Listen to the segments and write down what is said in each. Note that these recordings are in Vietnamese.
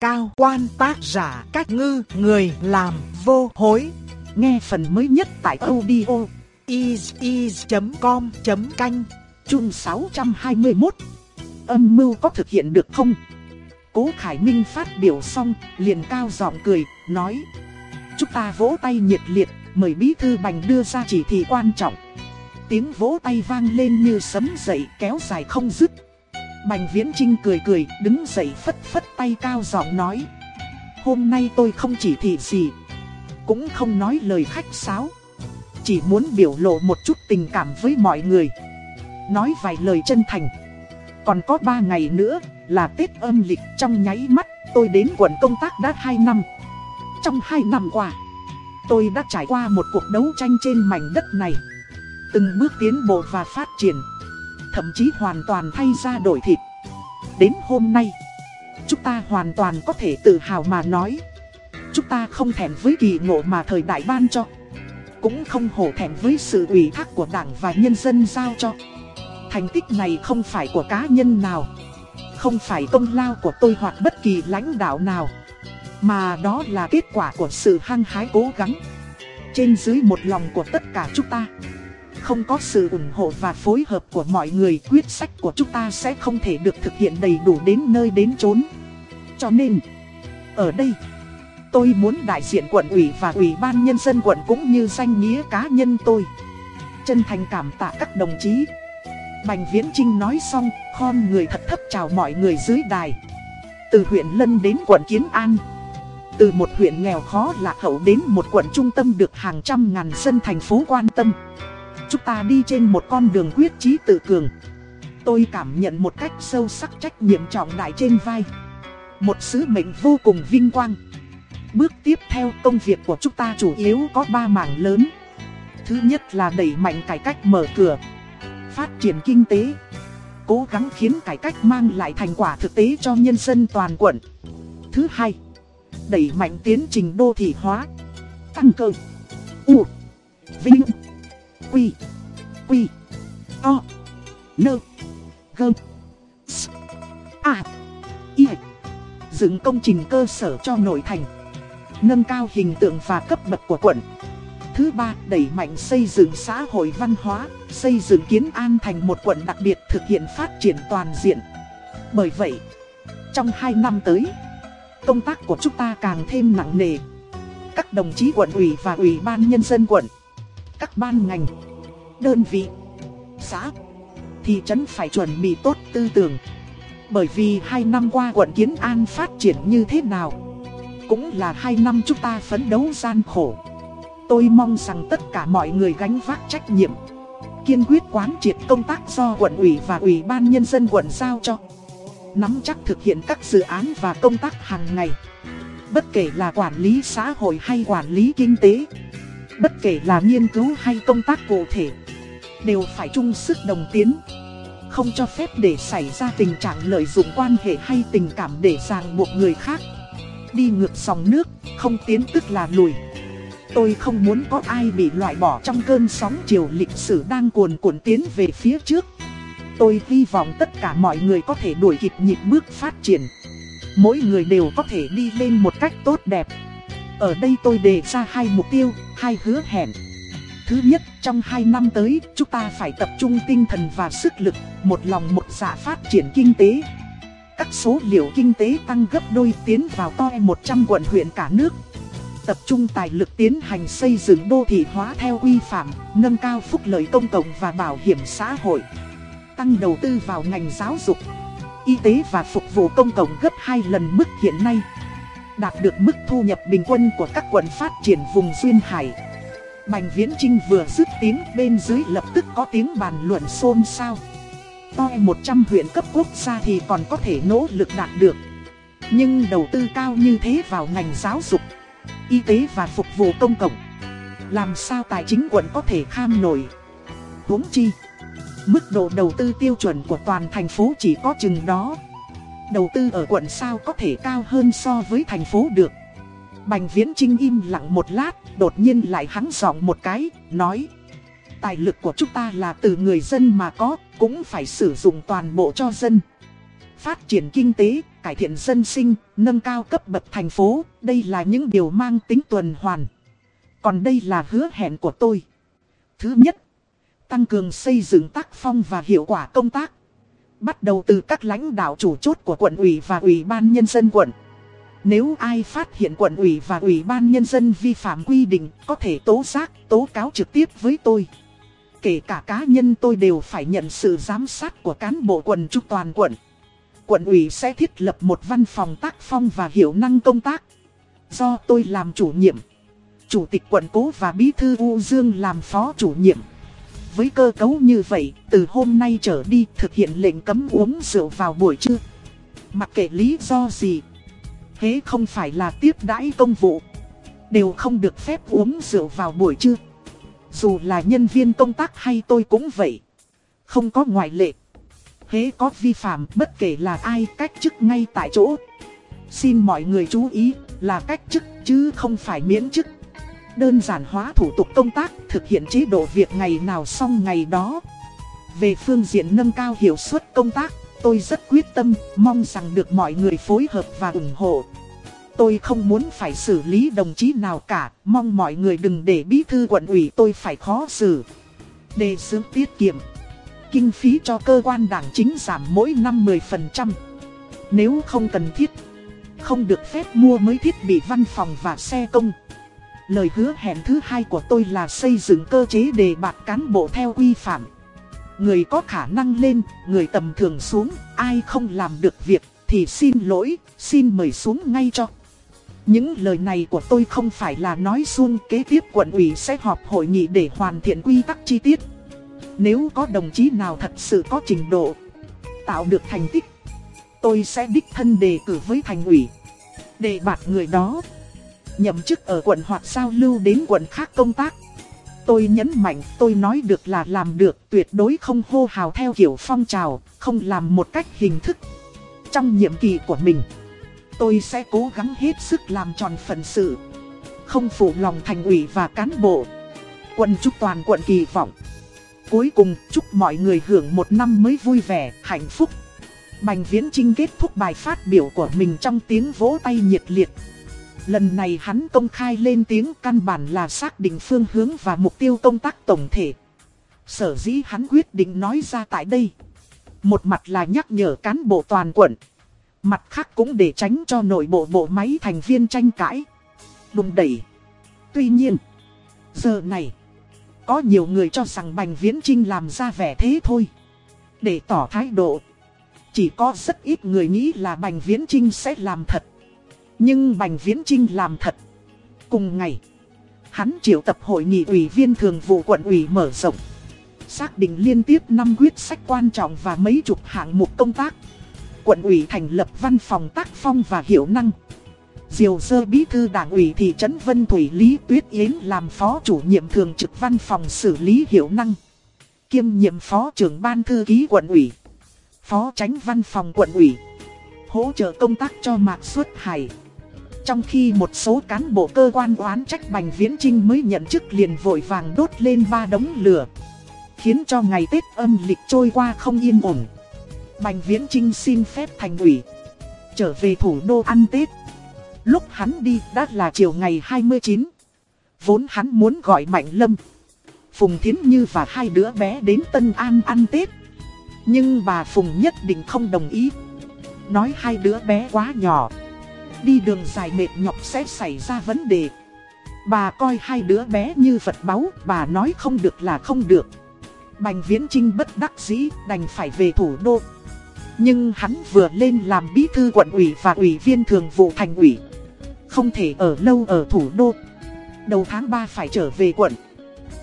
cao quan tác giả cách ngư người làm vô hối. Nghe phần mới nhất tại audio is.com.canh chung 621. Âm mưu có thực hiện được không? Cố Khải Minh phát biểu xong, liền cao giọng cười, nói Chúng ta vỗ tay nhiệt liệt, mời Bí Thư Bành đưa ra chỉ thị quan trọng Tiếng vỗ tay vang lên như sấm dậy kéo dài không dứt Bành Viễn Trinh cười cười, đứng dậy phất phất tay cao giọng nói. Hôm nay tôi không chỉ thị gì Cũng không nói lời khách sáo. Chỉ muốn biểu lộ một chút tình cảm với mọi người. Nói vài lời chân thành. Còn có 3 ngày nữa là Tết âm lịch trong nháy mắt Tôi đến quận công tác đã 2 năm. Trong 2 năm qua Tôi đã trải qua một cuộc đấu tranh trên mảnh đất này. Từng bước tiến bộ và phát triển. Thậm chí hoàn toàn thay ra đổi thịt. Đến hôm nay, Chúng ta hoàn toàn có thể tự hào mà nói. Chúng ta không thèm với kỳ ngộ mà thời đại ban cho. Cũng không hổ thẹn với sự ủy thác của đảng và nhân dân giao cho. Thành tích này không phải của cá nhân nào. Không phải công lao của tôi hoặc bất kỳ lãnh đạo nào. Mà đó là kết quả của sự hăng hái cố gắng. Trên dưới một lòng của tất cả chúng ta không có sự ủng hộ và phối hợp của mọi người quyết sách của chúng ta sẽ không thể được thực hiện đầy đủ đến nơi đến chốn. Cho nên, ở đây, tôi muốn đại diện quận ủy và ủy ban nhân dân quận cũng như danh nghĩa cá nhân tôi. Chân thành cảm tạ các đồng chí. Bành Viễn Trinh nói xong, khom người thật thấp chào mọi người dưới đài. Từ huyện Lân đến quận Kiến An. Từ một huyện nghèo khó lạc hậu đến một quận trung tâm được hàng trăm ngàn dân thành phố quan tâm. Chúng ta đi trên một con đường quyết chí tự cường. Tôi cảm nhận một cách sâu sắc trách nhiệm trọng đại trên vai. Một sứ mệnh vô cùng vinh quang. Bước tiếp theo công việc của chúng ta chủ yếu có ba mảng lớn. Thứ nhất là đẩy mạnh cải cách mở cửa. Phát triển kinh tế. Cố gắng khiến cải cách mang lại thành quả thực tế cho nhân dân toàn quận. Thứ hai, Đẩy mạnh tiến trình đô thị hóa. Tăng cơ U. Vinh. Quy. Quy. o Nơ. Gơ. S. À. Y. Dựng công trình cơ sở cho nội thành. Nâng cao hình tượng và cấp bậc của quận. Thứ ba, đẩy mạnh xây dựng xã hội văn hóa, xây dựng kiến an thành một quận đặc biệt thực hiện phát triển toàn diện. Bởi vậy, trong 2 năm tới, công tác của chúng ta càng thêm nặng nề. Các đồng chí quận ủy và ủy ban nhân dân quận các ban ngành, đơn vị, xã, thị trấn phải chuẩn bị tốt tư tưởng. Bởi vì hai năm qua quận Kiến An phát triển như thế nào, cũng là hai năm chúng ta phấn đấu gian khổ. Tôi mong rằng tất cả mọi người gánh vác trách nhiệm, kiên quyết quán triệt công tác do quận ủy và ủy ban nhân dân quận giao cho. Nắm chắc thực hiện các dự án và công tác hàng ngày. Bất kể là quản lý xã hội hay quản lý kinh tế Bất kể là nghiên cứu hay công tác cụ thể Đều phải chung sức đồng tiến. Không cho phép để xảy ra tình trạng lợi dụng quan hệ hay tình cảm để ràng buộc người khác. Đi ngược dòng nước, không tiến tức là lùi. Tôi không muốn có ai bị loại bỏ trong cơn sóng chiều lịch sử đang cuồn cuộn tiến về phía trước. Tôi hy vọng tất cả mọi người có thể đuổi kịp nhịp bước phát triển. Mỗi người đều có thể đi lên một cách tốt đẹp. Ở đây tôi đề ra hai mục tiêu, hai hứa hẹn. Thứ nhất, trong hai năm tới, chúng ta phải tập trung tinh thần và sức lực, một lòng một dạ phát triển kinh tế. Các số liệu kinh tế tăng gấp đôi tiến vào to 100 quận huyện cả nước. Tập trung tài lực tiến hành xây dựng đô thị hóa theo quy phạm, nâng cao phúc lợi công cộng và bảo hiểm xã hội. Tăng đầu tư vào ngành giáo dục, y tế và phục vụ công cộng gấp 2 lần mức hiện nay đạt được mức thu nhập bình quân của các quận phát triển vùng Duyên Hải. Bành Viễn Trinh vừa dứt tiếng bên dưới lập tức có tiếng bàn luận xôn xao. Toi 100 huyện cấp quốc gia thì còn có thể nỗ lực đạt được. Nhưng đầu tư cao như thế vào ngành giáo dục, y tế và phục vụ công cộng. Làm sao tài chính quận có thể kham nổi? huống chi, mức độ đầu tư tiêu chuẩn của toàn thành phố chỉ có chừng đó. Đầu tư ở quận sao có thể cao hơn so với thành phố được Bành Viễn Trinh im lặng một lát Đột nhiên lại hắng giọng một cái Nói Tài lực của chúng ta là từ người dân mà có Cũng phải sử dụng toàn bộ cho dân Phát triển kinh tế cải thiện dân sinh, nâng cao cấp bậc thành phố, đây là những điều mang tính tuần hoàn. Còn đây là hứa hẹn của tôi. Thứ nhất, tăng cường xây dựng tác phong và hiệu quả công tác. Bắt đầu từ các lãnh đạo chủ chốt của quận ủy và ủy ban nhân dân quận. Nếu ai phát hiện quận ủy và ủy ban nhân dân vi phạm quy định, có thể tố giác, tố cáo trực tiếp với tôi. Kể cả cá nhân tôi đều phải nhận sự giám sát của cán bộ quần trúc toàn quận. Quận ủy sẽ thiết lập một văn phòng tác phong và hiệu năng công tác. Do tôi làm chủ nhiệm. Chủ tịch quận cố và bí thư U Dương làm phó chủ nhiệm. Với cơ cấu như vậy, từ hôm nay trở đi thực hiện lệnh cấm uống rượu vào buổi trưa. Mặc kệ lý do gì, thế không phải là tiếp đãi công vụ, đều không được phép uống rượu vào buổi trưa. Dù là nhân viên công tác hay tôi cũng vậy, không có ngoại lệ. Thế có vi phạm bất kể là ai cách chức ngay tại chỗ. Xin mọi người chú ý là cách chức chứ không phải miễn chức đơn giản hóa thủ tục công tác, thực hiện chế độ việc ngày nào xong ngày đó. Về phương diện nâng cao hiệu suất công tác, tôi rất quyết tâm, mong rằng được mọi người phối hợp và ủng hộ. Tôi không muốn phải xử lý đồng chí nào cả, mong mọi người đừng để bí thư quận ủy tôi phải khó xử. Đề xướng tiết kiệm. Kinh phí cho cơ quan đảng chính giảm mỗi năm 10%. Nếu không cần thiết, không được phép mua mới thiết bị văn phòng và xe công. Lời hứa hẹn thứ hai của tôi là xây dựng cơ chế đề bạt cán bộ theo quy phạm. Người có khả năng lên, người tầm thường xuống, ai không làm được việc thì xin lỗi, xin mời xuống ngay cho. Những lời này của tôi không phải là nói xuông kế tiếp quận ủy sẽ họp hội nghị để hoàn thiện quy tắc chi tiết. Nếu có đồng chí nào thật sự có trình độ, tạo được thành tích, tôi sẽ đích thân đề cử với thành ủy. Đề bạt người đó nhậm chức ở quận hoặc giao lưu đến quận khác công tác. Tôi nhấn mạnh tôi nói được là làm được tuyệt đối không hô hào theo kiểu phong trào, không làm một cách hình thức. Trong nhiệm kỳ của mình, tôi sẽ cố gắng hết sức làm tròn phận sự. Không phụ lòng thành ủy và cán bộ. Quân chúc toàn quận kỳ vọng. Cuối cùng chúc mọi người hưởng một năm mới vui vẻ, hạnh phúc. Bành Viễn Trinh kết thúc bài phát biểu của mình trong tiếng vỗ tay nhiệt liệt. Lần này hắn công khai lên tiếng căn bản là xác định phương hướng và mục tiêu công tác tổng thể. Sở dĩ hắn quyết định nói ra tại đây. Một mặt là nhắc nhở cán bộ toàn quận. Mặt khác cũng để tránh cho nội bộ bộ máy thành viên tranh cãi. Đùng đẩy. Tuy nhiên, giờ này, có nhiều người cho rằng Bành Viễn Trinh làm ra vẻ thế thôi. Để tỏ thái độ, chỉ có rất ít người nghĩ là Bành Viễn Trinh sẽ làm thật. Nhưng Bành Viễn Trinh làm thật. Cùng ngày, hắn triệu tập hội nghị ủy viên thường vụ quận ủy mở rộng. Xác định liên tiếp 5 quyết sách quan trọng và mấy chục hạng mục công tác. Quận ủy thành lập văn phòng tác phong và hiệu năng. Diều sơ bí thư đảng ủy thị trấn Vân Thủy Lý Tuyết Yến làm phó chủ nhiệm thường trực văn phòng xử lý hiệu năng. Kiêm nhiệm phó trưởng ban thư ký quận ủy. Phó tránh văn phòng quận ủy. Hỗ trợ công tác cho Mạc Xuất Hải. Trong khi một số cán bộ cơ quan oán trách Bành Viễn Trinh mới nhận chức liền vội vàng đốt lên ba đống lửa. Khiến cho ngày Tết âm lịch trôi qua không yên ổn. Bành Viễn Trinh xin phép thành ủy. Trở về thủ đô ăn Tết. Lúc hắn đi, đã là chiều ngày 29. Vốn hắn muốn gọi Mạnh Lâm. Phùng Thiến Như và hai đứa bé đến Tân An ăn Tết. Nhưng bà Phùng nhất định không đồng ý. Nói hai đứa bé quá nhỏ đi đường dài mệt nhọc sẽ xảy ra vấn đề. Bà coi hai đứa bé như vật báu, bà nói không được là không được. Bành Viễn Trinh bất đắc dĩ, đành phải về thủ đô. Nhưng hắn vừa lên làm bí thư quận ủy và ủy viên thường vụ thành ủy. Không thể ở lâu ở thủ đô. Đầu tháng 3 phải trở về quận.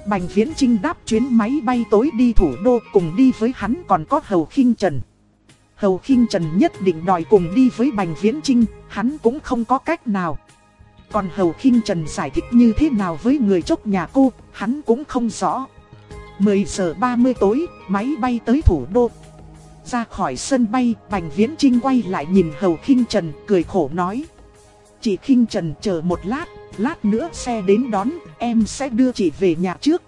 Bành Viễn Trinh đáp chuyến máy bay tối đi thủ đô cùng đi với hắn còn có Hầu khinh Trần. Hầu khinh Trần nhất định đòi cùng đi với Bành Viễn Trinh, hắn cũng không có cách nào. Còn Hầu khinh Trần giải thích như thế nào với người chốc nhà cô, hắn cũng không rõ. 10 giờ 30 tối, máy bay tới thủ đô. Ra khỏi sân bay, Bành Viễn Trinh quay lại nhìn Hầu khinh Trần, cười khổ nói. Chị khinh Trần chờ một lát, lát nữa xe đến đón, em sẽ đưa chị về nhà trước.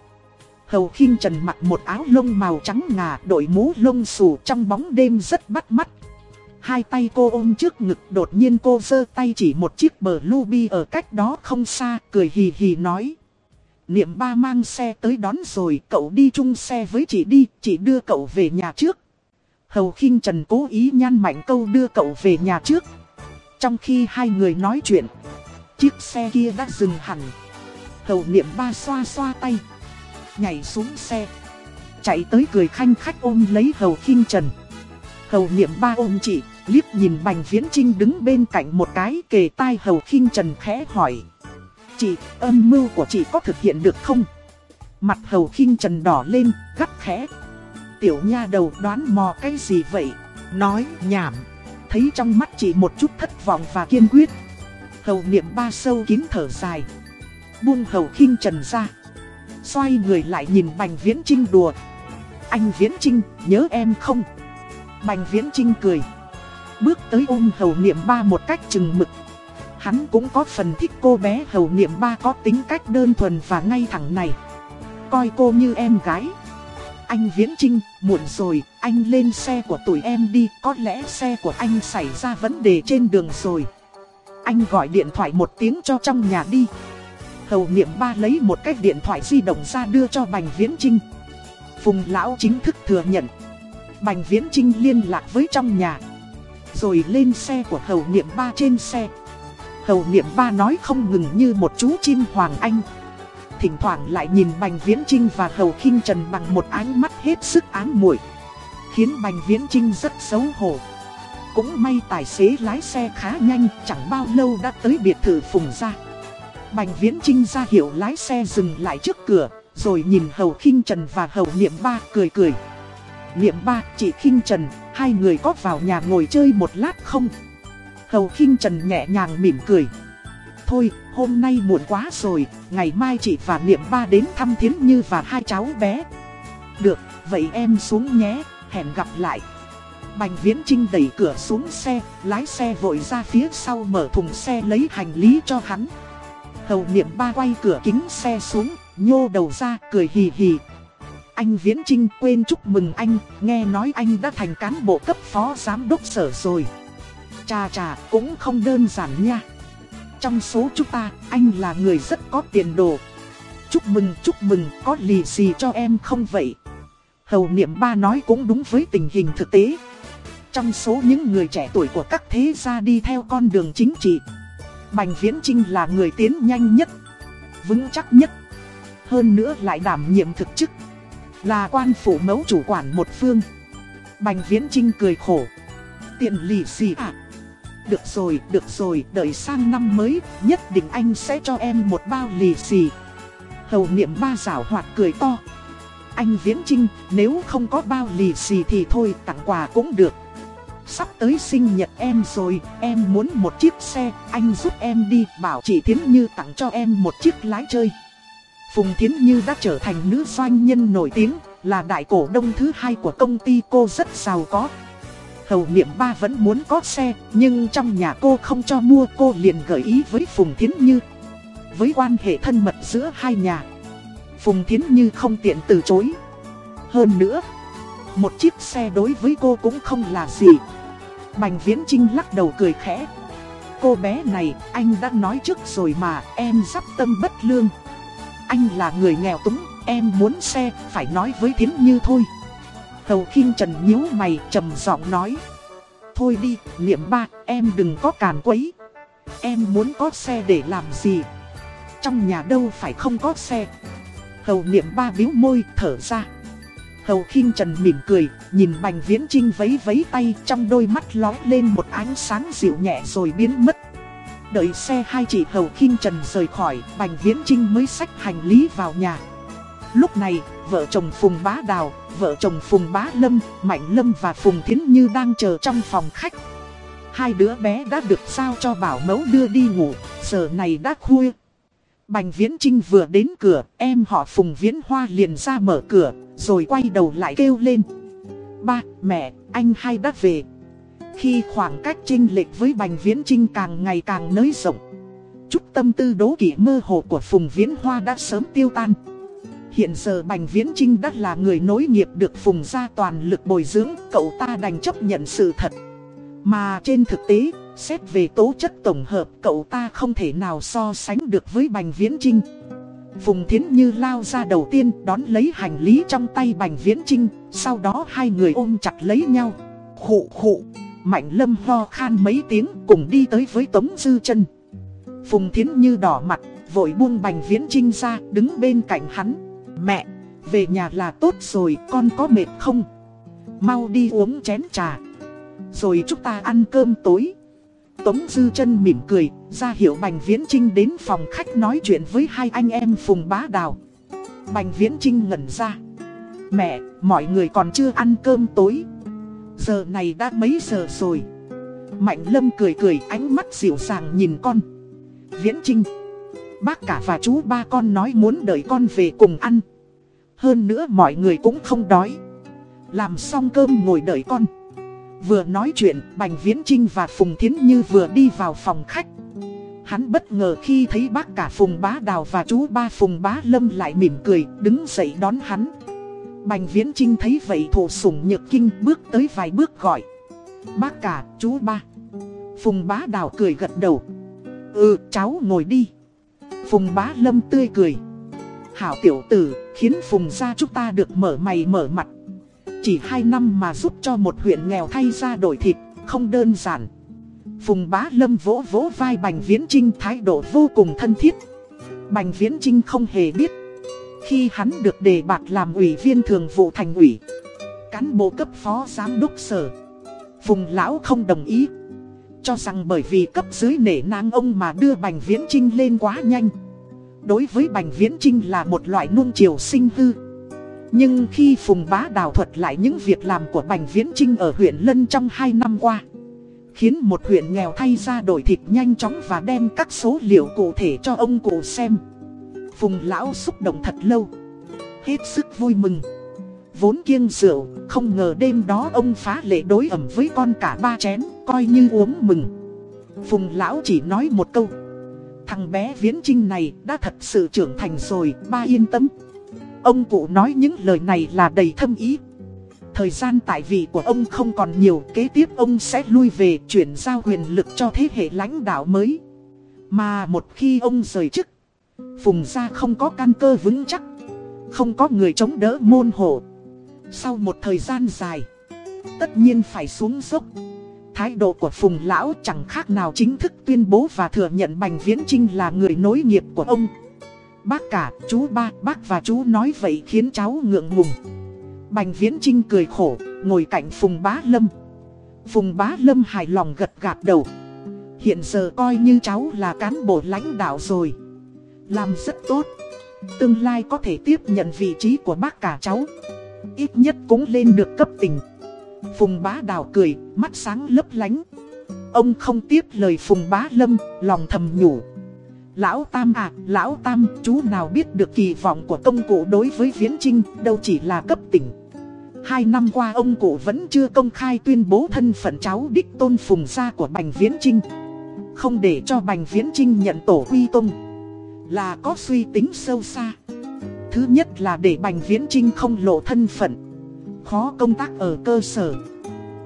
Hầu khinh Trần mặc một áo lông màu trắng ngà đội mũ lông xù trong bóng đêm rất bắt mắt. Hai tay cô ôm trước ngực đột nhiên cô giơ tay chỉ một chiếc bờ lubi ở cách đó không xa cười hì hì nói. Niệm ba mang xe tới đón rồi cậu đi chung xe với chị đi, chị đưa cậu về nhà trước. Hầu khinh Trần cố ý nhan mạnh câu đưa cậu về nhà trước. Trong khi hai người nói chuyện, chiếc xe kia đã dừng hẳn. Hầu niệm ba xoa xoa tay, nhảy xuống xe. Chạy tới cười khanh khách ôm lấy hầu khinh Trần. Hầu niệm ba ôm chị, liếc nhìn Bành Viễn Trinh đứng bên cạnh một cái kề tai hầu khinh Trần khẽ hỏi. Chị, âm mưu của chị có thực hiện được không? Mặt hầu khinh Trần đỏ lên, gắt khẽ. Tiểu nha đầu đoán mò cái gì vậy? Nói nhảm. Thấy trong mắt chị một chút thất vọng và kiên quyết. Hầu niệm ba sâu kín thở dài. Buông hầu khinh Trần ra. Xoay người lại nhìn Bành Viễn Trinh đùa. Anh Viễn Trinh, nhớ em không? Bành Viễn Trinh cười. Bước tới ôm hầu niệm ba một cách chừng mực. Hắn cũng có phần thích cô bé hầu niệm ba có tính cách đơn thuần và ngay thẳng này. Coi cô như em gái. Anh Viễn Trinh, muộn rồi, anh lên xe của tụi em đi, có lẽ xe của anh xảy ra vấn đề trên đường rồi. Anh gọi điện thoại một tiếng cho trong nhà đi. Hầu niệm ba lấy một cái điện thoại di động ra đưa cho Bành Viễn Trinh. Phùng Lão chính thức thừa nhận. Bành Viễn Trinh liên lạc với trong nhà. Rồi lên xe của hầu niệm ba trên xe. Hầu niệm ba nói không ngừng như một chú chim hoàng anh. Thỉnh thoảng lại nhìn Bành Viễn Trinh và Hầu khinh Trần bằng một ánh mắt hết sức ám muội Khiến Bành Viễn Trinh rất xấu hổ. Cũng may tài xế lái xe khá nhanh, chẳng bao lâu đã tới biệt thự Phùng ra. Bành Viễn Trinh ra hiệu lái xe dừng lại trước cửa, rồi nhìn Hầu khinh Trần và Hầu Niệm Ba cười cười. Niệm Ba, chị khinh Trần, hai người có vào nhà ngồi chơi một lát không? Hầu khinh Trần nhẹ nhàng mỉm cười. Thôi, hôm nay muộn quá rồi, ngày mai chị và Niệm Ba đến thăm Thiến Như và hai cháu bé. Được, vậy em xuống nhé, hẹn gặp lại. Bành Viễn Trinh đẩy cửa xuống xe, lái xe vội ra phía sau mở thùng xe lấy hành lý cho hắn. Hầu Niệm Ba quay cửa kính xe xuống, nhô đầu ra, cười hì hì. Anh Viễn Trinh quên chúc mừng anh, nghe nói anh đã thành cán bộ cấp phó giám đốc sở rồi. Chà chà, cũng không đơn giản nha. Trong số chúng ta, anh là người rất có tiền đồ. Chúc mừng, chúc mừng, có lì gì cho em không vậy? Hầu niệm ba nói cũng đúng với tình hình thực tế. Trong số những người trẻ tuổi của các thế gia đi theo con đường chính trị, Bành Viễn Trinh là người tiến nhanh nhất, vững chắc nhất. Hơn nữa lại đảm nhiệm thực chức, là quan phủ mẫu chủ quản một phương. Bành Viễn Trinh cười khổ. tiện lì xì à? Được rồi, được rồi, đợi sang năm mới, nhất định anh sẽ cho em một bao lì xì. Hầu niệm ba rảo hoạt cười to. Anh Viễn Trinh, nếu không có bao lì xì thì thôi, tặng quà cũng được. Sắp tới sinh nhật em rồi, em muốn một chiếc xe, anh giúp em đi, bảo chị Thiến Như tặng cho em một chiếc lái chơi. Phùng Thiến Như đã trở thành nữ doanh nhân nổi tiếng, là đại cổ đông thứ hai của công ty cô rất giàu có. Hầu niệm ba vẫn muốn có xe, nhưng trong nhà cô không cho mua cô liền gợi ý với Phùng Thiến Như. Với quan hệ thân mật giữa hai nhà, Phùng Thiến Như không tiện từ chối. Hơn nữa, một chiếc xe đối với cô cũng không là gì. Bành Viễn Trinh lắc đầu cười khẽ. Cô bé này, anh đã nói trước rồi mà, em sắp tâm bất lương. Anh là người nghèo túng, em muốn xe, phải nói với Thiến Như thôi. Hầu khinh Trần nhíu mày trầm giọng nói. Thôi đi, niệm ba, em đừng có càn quấy. Em muốn có xe để làm gì? Trong nhà đâu phải không có xe. Hầu niệm ba biếu môi thở ra. Hầu khinh Trần mỉm cười, nhìn Bành Viễn Trinh vấy vấy tay trong đôi mắt lóe lên một ánh sáng dịu nhẹ rồi biến mất. Đợi xe hai chị Hầu khinh Trần rời khỏi, Bành Viễn Trinh mới xách hành lý vào nhà. Lúc này, vợ chồng Phùng Bá Đào, vợ chồng Phùng Bá Lâm, Mạnh Lâm và Phùng Thiến Như đang chờ trong phòng khách. Hai đứa bé đã được giao cho bảo mẫu đưa đi ngủ, giờ này đã khuya. Bành Viễn Trinh vừa đến cửa, em họ Phùng Viễn Hoa liền ra mở cửa, rồi quay đầu lại kêu lên. Ba, mẹ, anh hai đã về. Khi khoảng cách trinh lệch với Bành Viễn Trinh càng ngày càng nới rộng, chút tâm tư đố kỵ mơ hồ của Phùng Viễn Hoa đã sớm tiêu tan. Hiện giờ Bành Viễn Trinh đã là người nối nghiệp được Phùng gia toàn lực bồi dưỡng, cậu ta đành chấp nhận sự thật. Mà trên thực tế, xét về tố chất tổng hợp cậu ta không thể nào so sánh được với Bành Viễn Trinh. Phùng Thiến Như lao ra đầu tiên đón lấy hành lý trong tay Bành Viễn Trinh, sau đó hai người ôm chặt lấy nhau. Khụ khụ, Mạnh Lâm ho khan mấy tiếng cùng đi tới với Tống Dư chân Phùng Thiến Như đỏ mặt, vội buông Bành Viễn Trinh ra, đứng bên cạnh hắn. Mẹ, về nhà là tốt rồi, con có mệt không? Mau đi uống chén trà. Rồi chúng ta ăn cơm tối. Tống Dư chân mỉm cười, ra hiệu Bành Viễn Trinh đến phòng khách nói chuyện với hai anh em Phùng Bá Đào. Bành Viễn Trinh ngẩn ra. Mẹ, mọi người còn chưa ăn cơm tối. Giờ này đã mấy giờ rồi. Mạnh Lâm cười cười ánh mắt dịu dàng nhìn con. Viễn Trinh. Bác cả và chú ba con nói muốn đợi con về cùng ăn. Hơn nữa mọi người cũng không đói. Làm xong cơm ngồi đợi con. Vừa nói chuyện, Bành Viễn Trinh và Phùng Thiến Như vừa đi vào phòng khách. Hắn bất ngờ khi thấy bác cả Phùng Bá Đào và chú ba Phùng Bá Lâm lại mỉm cười, đứng dậy đón hắn. Bành Viễn Trinh thấy vậy thổ sủng nhược kinh bước tới vài bước gọi. Bác cả, chú ba. Phùng Bá Đào cười gật đầu. Ừ, cháu ngồi đi. Phùng Bá Lâm tươi cười. Hảo tiểu tử, khiến Phùng gia chúng ta được mở mày mở mặt. Chỉ 2 năm mà giúp cho một huyện nghèo thay ra đổi thịt, không đơn giản. Phùng bá lâm vỗ vỗ vai Bành Viễn Trinh thái độ vô cùng thân thiết. Bành Viễn Trinh không hề biết. Khi hắn được đề bạt làm ủy viên thường vụ thành ủy, cán bộ cấp phó giám đốc sở, Phùng Lão không đồng ý. Cho rằng bởi vì cấp dưới nể nang ông mà đưa Bành Viễn Trinh lên quá nhanh. Đối với Bành Viễn Trinh là một loại nuông chiều sinh hư. Nhưng khi Phùng Bá đào thuật lại những việc làm của Bành Viễn Trinh ở huyện Lân trong 2 năm qua Khiến một huyện nghèo thay ra đổi thịt nhanh chóng và đem các số liệu cụ thể cho ông cụ xem. Phùng Lão xúc động thật lâu Hết sức vui mừng. Vốn kiêng rượu, không ngờ đêm đó ông phá lệ đối ẩm với con cả ba chén, coi như uống mừng. Phùng Lão chỉ nói một câu Thằng bé Viễn Trinh này đã thật sự trưởng thành rồi, ba yên tâm. Ông cụ nói những lời này là đầy thâm ý. Thời gian tại vị của ông không còn nhiều, kế tiếp ông sẽ lui về chuyển giao quyền lực cho thế hệ lãnh đạo mới. Mà một khi ông rời chức, Phùng gia không có căn cơ vững chắc, không có người chống đỡ môn hộ. Sau một thời gian dài, tất nhiên phải xuống dốc. Thái độ của Phùng Lão chẳng khác nào chính thức tuyên bố và thừa nhận Bành Viễn Trinh là người nối nghiệp của ông. Bác cả, chú ba, bác và chú nói vậy khiến cháu ngượng ngùng. Bành Viễn Trinh cười khổ, ngồi cạnh Phùng Bá Lâm. Phùng Bá Lâm hài lòng gật gạt đầu. Hiện giờ coi như cháu là cán bộ lãnh đạo rồi. Làm rất tốt. Tương lai có thể tiếp nhận vị trí của bác cả cháu. Ít nhất cũng lên được cấp tỉnh. Phùng Bá Đào cười, mắt sáng lấp lánh. Ông không tiếp lời Phùng Bá Lâm, lòng thầm nhủ. Lão Tam à, Lão Tam, chú nào biết được kỳ vọng của công cụ đối với Viễn Trinh, đâu chỉ là cấp tỉnh. Hai năm qua ông cụ vẫn chưa công khai tuyên bố thân phận cháu đích tôn phùng gia của Bành Viễn Trinh. Không để cho Bành Viễn Trinh nhận tổ huy tông Là có suy tính sâu xa. Thứ nhất là để Bành Viễn Trinh không lộ thân phận. Khó công tác ở cơ sở.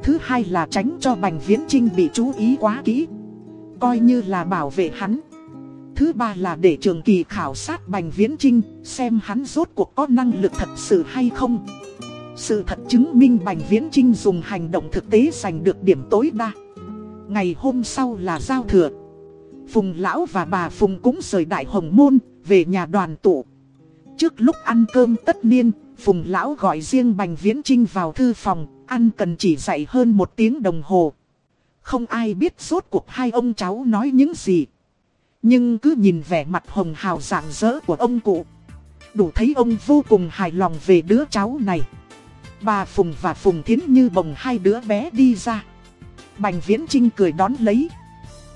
Thứ hai là tránh cho Bành Viễn Trinh bị chú ý quá kỹ. Coi như là bảo vệ hắn. Thứ ba là để trường kỳ khảo sát Bành Viễn Trinh xem hắn rốt cuộc có năng lực thật sự hay không. Sự thật chứng minh Bành Viễn Trinh dùng hành động thực tế giành được điểm tối đa. Ngày hôm sau là giao thừa. Phùng Lão và bà Phùng cũng rời Đại Hồng Môn về nhà đoàn tụ. Trước lúc ăn cơm tất niên, Phùng Lão gọi riêng Bành Viễn Trinh vào thư phòng, ăn cần chỉ dạy hơn một tiếng đồng hồ. Không ai biết rốt cuộc hai ông cháu nói những gì. Nhưng cứ nhìn vẻ mặt hồng hào rạng rỡ của ông cụ, Đủ thấy ông vô cùng hài lòng về đứa cháu này. Bà Phùng và Phùng Thiến Như bồng hai đứa bé đi ra. Bành Viễn Trinh cười đón lấy.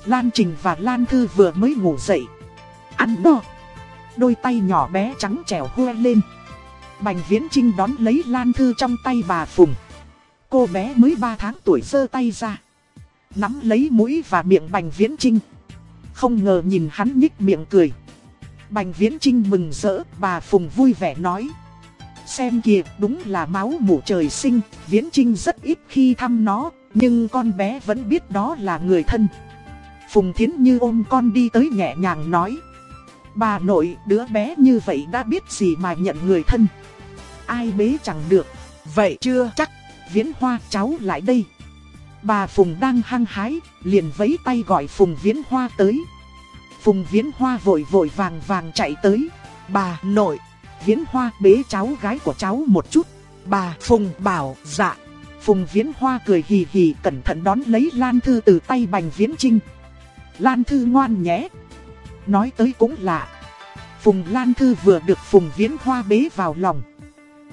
Lan Trình và Lan Thư vừa mới ngủ dậy. Ăn đo Đôi tay nhỏ bé trắng trẻo hoe lên. Bành Viễn Trinh đón lấy Lan Thư trong tay bà Phùng. Cô bé mới 3 tháng tuổi sơ tay ra. Nắm lấy mũi và miệng Bành Viễn Trinh không ngờ nhìn hắn nhích miệng cười. Bành Viễn Trinh mừng rỡ, bà Phùng vui vẻ nói. Xem kìa, đúng là máu mủ trời sinh, Viễn Trinh rất ít khi thăm nó, Nhưng con bé vẫn biết đó là người thân. Phùng Thiến Như ôm con đi tới nhẹ nhàng nói. Bà nội đứa bé như vậy đã biết gì mà nhận người thân. Ai bế chẳng được. Vậy chưa chắc. Viễn Hoa cháu lại đây. Bà Phùng đang hăng hái, liền vẫy tay gọi Phùng Viễn Hoa tới. Phùng Viễn Hoa vội vội vàng vàng chạy tới. Bà nội, Viễn Hoa bế cháu gái của cháu một chút. Bà Phùng bảo dạ. Phùng Viễn Hoa cười hì hì cẩn thận đón lấy Lan Thư từ tay Bành Viễn Trinh. Lan Thư ngoan nhé. Nói tới cũng lạ. Phùng Lan Thư vừa được Phùng Viễn Hoa bế vào lòng.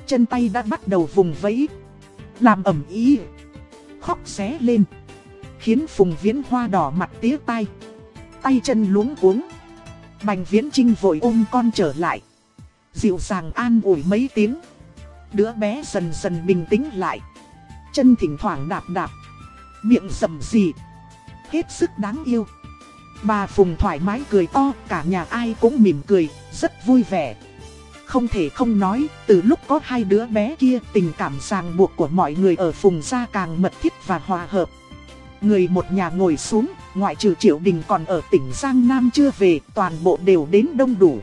Chân tay đã bắt đầu vùng vẫy. Làm ẩm ý. Khóc xé lên. Khiến Phùng Viễn Hoa đỏ mặt tía tay. Tay chân luống cuống. Bành Viễn Trinh vội ôm con trở lại. Dịu dàng an ủi mấy tiếng. Đứa bé dần dần bình tĩnh lại. Chân thỉnh thoảng đạp đạp. Miệng sầm gì Hết sức đáng yêu. Bà Phùng thoải mái cười to, cả nhà ai cũng mỉm cười, rất vui vẻ. Không thể không nói, từ lúc có hai đứa bé kia, tình cảm ràng buộc của mọi người ở Phùng gia càng mật thiết và hòa hợp. Người một nhà ngồi xuống, ngoại trừ Triệu Đình còn ở tỉnh Giang Nam chưa về, toàn bộ đều đến đông đủ.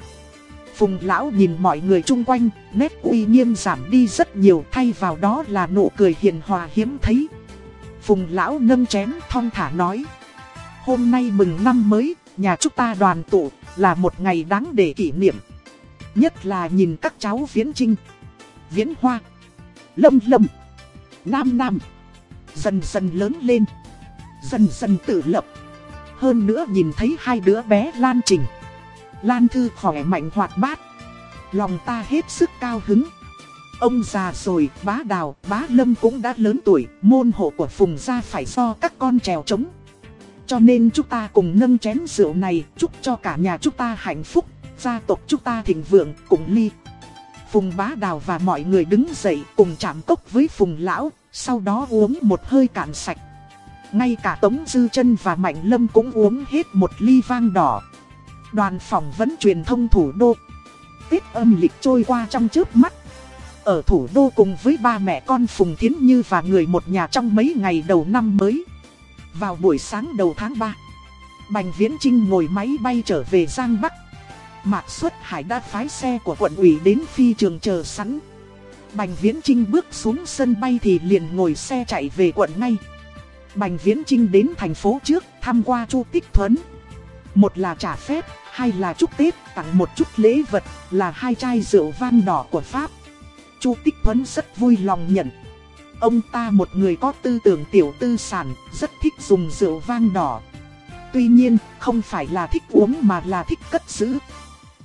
Phùng lão nhìn mọi người chung quanh, nét uy nghiêm giảm đi rất nhiều thay vào đó là nụ cười hiền hòa hiếm thấy. Phùng lão nâng chén thong thả nói. Hôm nay mừng năm mới, nhà chúng ta đoàn tụ, là một ngày đáng để kỷ niệm. Nhất là nhìn các cháu Viễn Trinh, Viễn Hoa, Lâm Lâm, Nam Nam, dần dần lớn lên, dần dần tự lập. Hơn nữa nhìn thấy hai đứa bé Lan Trình, Lan Thư khỏe mạnh hoạt bát, lòng ta hết sức cao hứng. Ông già rồi, bá đào, bá lâm cũng đã lớn tuổi, môn hộ của Phùng gia phải do các con trèo trống. Cho nên chúng ta cùng nâng chén rượu này, chúc cho cả nhà chúng ta hạnh phúc, gia tộc chúng ta thịnh vượng, cùng ly. Phùng bá đào và mọi người đứng dậy cùng chạm cốc với Phùng lão, sau đó uống một hơi cạn sạch. Ngay cả Tống Dư chân và Mạnh Lâm cũng uống hết một ly vang đỏ. Đoàn phỏng vấn truyền thông thủ đô. Tết âm lịch trôi qua trong trước mắt. Ở thủ đô cùng với ba mẹ con Phùng Thiến Như và người một nhà trong mấy ngày đầu năm mới. Vào buổi sáng đầu tháng 3, Bành Viễn Trinh ngồi máy bay trở về Giang Bắc. Mạc Xuất Hải đã phái xe của quận ủy đến phi trường chờ sẵn. Bành Viễn Trinh bước xuống sân bay thì liền ngồi xe chạy về quận ngay. Bành Viễn Trinh đến thành phố trước thăm qua Chu Tích Thuấn. Một là trả phép, hai là chúc Tết tặng một chút lễ vật là hai chai rượu vang đỏ của Pháp. Chu Tích Thuấn rất vui lòng nhận. Ông ta một người có tư tưởng tiểu tư sản, rất thích dùng rượu vang đỏ. Tuy nhiên, không phải là thích uống mà là thích cất giữ.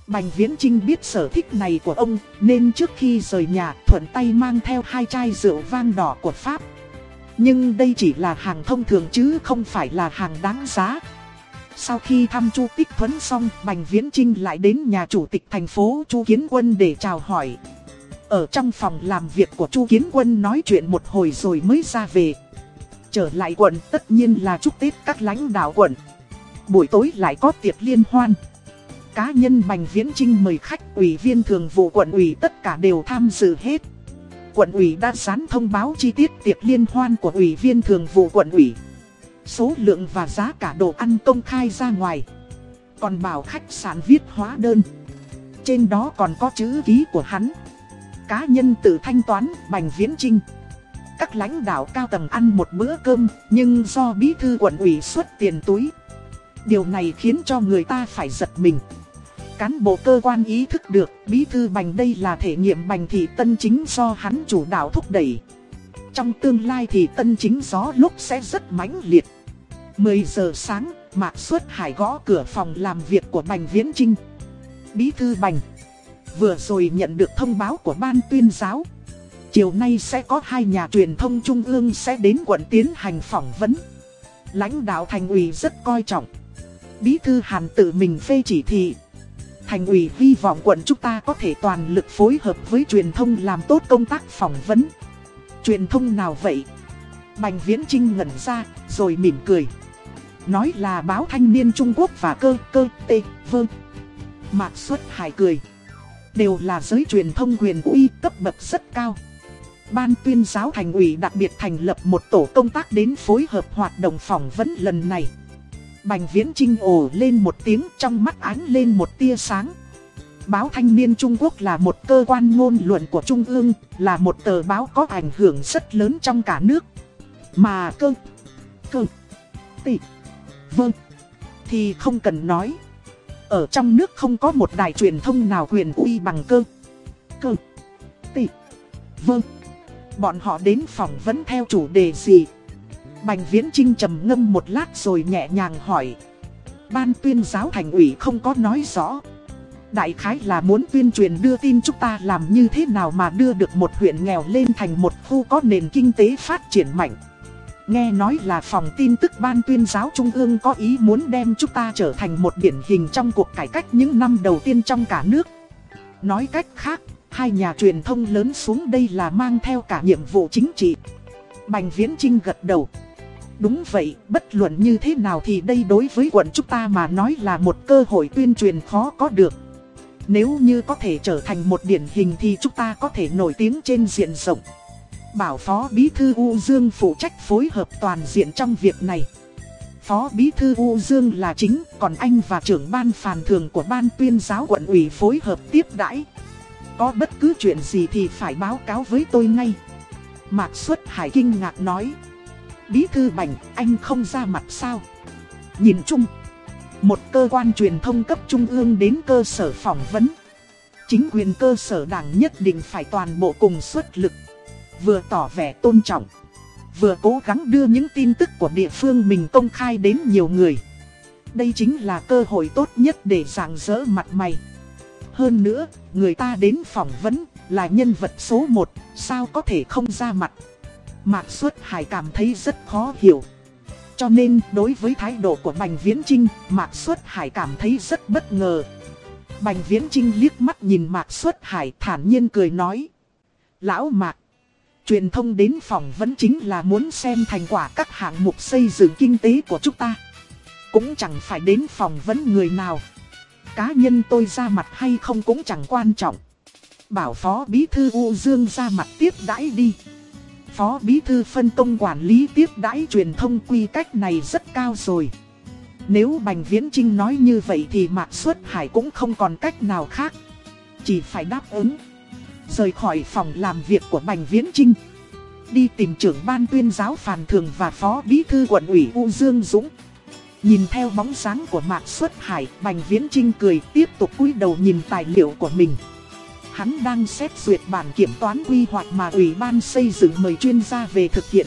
Bành Viễn Trinh biết sở thích này của ông, nên trước khi rời nhà thuận tay mang theo hai chai rượu vang đỏ của Pháp. Nhưng đây chỉ là hàng thông thường chứ không phải là hàng đáng giá. Sau khi thăm Chu Tích Thuấn xong, Bành Viễn Trinh lại đến nhà chủ tịch thành phố Chu Kiến Quân để chào hỏi. Ở trong phòng làm việc của Chu Kiến Quân nói chuyện một hồi rồi mới ra về. Trở lại quận tất nhiên là chúc Tết các lãnh đạo quận. Buổi tối lại có tiệc liên hoan. Cá nhân Bành Viễn Trinh mời khách ủy viên thường vụ quận ủy tất cả đều tham dự hết. Quận ủy đã dán thông báo chi tiết tiệc liên hoan của ủy viên thường vụ quận ủy. Số lượng và giá cả đồ ăn công khai ra ngoài. Còn bảo khách sạn viết hóa đơn. Trên đó còn có chữ ký của hắn cá nhân tự thanh toán Bành Viễn Trinh. Các lãnh đạo cao tầng ăn một bữa cơm, nhưng do bí thư quận ủy xuất tiền túi. Điều này khiến cho người ta phải giật mình. Cán bộ cơ quan ý thức được bí thư Bành đây là thể nghiệm Bành thị tân chính do hắn chủ đạo thúc đẩy. Trong tương lai thì tân chính gió lúc sẽ rất mãnh liệt. 10 giờ sáng, Mạc Xuất Hải gõ cửa phòng làm việc của Bành Viễn Trinh. Bí thư Bành Vừa rồi nhận được thông báo của ban tuyên giáo Chiều nay sẽ có hai nhà truyền thông trung ương sẽ đến quận tiến hành phỏng vấn Lãnh đạo thành ủy rất coi trọng Bí thư Hàn tự mình phê chỉ thị Thành ủy hy vọng quận chúng ta có thể toàn lực phối hợp với truyền thông làm tốt công tác phỏng vấn. Truyền thông nào vậy? Bành Viễn Trinh ngẩn ra, rồi mỉm cười. Nói là báo thanh niên Trung Quốc và cơ, cơ, tê, vơ. Mạc xuất hải cười. Đều là giới truyền thông quyền uy cấp bậc rất cao. Ban tuyên giáo thành ủy đặc biệt thành lập một tổ công tác đến phối hợp hoạt động phỏng vấn lần này. Bành viễn trinh ồ lên một tiếng trong mắt ánh lên một tia sáng. Báo Thanh niên Trung Quốc là một cơ quan ngôn luận của Trung ương, là một tờ báo có ảnh hưởng rất lớn trong cả nước. Mà cơ, cơ, tỷ vâng, thì không cần nói. Ở trong nước không có một đài truyền thông nào quyền uy bằng cơ, cơ, tỷ vâng. Bọn họ đến phỏng vấn theo chủ đề gì? Bành Viễn Trinh trầm ngâm một lát rồi nhẹ nhàng hỏi. Ban tuyên giáo thành ủy không có nói rõ. Đại khái là muốn tuyên truyền đưa tin chúng ta làm như thế nào mà đưa được một huyện nghèo lên thành một khu có nền kinh tế phát triển mạnh. Nghe nói là phòng tin tức ban tuyên giáo trung ương có ý muốn đem chúng ta trở thành một điển hình trong cuộc cải cách những năm đầu tiên trong cả nước. Nói cách khác, hai nhà truyền thông lớn xuống đây là mang theo cả nhiệm vụ chính trị. Bành Viễn Trinh gật đầu. Đúng vậy, bất luận như thế nào thì đây đối với quận chúng ta mà nói là một cơ hội tuyên truyền khó có được. Nếu như có thể trở thành một điển hình thì chúng ta có thể nổi tiếng trên diện rộng. Bảo Phó Bí Thư U Dương phụ trách phối hợp toàn diện trong việc này. Phó Bí Thư U Dương là chính, còn anh và trưởng ban phàn thường của ban tuyên giáo quận ủy phối hợp tiếp đãi. Có bất cứ chuyện gì thì phải báo cáo với tôi ngay. Mạc Xuất Hải kinh ngạc nói. Bí thư bảnh, anh không ra mặt sao? Nhìn chung, một cơ quan truyền thông cấp trung ương đến cơ sở phỏng vấn. Chính quyền cơ sở đảng nhất định phải toàn bộ cùng xuất lực. Vừa tỏ vẻ tôn trọng, vừa cố gắng đưa những tin tức của địa phương mình công khai đến nhiều người. Đây chính là cơ hội tốt nhất để giảng dỡ mặt mày. Hơn nữa, người ta đến phỏng vấn là nhân vật số 1, sao có thể không ra mặt. Mạc Xuất Hải cảm thấy rất khó hiểu. Cho nên đối với thái độ của Bành Viễn Trinh, Mạc Xuất Hải cảm thấy rất bất ngờ. Bành Viễn Trinh liếc mắt nhìn Mạc Xuất Hải thản nhiên cười nói. Lão Mạc, truyền thông đến phòng vẫn chính là muốn xem thành quả các hạng mục xây dựng kinh tế của chúng ta. Cũng chẳng phải đến phòng vấn người nào. Cá nhân tôi ra mặt hay không cũng chẳng quan trọng. Bảo Phó Bí Thư U Dương ra mặt tiếp đãi đi. Phó Bí Thư phân công quản lý tiếp đãi truyền thông quy cách này rất cao rồi. Nếu Bành Viễn Trinh nói như vậy thì Mạc Xuất Hải cũng không còn cách nào khác. Chỉ phải đáp ứng. Rời khỏi phòng làm việc của Bành Viễn Trinh. Đi tìm trưởng ban tuyên giáo Phàn Thường và Phó Bí Thư quận ủy U Dương Dũng. Nhìn theo bóng sáng của Mạc Xuất Hải, Bành Viễn Trinh cười tiếp tục cúi đầu nhìn tài liệu của mình. Hắn đang xét duyệt bản kiểm toán quy hoạch mà Ủy ban xây dựng mời chuyên gia về thực hiện.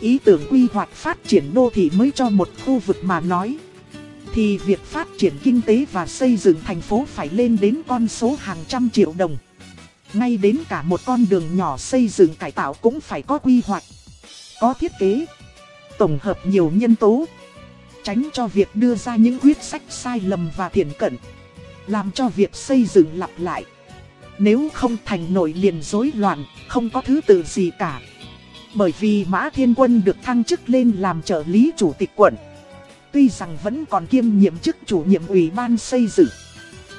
Ý tưởng quy hoạch phát triển đô thị mới cho một khu vực mà nói. Thì việc phát triển kinh tế và xây dựng thành phố phải lên đến con số hàng trăm triệu đồng. Ngay đến cả một con đường nhỏ xây dựng cải tạo cũng phải có quy hoạch. Có thiết kế. Tổng hợp nhiều nhân tố. Tránh cho việc đưa ra những quyết sách sai lầm và thiện cận. Làm cho việc xây dựng lặp lại. Nếu không thành nội liền rối loạn, không có thứ tự gì cả. Bởi vì Mã Thiên Quân được thăng chức lên làm trợ lý chủ tịch quận. Tuy rằng vẫn còn kiêm nhiệm chức chủ nhiệm ủy ban xây dựng.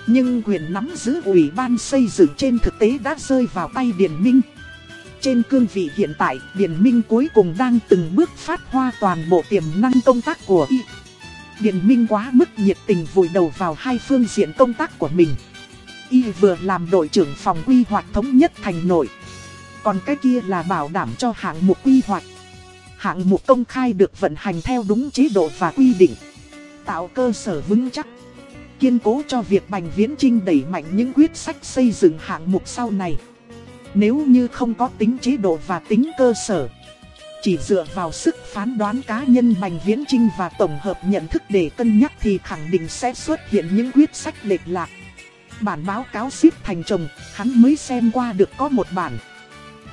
Nhưng quyền nắm giữ ủy ban xây dựng trên thực tế đã rơi vào tay Điền Minh. Trên cương vị hiện tại, Điền Minh cuối cùng đang từng bước phát hoa toàn bộ tiềm năng công tác của y. Điền Minh quá mức nhiệt tình vùi đầu vào hai phương diện công tác của mình y vừa làm đội trưởng phòng quy hoạch thống nhất thành nội. Còn cái kia là bảo đảm cho hạng mục quy hoạch. Hạng mục công khai được vận hành theo đúng chế độ và quy định. Tạo cơ sở vững chắc. Kiên cố cho việc Bành Viễn Trinh đẩy mạnh những quyết sách xây dựng hạng mục sau này. Nếu như không có tính chế độ và tính cơ sở. Chỉ dựa vào sức phán đoán cá nhân Bành Viễn Trinh và tổng hợp nhận thức để cân nhắc thì khẳng định sẽ xuất hiện những quyết sách lệch lạc. Bản báo cáo xếp thành chồng, hắn mới xem qua được có một bản.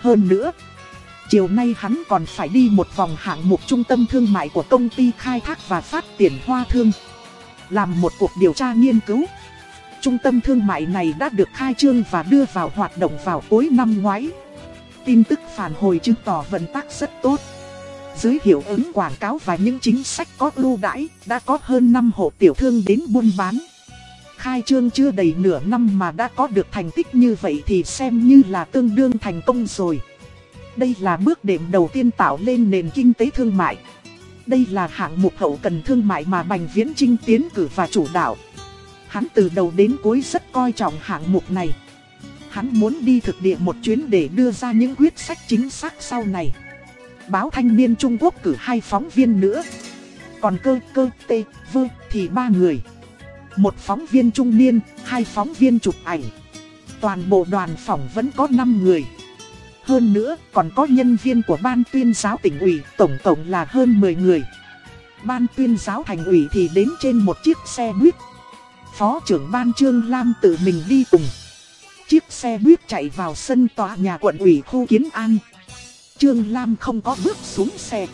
Hơn nữa, chiều nay hắn còn phải đi một vòng hạng mục trung tâm thương mại của công ty khai thác và phát triển hoa thương. Làm một cuộc điều tra nghiên cứu. Trung tâm thương mại này đã được khai trương và đưa vào hoạt động vào cuối năm ngoái. Tin tức phản hồi chứng tỏ vận tác rất tốt. Dưới hiệu ứng quảng cáo và những chính sách có ưu đãi, đã có hơn 5 hộ tiểu thương đến buôn bán. Khai trương chưa đầy nửa năm mà đã có được thành tích như vậy thì xem như là tương đương thành công rồi. Đây là bước đệm đầu tiên tạo lên nền kinh tế thương mại. Đây là hạng mục hậu cần thương mại mà Bành Viễn Trinh tiến cử và chủ đạo. Hắn từ đầu đến cuối rất coi trọng hạng mục này. Hắn muốn đi thực địa một chuyến để đưa ra những quyết sách chính xác sau này. Báo Thanh niên Trung Quốc cử hai phóng viên nữa. Còn cơ cơ, tê, vơ thì ba người. Một phóng viên trung niên, hai phóng viên chụp ảnh. Toàn bộ đoàn phỏng vẫn có 5 người. Hơn nữa, còn có nhân viên của ban tuyên giáo tỉnh ủy, tổng tổng là hơn 10 người. Ban tuyên giáo thành ủy thì đến trên một chiếc xe buýt. Phó trưởng ban Trương Lam tự mình đi cùng. Chiếc xe buýt chạy vào sân tòa nhà quận ủy khu Kiến An. Trương Lam không có bước xuống xe.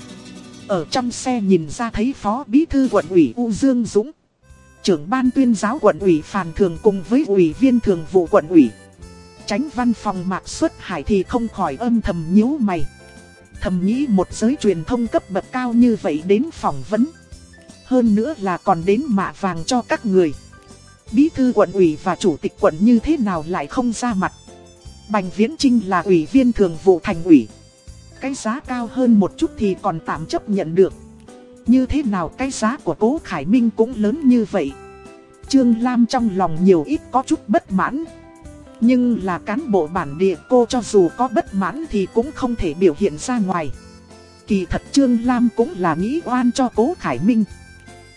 Ở trong xe nhìn ra thấy phó bí thư quận ủy U Dương Dũng. Trưởng ban tuyên giáo quận ủy Phàn Thường cùng với ủy viên thường vụ quận ủy. Tránh văn phòng Mạc Xuất Hải thì không khỏi âm thầm nhíu mày. Thầm nghĩ một giới truyền thông cấp bậc cao như vậy đến phỏng vấn. Hơn nữa là còn đến mạ vàng cho các người. Bí thư quận ủy và chủ tịch quận như thế nào lại không ra mặt. Bành Viễn Trinh là ủy viên thường vụ thành ủy. Cái giá cao hơn một chút thì còn tạm chấp nhận được. Như thế nào cái giá của cố Khải Minh cũng lớn như vậy. Trương Lam trong lòng nhiều ít có chút bất mãn. Nhưng là cán bộ bản địa cô cho dù có bất mãn thì cũng không thể biểu hiện ra ngoài. Kỳ thật Trương Lam cũng là nghĩ oan cho cố Khải Minh.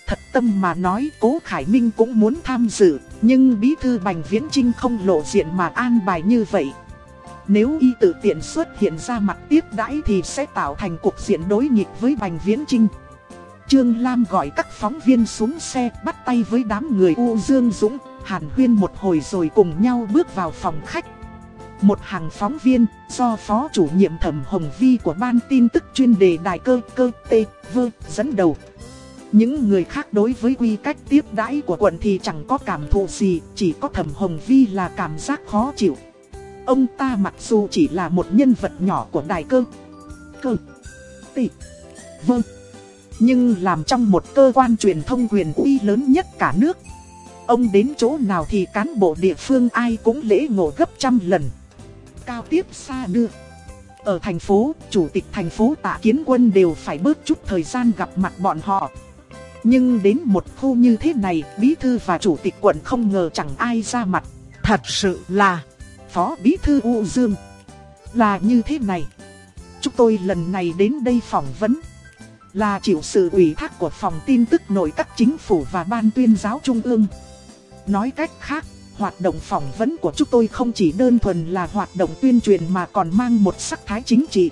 Thật tâm mà nói cố Khải Minh cũng muốn tham dự, nhưng bí thư Bành Viễn Trinh không lộ diện mà an bài như vậy. Nếu y tự tiện xuất hiện ra mặt tiếp đãi thì sẽ tạo thành cuộc diện đối nghịch với Bành Viễn Trinh. Trương Lam gọi các phóng viên xuống xe bắt tay với đám người U Dương Dũng, Hàn Huyên một hồi rồi cùng nhau bước vào phòng khách. Một hàng phóng viên do Phó chủ nhiệm Thẩm Hồng Vi của ban tin tức chuyên đề Đài Cơ Cơ T V dẫn đầu. Những người khác đối với quy cách tiếp đãi của quận thì chẳng có cảm thụ gì, chỉ có Thẩm Hồng Vi là cảm giác khó chịu. Ông ta mặc dù chỉ là một nhân vật nhỏ của Đài Cơ Cơ T Vơ nhưng làm trong một cơ quan truyền thông quyền uy lớn nhất cả nước. Ông đến chỗ nào thì cán bộ địa phương ai cũng lễ ngộ gấp trăm lần. Cao tiếp xa đưa. Ở thành phố, chủ tịch thành phố tạ kiến quân đều phải bớt chút thời gian gặp mặt bọn họ. Nhưng đến một khu như thế này, bí thư và chủ tịch quận không ngờ chẳng ai ra mặt. Thật sự là Phó bí thư U Dương. Là như thế này. Chúng tôi lần này đến đây phỏng vấn là chịu sự ủy thác của phòng tin tức nội các chính phủ và ban tuyên giáo trung ương. Nói cách khác, hoạt động phỏng vấn của chúng tôi không chỉ đơn thuần là hoạt động tuyên truyền mà còn mang một sắc thái chính trị.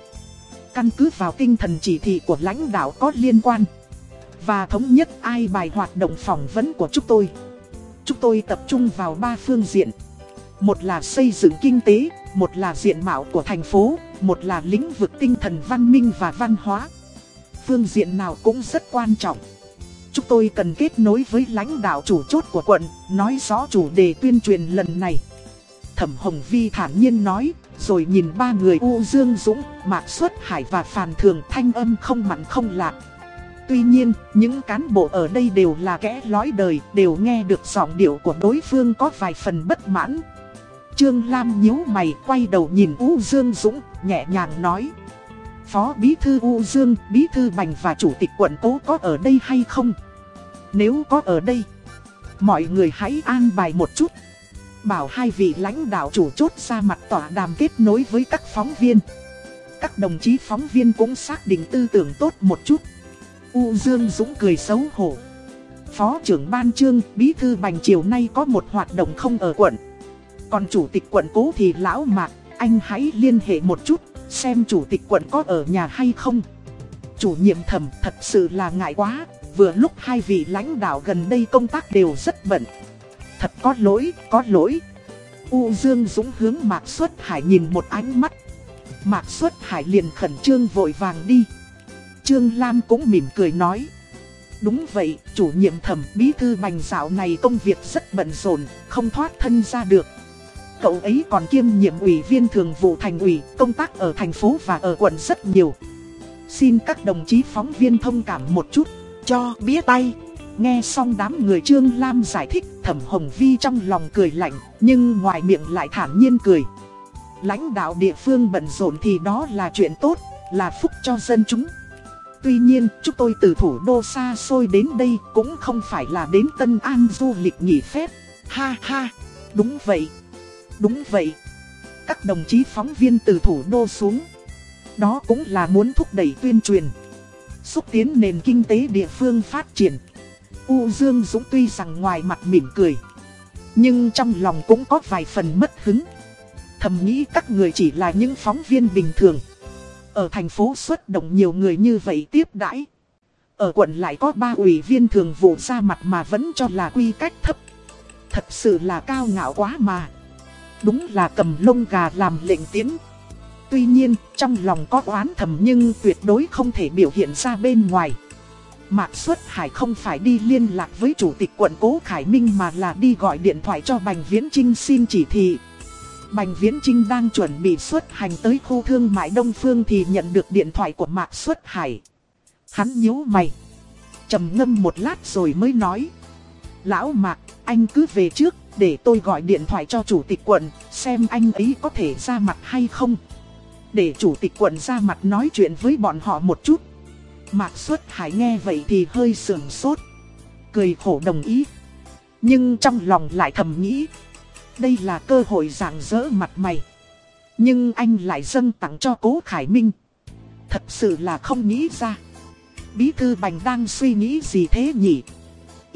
Căn cứ vào tinh thần chỉ thị của lãnh đạo có liên quan. Và thống nhất ai bài hoạt động phỏng vấn của chúng tôi. Chúng tôi tập trung vào ba phương diện. Một là xây dựng kinh tế, một là diện mạo của thành phố, một là lĩnh vực tinh thần văn minh và văn hóa phương diện nào cũng rất quan trọng. Chúng tôi cần kết nối với lãnh đạo chủ chốt của quận, nói rõ chủ đề tuyên truyền lần này. Thẩm Hồng Vi thản nhiên nói, rồi nhìn ba người U Dương Dũng, Mạc Xuất Hải và Phàn Thường thanh âm không mặn không lạc. Tuy nhiên, những cán bộ ở đây đều là kẻ lói đời, đều nghe được giọng điệu của đối phương có vài phần bất mãn. Trương Lam nhíu mày quay đầu nhìn U Dương Dũng, nhẹ nhàng nói. Phó Bí Thư U Dương, Bí Thư Bành và Chủ tịch quận Tố có ở đây hay không? Nếu có ở đây, mọi người hãy an bài một chút. Bảo hai vị lãnh đạo chủ chốt ra mặt tỏa đàm kết nối với các phóng viên. Các đồng chí phóng viên cũng xác định tư tưởng tốt một chút. U Dương Dũng cười xấu hổ. Phó trưởng ban trương, bí thư bành chiều nay có một hoạt động không ở quận. Còn chủ tịch quận cố thì lão mạc, anh hãy liên hệ một chút, xem chủ tịch quận có ở nhà hay không. Chủ nhiệm thẩm thật sự là ngại quá, vừa lúc hai vị lãnh đạo gần đây công tác đều rất bận. Thật có lỗi, có lỗi. U Dương Dũng hướng Mạc Xuất Hải nhìn một ánh mắt. Mạc Xuất Hải liền khẩn trương vội vàng đi. Trương Lam cũng mỉm cười nói. Đúng vậy, chủ nhiệm thẩm bí thư bành dạo này công việc rất bận rộn, không thoát thân ra được. Cậu ấy còn kiêm nhiệm ủy viên thường vụ thành ủy, công tác ở thành phố và ở quận rất nhiều. Xin các đồng chí phóng viên thông cảm một chút, cho bía tay. Nghe xong đám người Trương Lam giải thích, Thẩm Hồng Vi trong lòng cười lạnh, nhưng ngoài miệng lại thản nhiên cười. Lãnh đạo địa phương bận rộn thì đó là chuyện tốt, là phúc cho dân chúng. Tuy nhiên, chúng tôi từ thủ đô xa xôi đến đây cũng không phải là đến Tân An du lịch nghỉ phép. Ha ha, đúng vậy, đúng vậy. Các đồng chí phóng viên từ thủ đô xuống. Đó cũng là muốn thúc đẩy tuyên truyền, xúc tiến nền kinh tế địa phương phát triển. U Dương Dũng tuy rằng ngoài mặt mỉm cười, nhưng trong lòng cũng có vài phần mất hứng. Thầm nghĩ các người chỉ là những phóng viên bình thường. Ở thành phố xuất động nhiều người như vậy tiếp đãi. Ở quận lại có ba ủy viên thường vụ ra mặt mà vẫn cho là quy cách thấp. Thật sự là cao ngạo quá mà. Đúng là cầm lông gà làm lệnh tiến. Tuy nhiên, trong lòng có oán thầm nhưng tuyệt đối không thể biểu hiện ra bên ngoài. Mạc Xuất Hải không phải đi liên lạc với chủ tịch quận Cố Khải Minh mà là đi gọi điện thoại cho Bành Viễn Trinh xin chỉ thị. Bành Viễn Trinh đang chuẩn bị xuất hành tới khu thương mại Đông Phương thì nhận được điện thoại của Mạc Xuất Hải. Hắn nhíu mày. trầm ngâm một lát rồi mới nói. Lão Mạc, anh cứ về trước để tôi gọi điện thoại cho chủ tịch quận, xem anh ấy có thể ra mặt hay không. Để chủ tịch quận ra mặt nói chuyện với bọn họ một chút. Mạc Xuất Hải nghe vậy thì hơi sườn sốt. Cười khổ đồng ý. Nhưng trong lòng lại thầm nghĩ. Đây là cơ hội rạng rỡ mặt mày. Nhưng anh lại dâng tặng cho cố Khải Minh. Thật sự là không nghĩ ra. Bí thư Bành đang suy nghĩ gì thế nhỉ?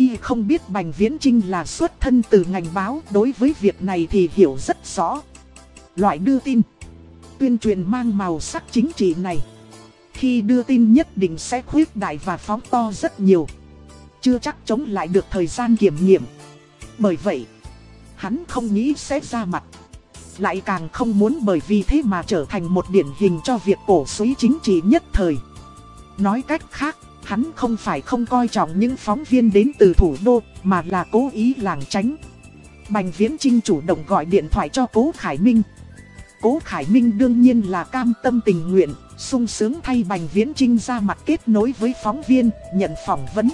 Y không biết Bành Viễn Trinh là xuất thân từ ngành báo. Đối với việc này thì hiểu rất rõ. Loại đưa tin. Tuyên truyền mang màu sắc chính trị này. Khi đưa tin nhất định sẽ khuyết đại và phóng to rất nhiều. Chưa chắc chống lại được thời gian kiểm nghiệm. Bởi vậy hắn không nghĩ sẽ ra mặt. Lại càng không muốn bởi vì thế mà trở thành một điển hình cho việc cổ suý chính trị nhất thời. Nói cách khác, hắn không phải không coi trọng những phóng viên đến từ thủ đô, mà là cố ý làng tránh. Bành Viễn Trinh chủ động gọi điện thoại cho Cố Khải Minh. Cố Khải Minh đương nhiên là cam tâm tình nguyện, sung sướng thay Bành Viễn Trinh ra mặt kết nối với phóng viên, nhận phỏng vấn.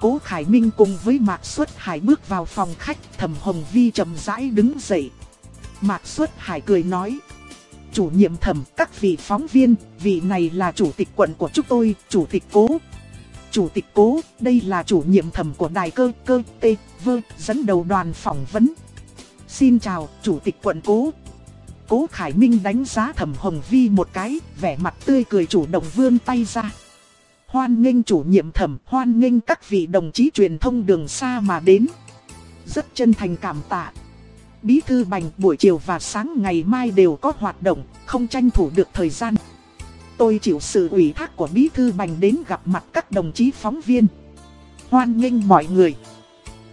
Cố Khải Minh cùng với Mạc Xuất Hải bước vào phòng khách, Thẩm Hồng Vi chậm rãi đứng dậy. Mạc Xuất Hải cười nói. Chủ nhiệm thẩm các vị phóng viên, vị này là chủ tịch quận của chúng tôi, chủ tịch cố. Chủ tịch cố, đây là chủ nhiệm thẩm của đài cơ cơ t vơ, dẫn đầu đoàn phỏng vấn. Xin chào, chủ tịch quận cố. Cố Khải Minh đánh giá thẩm Hồng Vi một cái, vẻ mặt tươi cười chủ động vươn tay ra. Hoan nghênh chủ nhiệm thẩm, hoan nghênh các vị đồng chí truyền thông đường xa mà đến. Rất chân thành cảm tạ. Bí thư bành buổi chiều và sáng ngày mai đều có hoạt động, không tranh thủ được thời gian. Tôi chịu sự ủy thác của bí thư bành đến gặp mặt các đồng chí phóng viên. Hoan nghênh mọi người.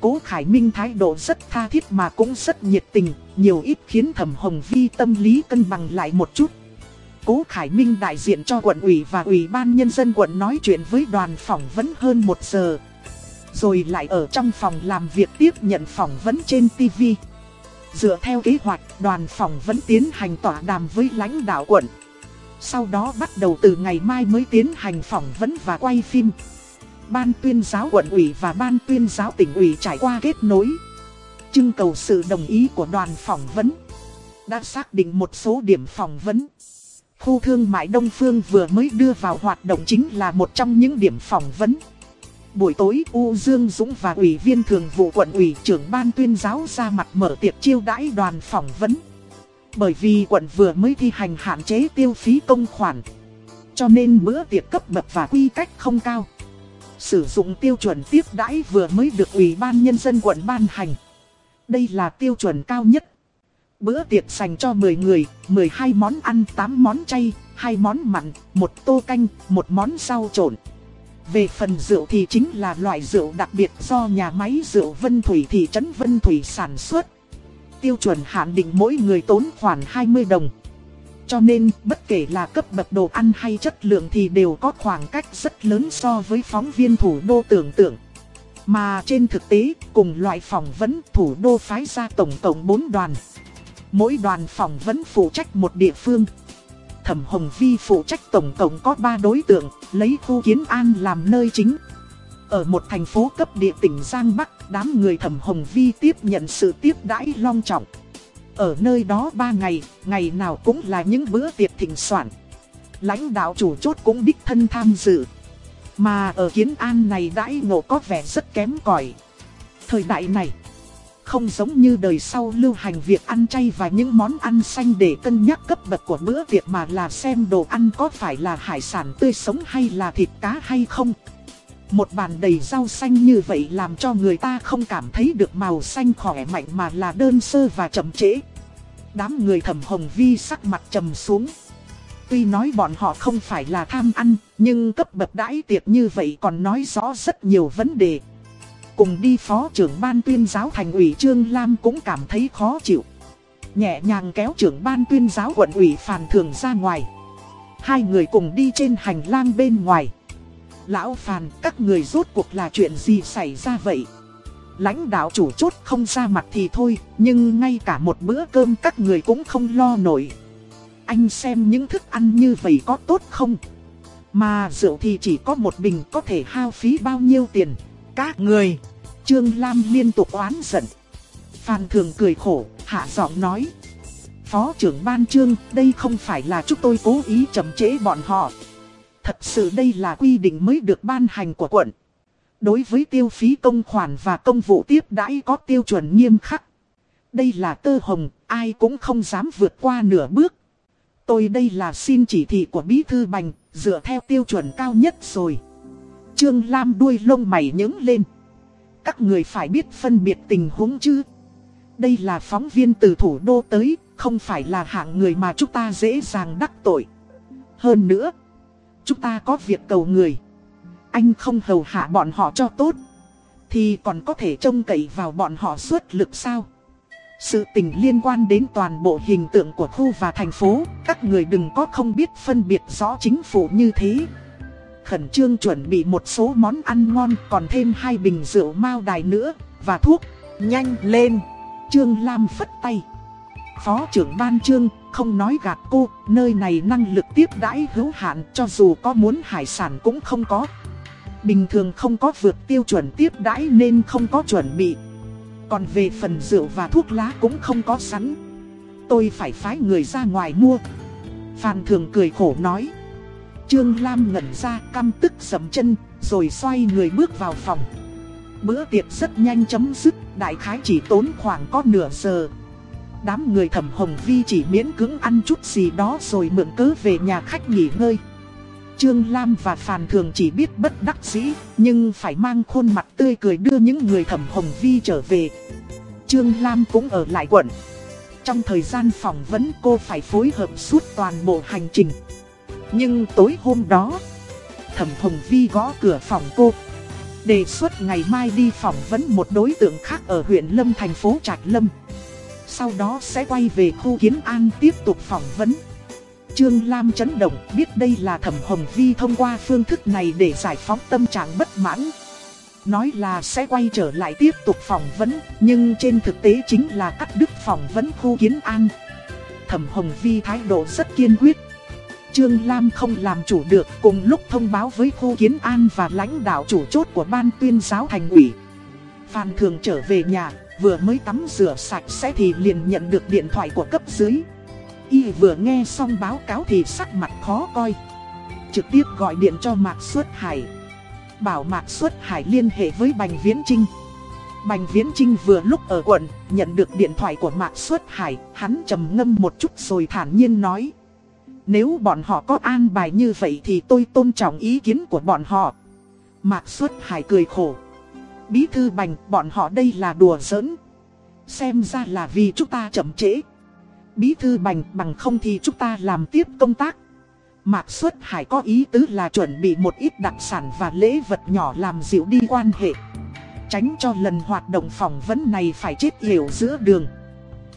Cố Khải Minh thái độ rất tha thiết mà cũng rất nhiệt tình, nhiều ít khiến thẩm hồng vi tâm lý cân bằng lại một chút. Cố Khải Minh đại diện cho quận ủy và ủy ban nhân dân quận nói chuyện với đoàn phỏng vấn hơn một giờ. Rồi lại ở trong phòng làm việc tiếp nhận phỏng vấn trên TV. Dựa theo kế hoạch, đoàn phỏng vấn tiến hành tỏa đàm với lãnh đạo quận. Sau đó bắt đầu từ ngày mai mới tiến hành phỏng vấn và quay phim. Ban tuyên giáo quận ủy và ban tuyên giáo tỉnh ủy trải qua kết nối. Trưng cầu sự đồng ý của đoàn phỏng vấn. Đã xác định một số điểm phỏng vấn. Khu thương mại Đông Phương vừa mới đưa vào hoạt động chính là một trong những điểm phỏng vấn. Buổi tối, U Dương Dũng và Ủy viên Thường vụ quận ủy trưởng ban tuyên giáo ra mặt mở tiệc chiêu đãi đoàn phỏng vấn. Bởi vì quận vừa mới thi hành hạn chế tiêu phí công khoản. Cho nên bữa tiệc cấp bậc và quy cách không cao. Sử dụng tiêu chuẩn tiếp đãi vừa mới được Ủy ban Nhân dân quận ban hành. Đây là tiêu chuẩn cao nhất Bữa tiệc dành cho 10 người, 12 món ăn, 8 món chay, 2 món mặn, một tô canh, một món rau trộn. Về phần rượu thì chính là loại rượu đặc biệt do nhà máy rượu Vân Thủy thị trấn Vân Thủy sản xuất. Tiêu chuẩn hạn định mỗi người tốn khoảng 20 đồng. Cho nên, bất kể là cấp bậc đồ ăn hay chất lượng thì đều có khoảng cách rất lớn so với phóng viên thủ đô tưởng tượng. Mà trên thực tế, cùng loại phỏng vấn thủ đô phái ra tổng cộng 4 đoàn. Mỗi đoàn phỏng vấn phụ trách một địa phương. Thẩm Hồng Vi phụ trách tổng cộng có 3 đối tượng, lấy khu Kiến An làm nơi chính. Ở một thành phố cấp địa tỉnh Giang Bắc, đám người Thẩm Hồng Vi tiếp nhận sự tiếp đãi long trọng. ở nơi đó ba ngày, ngày nào cũng là những bữa tiệc thịnh soạn. Lãnh đạo chủ chốt cũng đích thân tham dự. Mà ở kiến an này đãi ngộ có vẻ rất kém cỏi Thời đại này, không giống như đời sau lưu hành việc ăn chay và những món ăn xanh để cân nhắc cấp bậc của bữa tiệc mà là xem đồ ăn có phải là hải sản tươi sống hay là thịt cá hay không. Một bàn đầy rau xanh như vậy làm cho người ta không cảm thấy được màu xanh khỏe mạnh mà là đơn sơ và chậm trễ. Đám người thẩm hồng vi sắc mặt trầm xuống. Tuy nói bọn họ không phải là tham ăn, nhưng cấp bậc đãi tiệc như vậy còn nói rõ rất nhiều vấn đề. Cùng đi phó trưởng ban tuyên giáo thành ủy Trương Lam cũng cảm thấy khó chịu. Nhẹ nhàng kéo trưởng ban tuyên giáo quận ủy phàn thường ra ngoài. Hai người cùng đi trên hành lang bên ngoài. Lão phàn, các người rốt cuộc là chuyện gì xảy ra vậy? Lãnh đạo chủ chốt không ra mặt thì thôi, nhưng ngay cả một bữa cơm các người cũng không lo nổi. Anh xem những thức ăn như vậy có tốt không? Mà rượu thì chỉ có một bình có thể hao phí bao nhiêu tiền? Các người! Trương Lam liên tục oán giận. Phan Thường cười khổ, hạ giọng nói. Phó trưởng ban trương, đây không phải là chúng tôi cố ý chậm chế bọn họ. Thật sự đây là quy định mới được ban hành của quận. Đối với tiêu phí công khoản và công vụ tiếp đãi có tiêu chuẩn nghiêm khắc. Đây là tơ hồng, ai cũng không dám vượt qua nửa bước. Tôi đây là xin chỉ thị của Bí Thư Bành, dựa theo tiêu chuẩn cao nhất rồi. Trương Lam đuôi lông mày nhướng lên. Các người phải biết phân biệt tình huống chứ. Đây là phóng viên từ thủ đô tới, không phải là hạng người mà chúng ta dễ dàng đắc tội. Hơn nữa, chúng ta có việc cầu người. Anh không hầu hạ bọn họ cho tốt, thì còn có thể trông cậy vào bọn họ suốt lực sao? Sự tình liên quan đến toàn bộ hình tượng của khu và thành phố, các người đừng có không biết phân biệt rõ chính phủ như thế. Khẩn trương chuẩn bị một số món ăn ngon, còn thêm hai bình rượu mao đài nữa, và thuốc, nhanh lên. Trương Lam phất tay. Phó trưởng ban trương, không nói gạt cô, nơi này năng lực tiếp đãi hữu hạn cho dù có muốn hải sản cũng không có. Bình thường không có vượt tiêu chuẩn tiếp đãi nên không có chuẩn bị. Còn về phần rượu và thuốc lá cũng không có sẵn. Tôi phải phái người ra ngoài mua. Phan thường cười khổ nói. Trương Lam ngẩn ra căm tức sầm chân Rồi xoay người bước vào phòng. Bữa tiệc rất nhanh chấm dứt Đại khái chỉ tốn khoảng có nửa giờ. Đám người thẩm hồng vi chỉ miễn cưỡng ăn chút gì đó Rồi mượn cớ về nhà khách nghỉ ngơi Trương Lam và Phàn Thường chỉ biết bất đắc dĩ, nhưng phải mang khuôn mặt tươi cười đưa những người thẩm hồng vi trở về. Trương Lam cũng ở lại quận. Trong thời gian phỏng vấn cô phải phối hợp suốt toàn bộ hành trình. Nhưng tối hôm đó, thẩm hồng vi gõ cửa phòng cô. Đề xuất ngày mai đi phỏng vấn một đối tượng khác ở huyện Lâm thành phố Trạch Lâm. Sau đó sẽ quay về khu Kiến An tiếp tục phỏng vấn. Trương Lam chấn động biết đây là thẩm hồng vi thông qua phương thức này để giải phóng tâm trạng bất mãn. Nói là sẽ quay trở lại tiếp tục phỏng vấn, nhưng trên thực tế chính là cắt đứt phỏng vấn khu kiến an. Thẩm hồng vi thái độ rất kiên quyết. Trương Lam không làm chủ được cùng lúc thông báo với khu kiến an và lãnh đạo chủ chốt của ban tuyên giáo thành ủy. Phan Thường trở về nhà, vừa mới tắm rửa sạch sẽ thì liền nhận được điện thoại của cấp dưới. Y vừa nghe xong báo cáo thì sắc mặt khó coi. Trực tiếp gọi điện cho Mạc Xuất Hải. Bảo Mạc Xuất Hải liên hệ với Bành Viễn Trinh Bành Viễn Trinh vừa lúc ở quận, Nhận được điện thoại của Mạc Xuất Hải, Hắn trầm ngâm một chút rồi thản nhiên nói. Nếu bọn họ có an bài như vậy thì tôi tôn trọng ý kiến của bọn họ. Mạc Xuất Hải cười khổ. Bí thư Bành bọn họ đây là đùa giỡn Xem ra là vì chúng ta chậm trễ bí thư bành bằng không thì chúng ta làm tiếp công tác. Mạc Xuất Hải có ý tứ là chuẩn bị một ít đặc sản và lễ vật nhỏ làm dịu đi quan hệ. Tránh cho lần hoạt động phỏng vấn này phải chết hiểu giữa đường.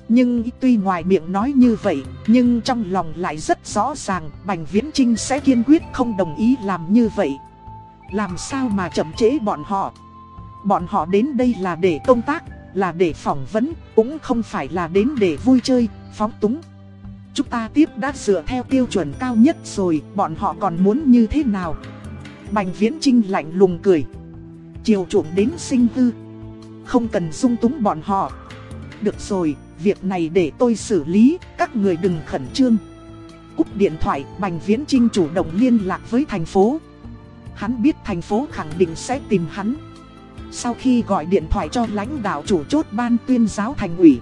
Nhưng tuy ngoài miệng nói như vậy, nhưng trong lòng lại rất rõ ràng Bành Viễn Trinh sẽ kiên quyết không đồng ý làm như vậy. Làm sao mà chậm chế bọn họ? Bọn họ đến đây là để công tác, là để phỏng vấn, cũng không phải là đến để vui chơi, phóng túng. Chúng ta tiếp đã dựa theo tiêu chuẩn cao nhất rồi, bọn họ còn muốn như thế nào? Bành Viễn Trinh lạnh lùng cười. Chiều chuộng đến sinh hư. Không cần dung túng bọn họ. Được rồi, việc này để tôi xử lý, các người đừng khẩn trương. Cúp điện thoại, Bành Viễn Trinh chủ động liên lạc với thành phố. Hắn biết thành phố khẳng định sẽ tìm hắn. Sau khi gọi điện thoại cho lãnh đạo chủ chốt ban tuyên giáo thành ủy,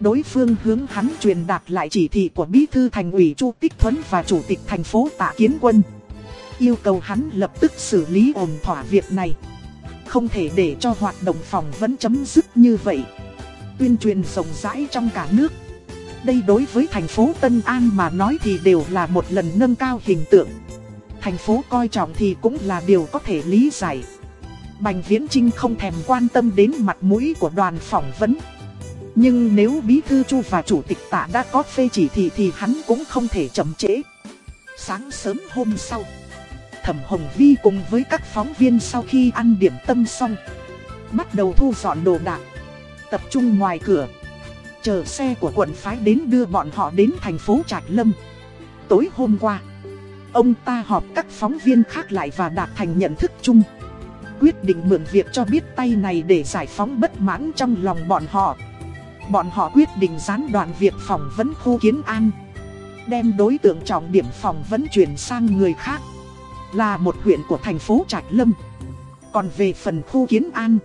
đối phương hướng hắn truyền đạt lại chỉ thị của bí thư thành ủy Chu Tích Thuấn và chủ tịch thành phố Tạ Kiến Quân. Yêu cầu hắn lập tức xử lý ổn thỏa việc này. Không thể để cho hoạt động phòng vẫn chấm dứt như vậy. Tuyên truyền rộng rãi trong cả nước. Đây đối với thành phố Tân An mà nói thì đều là một lần nâng cao hình tượng. Thành phố coi trọng thì cũng là điều có thể lý giải. Bành Viễn Trinh không thèm quan tâm đến mặt mũi của đoàn phỏng vấn. Nhưng nếu Bí Thư Chu và Chủ tịch Tạ đã có phê chỉ thị thì hắn cũng không thể chậm trễ. Sáng sớm hôm sau, Thẩm Hồng Vi cùng với các phóng viên sau khi ăn điểm tâm xong, bắt đầu thu dọn đồ đạc, tập trung ngoài cửa. Chờ xe của quận phái đến đưa bọn họ đến thành phố Trạch Lâm. Tối hôm qua, ông ta họp các phóng viên khác lại và đạt thành nhận thức chung. Quyết định mượn việc cho biết tay này để giải phóng bất mãn trong lòng bọn họ. Bọn họ quyết định gián đoạn việc phỏng vấn khu kiến an, Đem đối tượng trọng điểm phỏng vấn chuyển sang người khác. Là một huyện của thành phố Trạch Lâm. Còn về phần khu kiến an,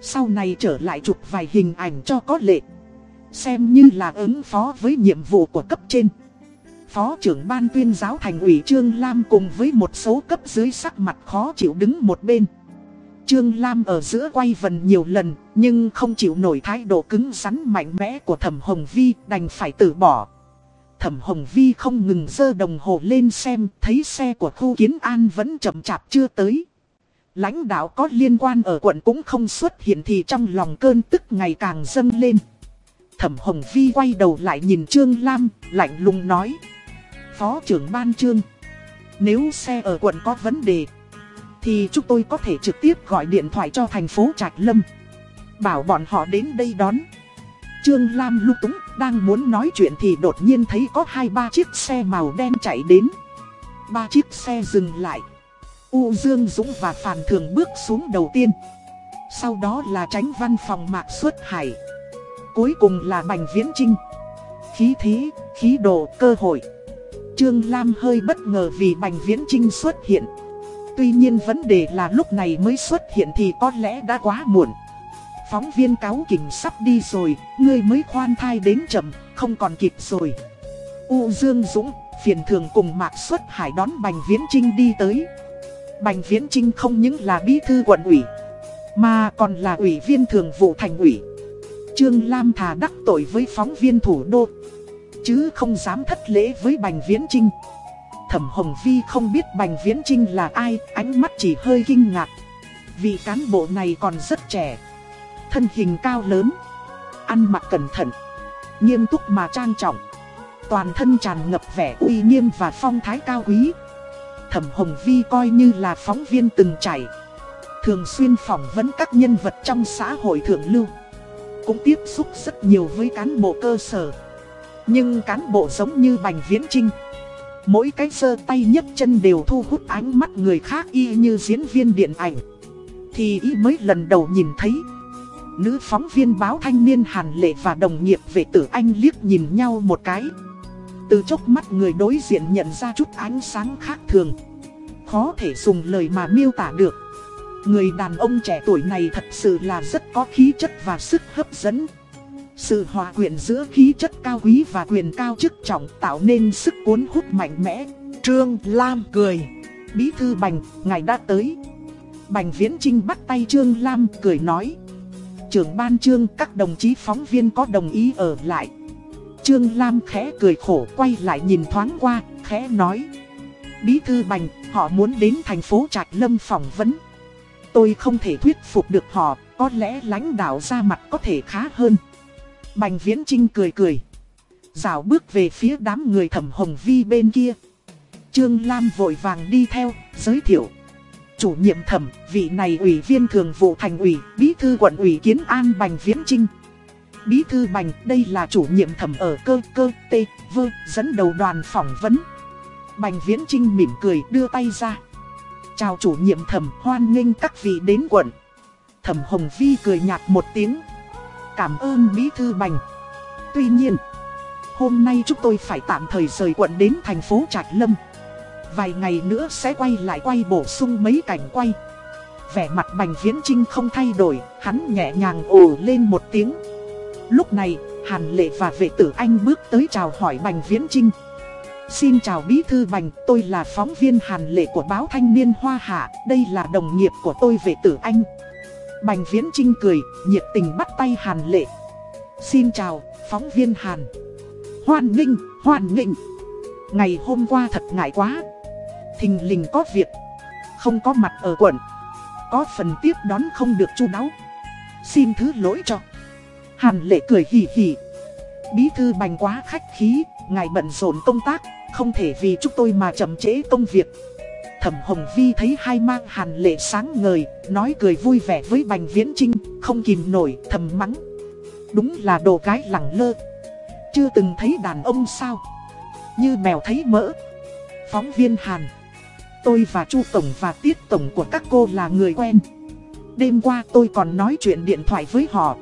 Sau này trở lại chụp vài hình ảnh cho có lệ. Xem như là ứng phó với nhiệm vụ của cấp trên. Phó trưởng ban tuyên giáo thành ủy Trương Lam cùng với một số cấp dưới sắc mặt khó chịu đứng một bên. Trương Lam ở giữa quay vần nhiều lần, nhưng không chịu nổi thái độ cứng rắn mạnh mẽ của Thẩm Hồng Vi đành phải từ bỏ. Thẩm Hồng Vi không ngừng dơ đồng hồ lên xem, thấy xe của khu kiến an vẫn chậm chạp chưa tới. Lãnh đạo có liên quan ở quận cũng không xuất hiện thì trong lòng cơn tức ngày càng dâng lên. Thẩm Hồng Vi quay đầu lại nhìn Trương Lam, lạnh lùng nói. Phó trưởng ban trương, nếu xe ở quận có vấn đề thì chúng tôi có thể trực tiếp gọi điện thoại cho thành phố Trạch Lâm. Bảo bọn họ đến đây đón. Trương Lam lúc túng đang muốn nói chuyện thì đột nhiên thấy có hai ba chiếc xe màu đen chạy đến. Ba chiếc xe dừng lại. U Dương Dũng và Phàn Thường bước xuống đầu tiên. Sau đó là tránh văn phòng Mạc Xuất Hải. Cuối cùng là Bành Viễn Trinh. Khí thế, khí độ, cơ hội. Trương Lam hơi bất ngờ vì Bành Viễn Trinh xuất hiện. Tuy nhiên vấn đề là lúc này mới xuất hiện thì có lẽ đã quá muộn. Phóng viên cáo kỉnh sắp đi rồi, ngươi mới khoan thai đến chậm, không còn kịp rồi. U Dương Dũng, phiền thường cùng Mạc Xuất Hải đón Bành Viễn Trinh đi tới. Bành Viễn Trinh không những là bí thư quận ủy, mà còn là ủy viên thường vụ thành ủy. Trương Lam thà đắc tội với phóng viên thủ đô, chứ không dám thất lễ với Bành Viễn Trinh. Thẩm Hồng Vi không biết Bành Viễn Trinh là ai, ánh mắt chỉ hơi kinh ngạc. Vị cán bộ này còn rất trẻ. Thân hình cao lớn. Ăn mặc cẩn thận. Nghiêm túc mà trang trọng. Toàn thân tràn ngập vẻ uy nghiêm và phong thái cao quý. Thẩm Hồng Vi coi như là phóng viên từng chảy. Thường xuyên phỏng vấn các nhân vật trong xã hội thượng lưu. Cũng tiếp xúc rất nhiều với cán bộ cơ sở. Nhưng cán bộ giống như Bành Viễn Trinh Mỗi cái sơ tay nhấc chân đều thu hút ánh mắt người khác y như diễn viên điện ảnh. Thì y mới lần đầu nhìn thấy. Nữ phóng viên báo thanh niên Hàn Lệ và đồng nghiệp về tử anh liếc nhìn nhau một cái. Từ chốc mắt người đối diện nhận ra chút ánh sáng khác thường. Khó thể dùng lời mà miêu tả được. Người đàn ông trẻ tuổi này thật sự là rất có khí chất và sức hấp dẫn sự hòa quyện giữa khí chất cao quý và quyền cao chức trọng tạo nên sức cuốn hút mạnh mẽ. Trương Lam cười. Bí thư Bành, ngài đã tới. Bành Viễn Trinh bắt tay Trương Lam cười nói. Trưởng ban trương các đồng chí phóng viên có đồng ý ở lại. Trương Lam khẽ cười khổ quay lại nhìn thoáng qua, khẽ nói. Bí thư Bành, họ muốn đến thành phố Trạch Lâm phỏng vấn. Tôi không thể thuyết phục được họ, có lẽ lãnh đạo ra mặt có thể khá hơn. Bành Viễn Trinh cười cười. Rào bước về phía đám người thẩm hồng vi bên kia. Trương Lam vội vàng đi theo, giới thiệu. Chủ nhiệm thẩm, vị này ủy viên thường vụ thành ủy, bí thư quận ủy Kiến An Bành Viễn Trinh. Bí thư Bành, đây là chủ nhiệm thẩm ở cơ cơ t vơ, dẫn đầu đoàn phỏng vấn. Bành Viễn Trinh mỉm cười đưa tay ra. Chào chủ nhiệm thẩm, hoan nghênh các vị đến quận. Thẩm Hồng Vi cười nhạt một tiếng cảm ơn Bí Thư Bành. Tuy nhiên, hôm nay chúng tôi phải tạm thời rời quận đến thành phố Trạch Lâm. Vài ngày nữa sẽ quay lại quay bổ sung mấy cảnh quay. Vẻ mặt Bành Viễn Trinh không thay đổi, hắn nhẹ nhàng ồ lên một tiếng. Lúc này, Hàn Lệ và vệ tử anh bước tới chào hỏi Bành Viễn Trinh. Xin chào Bí Thư Bành, tôi là phóng viên Hàn Lệ của báo Thanh niên Hoa Hạ, đây là đồng nghiệp của tôi vệ tử anh. Bành Viễn Trinh cười, nhiệt tình bắt tay Hàn Lệ. Xin chào, phóng viên Hàn. Hoan nghênh, hoan nghênh. Ngày hôm qua thật ngại quá. Thình lình có việc, không có mặt ở quận. Có phần tiếp đón không được chu đáo. Xin thứ lỗi cho. Hàn Lệ cười hì hì. Bí thư bành quá khách khí, ngài bận rộn công tác, không thể vì chúng tôi mà chậm trễ công việc. Thẩm Hồng Vi thấy hai mang hàn lệ sáng ngời, nói cười vui vẻ với Bành Viễn Trinh, không kìm nổi, thầm mắng. Đúng là đồ gái lẳng lơ. Chưa từng thấy đàn ông sao? Như mèo thấy mỡ. Phóng viên Hàn. Tôi và Chu Tổng và Tiết Tổng của các cô là người quen. Đêm qua tôi còn nói chuyện điện thoại với họ.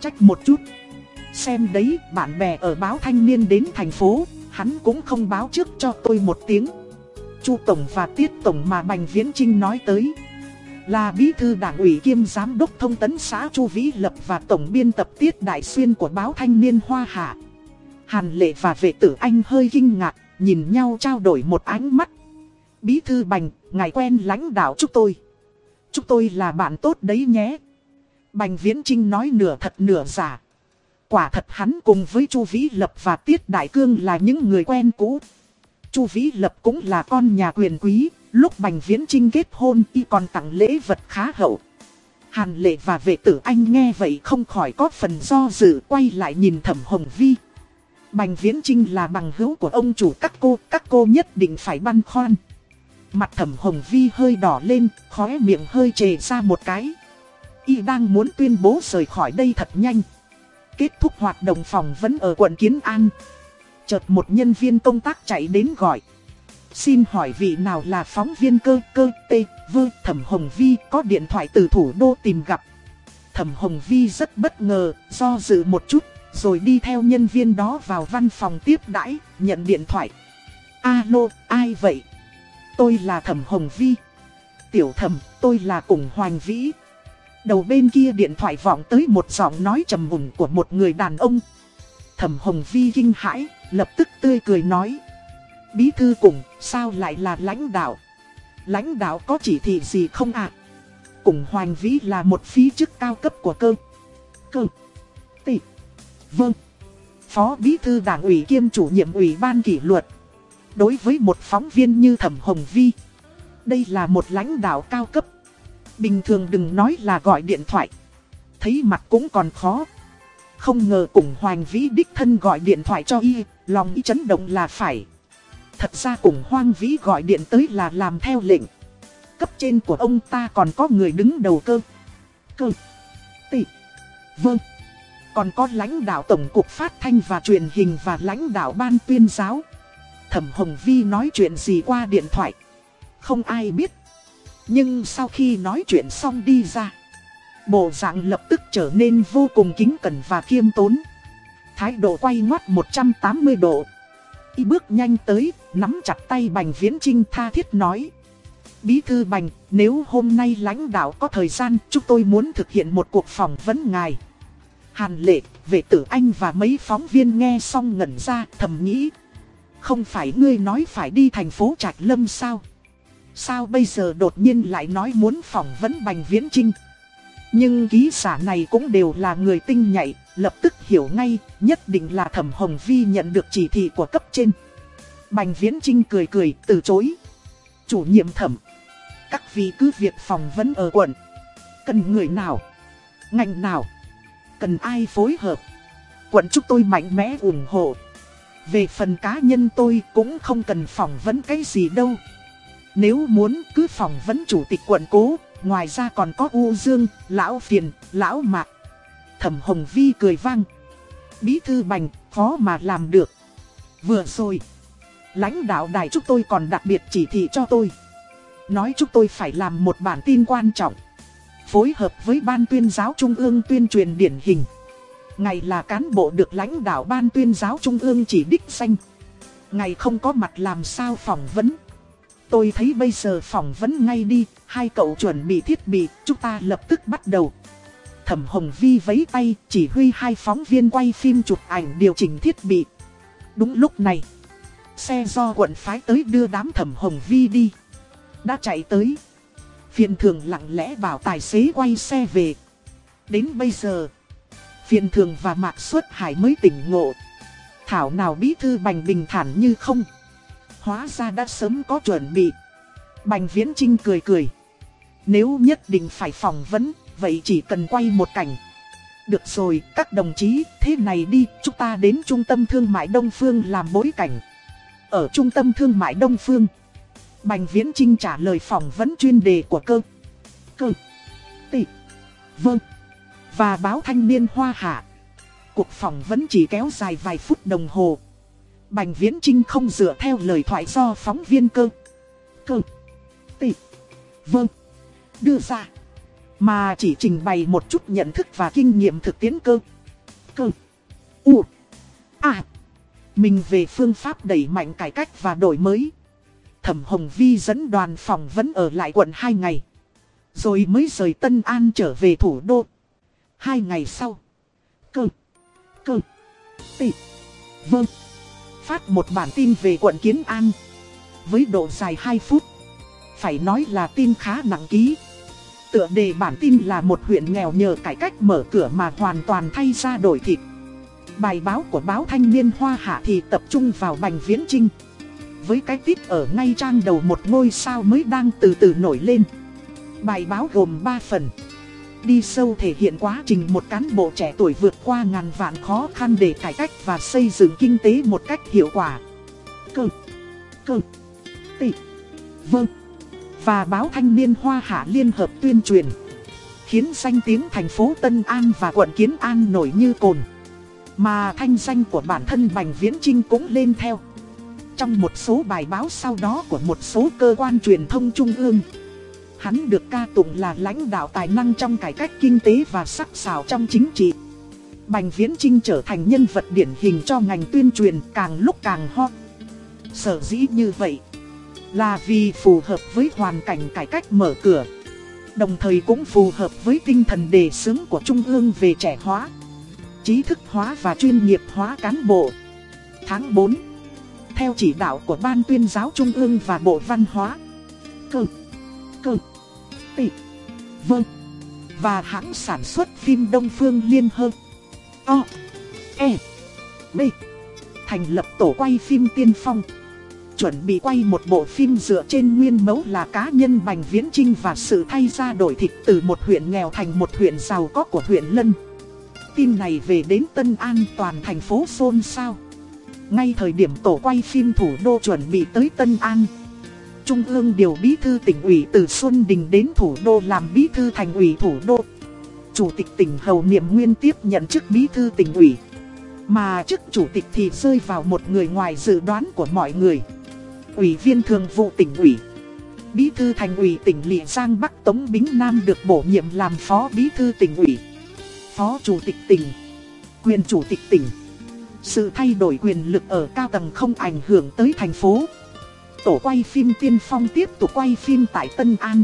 Trách một chút. Xem đấy, bạn bè ở báo thanh niên đến thành phố, hắn cũng không báo trước cho tôi một tiếng. Chu Tổng và Tiết Tổng mà Bành Viễn Trinh nói tới là bí thư đảng ủy kiêm giám đốc thông tấn xã Chu Vĩ Lập và tổng biên tập Tiết Đại Xuyên của báo Thanh niên Hoa Hạ. Hàn Lệ và vệ tử anh hơi kinh ngạc, nhìn nhau trao đổi một ánh mắt. Bí thư Bành, ngài quen lãnh đạo chúng tôi. chúng tôi là bạn tốt đấy nhé. Bành Viễn Trinh nói nửa thật nửa giả. Quả thật hắn cùng với Chu Vĩ Lập và Tiết Đại Cương là những người quen cũ. Chu Vĩ Lập cũng là con nhà quyền quý, lúc Bành Viễn Trinh kết hôn y còn tặng lễ vật khá hậu. Hàn Lệ và vệ tử anh nghe vậy không khỏi có phần do dự quay lại nhìn Thẩm Hồng Vi. Bành Viễn Trinh là bằng hữu của ông chủ các cô, các cô nhất định phải băn khoăn. Mặt Thẩm Hồng Vi hơi đỏ lên, khóe miệng hơi trề ra một cái. Y đang muốn tuyên bố rời khỏi đây thật nhanh. Kết thúc hoạt động phòng vẫn ở quận Kiến An. Chợt một nhân viên công tác chạy đến gọi. Xin hỏi vị nào là phóng viên cơ cơ tê vơ thẩm Hồng Vi có điện thoại từ thủ đô tìm gặp. Thẩm Hồng Vi rất bất ngờ, do dự một chút, rồi đi theo nhân viên đó vào văn phòng tiếp đãi, nhận điện thoại. Alo, ai vậy? Tôi là Thẩm Hồng Vi. Tiểu Thẩm, tôi là Cùng Hoành Vĩ. Đầu bên kia điện thoại vọng tới một giọng nói trầm mùng của một người đàn ông. Thẩm Hồng Vi kinh hãi, lập tức tươi cười nói. Bí thư cùng, sao lại là lãnh đạo? Lãnh đạo có chỉ thị gì không ạ? À? Cùng hoàng Vĩ là một phí chức cao cấp của cơ. Cơ. Tị. Vâng. Phó Bí thư đảng ủy kiêm chủ nhiệm ủy ban kỷ luật. Đối với một phóng viên như Thẩm Hồng Vi, đây là một lãnh đạo cao cấp. Bình thường đừng nói là gọi điện thoại. Thấy mặt cũng còn khó. Không ngờ cùng Hoàng Vĩ đích thân gọi điện thoại cho y, lòng y chấn động là phải. Thật ra cùng Hoàng Vĩ gọi điện tới là làm theo lệnh. Cấp trên của ông ta còn có người đứng đầu cơ. Cơ. Tị. Vâng. Còn có lãnh đạo Tổng cục Phát thanh và truyền hình và lãnh đạo Ban tuyên giáo. Thẩm Hồng Vi nói chuyện gì qua điện thoại. Không ai biết. Nhưng sau khi nói chuyện xong đi ra, bộ dạng lập tức trở nên vô cùng kính cẩn và khiêm tốn. Thái độ quay ngoắt 180 độ. Y bước nhanh tới, nắm chặt tay Bành Viễn Trinh tha thiết nói. Bí thư Bành, nếu hôm nay lãnh đạo có thời gian, chúng tôi muốn thực hiện một cuộc phỏng vấn ngài. Hàn lệ, vệ tử anh và mấy phóng viên nghe xong ngẩn ra, thầm nghĩ. Không phải ngươi nói phải đi thành phố Trạch Lâm sao? Sao bây giờ đột nhiên lại nói muốn phỏng vấn Bành Viễn Trinh? Nhưng ký giả này cũng đều là người tinh nhạy, lập tức hiểu ngay, nhất định là Thẩm Hồng Vi nhận được chỉ thị của cấp trên. Bành Viễn Trinh cười cười, từ chối. Chủ nhiệm thẩm. Các vị cứ việc phòng vấn ở quận. Cần người nào? Ngành nào? Cần ai phối hợp? Quận chúng tôi mạnh mẽ ủng hộ. Về phần cá nhân tôi cũng không cần phỏng vấn cái gì đâu. Nếu muốn cứ phỏng vấn chủ tịch quận cố, ngoài ra còn có U Dương, Lão Phiền, Lão Mạc. Thẩm Hồng Vi cười vang. Bí thư bành, khó mà làm được. Vừa rồi, lãnh đạo đài chúng tôi còn đặc biệt chỉ thị cho tôi. Nói chúng tôi phải làm một bản tin quan trọng. Phối hợp với ban tuyên giáo trung ương tuyên truyền điển hình. ngày là cán bộ được lãnh đạo ban tuyên giáo trung ương chỉ đích danh. ngày không có mặt làm sao phỏng vấn. Tôi thấy bây giờ phỏng vấn ngay đi, hai cậu chuẩn bị thiết bị, chúng ta lập tức bắt đầu. Thẩm Hồng Vi vấy tay, chỉ huy hai phóng viên quay phim chụp ảnh điều chỉnh thiết bị. Đúng lúc này, xe do quận phái tới đưa đám Thẩm Hồng Vi đi. Đã chạy tới. Phiền thường lặng lẽ bảo tài xế quay xe về. Đến bây giờ, phiền thường và Mạc Xuất Hải mới tỉnh ngộ. Thảo nào bí thư bành bình thản như không. Hóa ra đã sớm có chuẩn bị. Bành Viễn Trinh cười cười. Nếu nhất định phải phỏng vấn, vậy chỉ cần quay một cảnh. Được rồi, các đồng chí, thế này đi, chúng ta đến trung tâm thương mại Đông Phương làm bối cảnh. Ở trung tâm thương mại Đông Phương, Bành Viễn Trinh trả lời phỏng vấn chuyên đề của cơ. Cơ. Tị. Vâng. Và báo thanh niên Hoa Hạ. Cuộc phỏng vấn chỉ kéo dài vài phút đồng hồ. Bành Viễn Trinh không dựa theo lời thoại do phóng viên cơ. Cơ. Tị. Vâng. Đưa ra. Mà chỉ trình bày một chút nhận thức và kinh nghiệm thực tiễn cơ. Cơ. U. À. Mình về phương pháp đẩy mạnh cải cách và đổi mới. Thẩm Hồng Vi dẫn đoàn phỏng vấn ở lại quận 2 ngày. Rồi mới rời Tân An trở về thủ đô. Hai ngày sau. Cơ. Cơ. Tị. Vâng. Phát một bản tin về quận Kiến An. Với độ dài 2 phút. Phải nói là tin khá nặng ký. Tựa đề bản tin là một huyện nghèo nhờ cải cách mở cửa mà hoàn toàn thay ra đổi thịt. Bài báo của báo Thanh niên Hoa Hạ thì tập trung vào Bành Viễn Trinh. Với cái tít ở ngay trang đầu một ngôi sao mới đang từ từ nổi lên. Bài báo gồm 3 phần. Đi sâu thể hiện quá trình một cán bộ trẻ tuổi vượt qua ngàn vạn khó khăn để cải cách và xây dựng kinh tế một cách hiệu quả. Cơ. Cơ. Tị. Vâng. Và báo thanh niên Hoa Hạ Liên Hợp tuyên truyền. Khiến danh tiếng thành phố Tân An và quận Kiến An nổi như cồn. Mà thanh danh của bản thân Bành Viễn Trinh cũng lên theo. Trong một số bài báo sau đó của một số cơ quan truyền thông trung ương. Hắn được ca tụng là lãnh đạo tài năng trong cải cách kinh tế và sắc sảo trong chính trị. Bành Viễn Trinh trở thành nhân vật điển hình cho ngành tuyên truyền càng lúc càng hot. Sở dĩ như vậy là vì phù hợp với hoàn cảnh cải cách mở cửa. Đồng thời cũng phù hợp với tinh thần đề xướng của Trung ương về trẻ hóa, trí thức hóa và chuyên nghiệp hóa cán bộ. Tháng 4 Theo chỉ đạo của Ban tuyên giáo Trung ương và Bộ Văn hóa Cơ Tị Vâng Và hãng sản xuất phim Đông Phương Liên Hợp O E B Thành lập tổ quay phim tiên phong chuẩn bị quay một bộ phim dựa trên nguyên mẫu là cá nhân Bành Viễn Trinh và sự thay ra đổi thịt từ một huyện nghèo thành một huyện giàu có của huyện Lân. Tin này về đến Tân An, toàn thành phố xôn xao. Ngay thời điểm tổ quay phim thủ đô chuẩn bị tới Tân An. Trung ương điều bí thư tỉnh ủy từ Xuân Đình đến thủ đô làm bí thư thành ủy thủ đô. Chủ tịch tỉnh Hầu Niệm Nguyên tiếp nhận chức bí thư tỉnh ủy. Mà chức chủ tịch thì rơi vào một người ngoài dự đoán của mọi người. Ủy viên thường vụ tỉnh ủy Bí thư thành ủy tỉnh Lị Giang Bắc Tống Bính Nam được bổ nhiệm làm phó bí thư tỉnh ủy Phó chủ tịch tỉnh Quyền chủ tịch tỉnh Sự thay đổi quyền lực ở cao tầng không ảnh hưởng tới thành phố Tổ quay phim tiên phong tiếp tục quay phim tại Tân An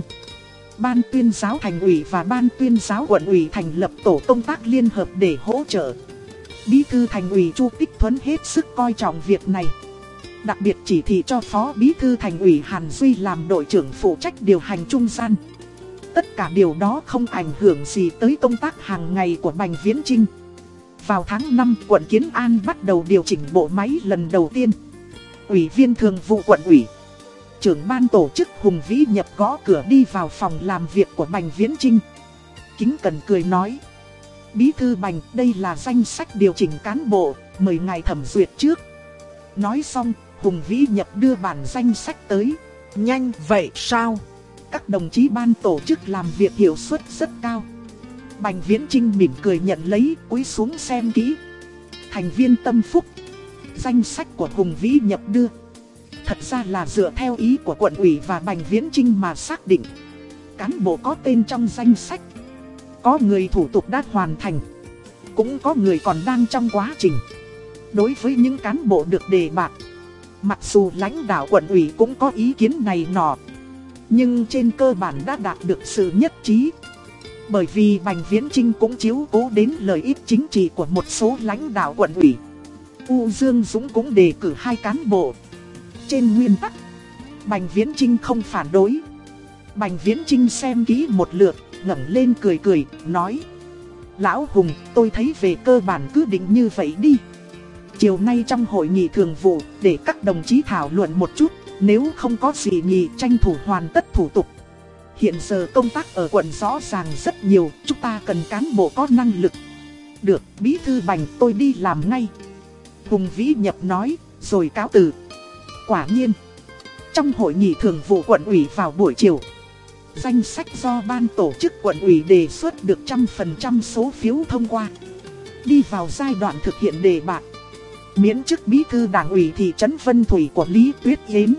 Ban tuyên giáo thành ủy và ban tuyên giáo quận ủy thành lập tổ công tác liên hợp để hỗ trợ Bí thư thành ủy Chu Tích Thuấn hết sức coi trọng việc này Đặc biệt chỉ thị cho Phó Bí Thư Thành ủy Hàn Duy làm đội trưởng phụ trách điều hành trung gian. Tất cả điều đó không ảnh hưởng gì tới công tác hàng ngày của Bành Viễn Trinh. Vào tháng 5, quận Kiến An bắt đầu điều chỉnh bộ máy lần đầu tiên. Ủy viên thường vụ quận ủy, trưởng ban tổ chức Hùng Vĩ nhập gõ cửa đi vào phòng làm việc của Bành Viễn Trinh. Kính cần cười nói. Bí thư Bành, đây là danh sách điều chỉnh cán bộ, mời ngài thẩm duyệt trước. Nói xong, Hùng Vĩ Nhập đưa bản danh sách tới. Nhanh vậy sao? Các đồng chí ban tổ chức làm việc hiệu suất rất cao. Bành Viễn Trinh mỉm cười nhận lấy, cúi xuống xem kỹ. Thành viên tâm phúc. Danh sách của Hùng Vĩ Nhập đưa. Thật ra là dựa theo ý của quận ủy và Bành Viễn Trinh mà xác định. Cán bộ có tên trong danh sách. Có người thủ tục đã hoàn thành. cũng có người còn đang trong quá trình. Đối với những cán bộ được đề bạc mặc dù lãnh đạo quận ủy cũng có ý kiến này nọ, nhưng trên cơ bản đã đạt được sự nhất trí. Bởi vì Bành Viễn Trinh cũng chiếu cố đến lợi ích chính trị của một số lãnh đạo quận ủy. U Dương Dũng cũng đề cử hai cán bộ. Trên nguyên tắc, Bành Viễn Trinh không phản đối. Bành Viễn Trinh xem kỹ một lượt, ngẩng lên cười cười, nói Lão Hùng, tôi thấy về cơ bản cứ định như vậy đi Chiều nay trong hội nghị thường vụ, để các đồng chí thảo luận một chút Nếu không có gì nghị tranh thủ hoàn tất thủ tục Hiện giờ công tác ở quận rõ ràng rất nhiều, chúng ta cần cán bộ có năng lực Được, Bí Thư Bành tôi đi làm ngay Hùng Vĩ Nhập nói, rồi cáo từ Quả nhiên Trong hội nghị thường vụ quận ủy vào buổi chiều Danh sách do ban tổ chức quận ủy đề xuất được trăm phần trăm số phiếu thông qua. Đi vào giai đoạn thực hiện đề bạc, Miễn chức bí thư đảng ủy thị trấn Vân Thủy của Lý Tuyết Yến.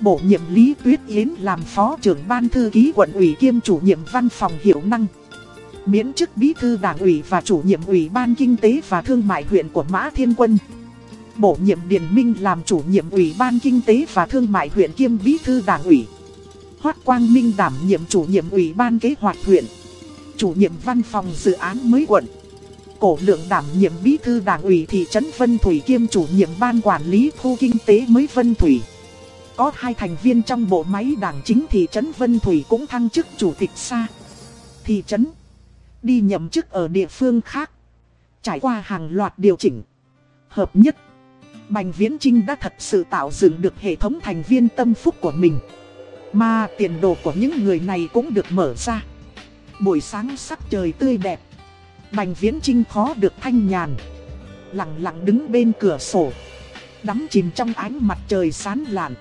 Bổ nhiệm Lý Tuyết Yến làm phó trưởng ban thư ký quận ủy kiêm chủ nhiệm văn phòng hiệu năng. Miễn chức bí thư đảng ủy và chủ nhiệm ủy ban kinh tế và thương mại huyện của Mã Thiên Quân. Bổ nhiệm Điền Minh làm chủ nhiệm ủy ban kinh tế và thương mại huyện kiêm bí thư đảng ủy. Hoác Quang Minh đảm nhiệm chủ nhiệm ủy ban kế hoạch huyện, chủ nhiệm văn phòng dự án mới quận. Cổ lượng đảm nhiệm bí thư đảng ủy thị trấn Vân Thủy kiêm chủ nhiệm ban quản lý khu kinh tế mới Vân Thủy. Có hai thành viên trong bộ máy đảng chính thị trấn Vân Thủy cũng thăng chức chủ tịch xa. Thị trấn đi nhậm chức ở địa phương khác. Trải qua hàng loạt điều chỉnh. Hợp nhất. Bành Viễn Trinh đã thật sự tạo dựng được hệ thống thành viên tâm phúc của mình. Mà tiền đồ của những người này cũng được mở ra. Buổi sáng sắc trời tươi đẹp. Bành viễn trinh khó được thanh nhàn. Lặng lặng đứng bên cửa sổ. Đắm chìm trong ánh mặt trời sán lạn.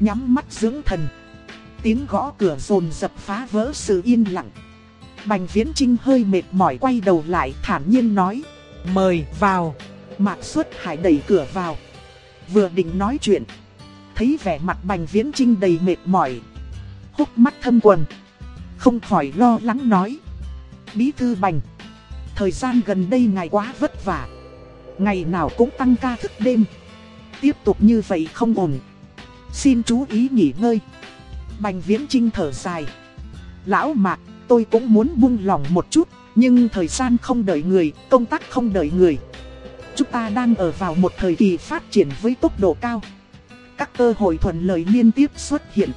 Nhắm mắt dưỡng thần. Tiếng gõ cửa rồn dập phá vỡ sự yên lặng. Bành viễn trinh hơi mệt mỏi quay đầu lại thản nhiên nói. Mời vào. Mạc xuất hải đẩy cửa vào. Vừa định nói chuyện thấy vẻ mặt bành viễn trinh đầy mệt mỏi. Húc mắt thâm quần. Không khỏi lo lắng nói. Bí thư bành. Thời gian gần đây ngài quá vất vả. Ngày nào cũng tăng ca thức đêm. Tiếp tục như vậy không ổn. Xin chú ý nghỉ ngơi. Bành viễn trinh thở dài. Lão mạc, tôi cũng muốn buông lòng một chút. Nhưng thời gian không đợi người, công tác không đợi người. Chúng ta đang ở vào một thời kỳ phát triển với tốc độ cao các cơ hội thuận lợi liên tiếp xuất hiện.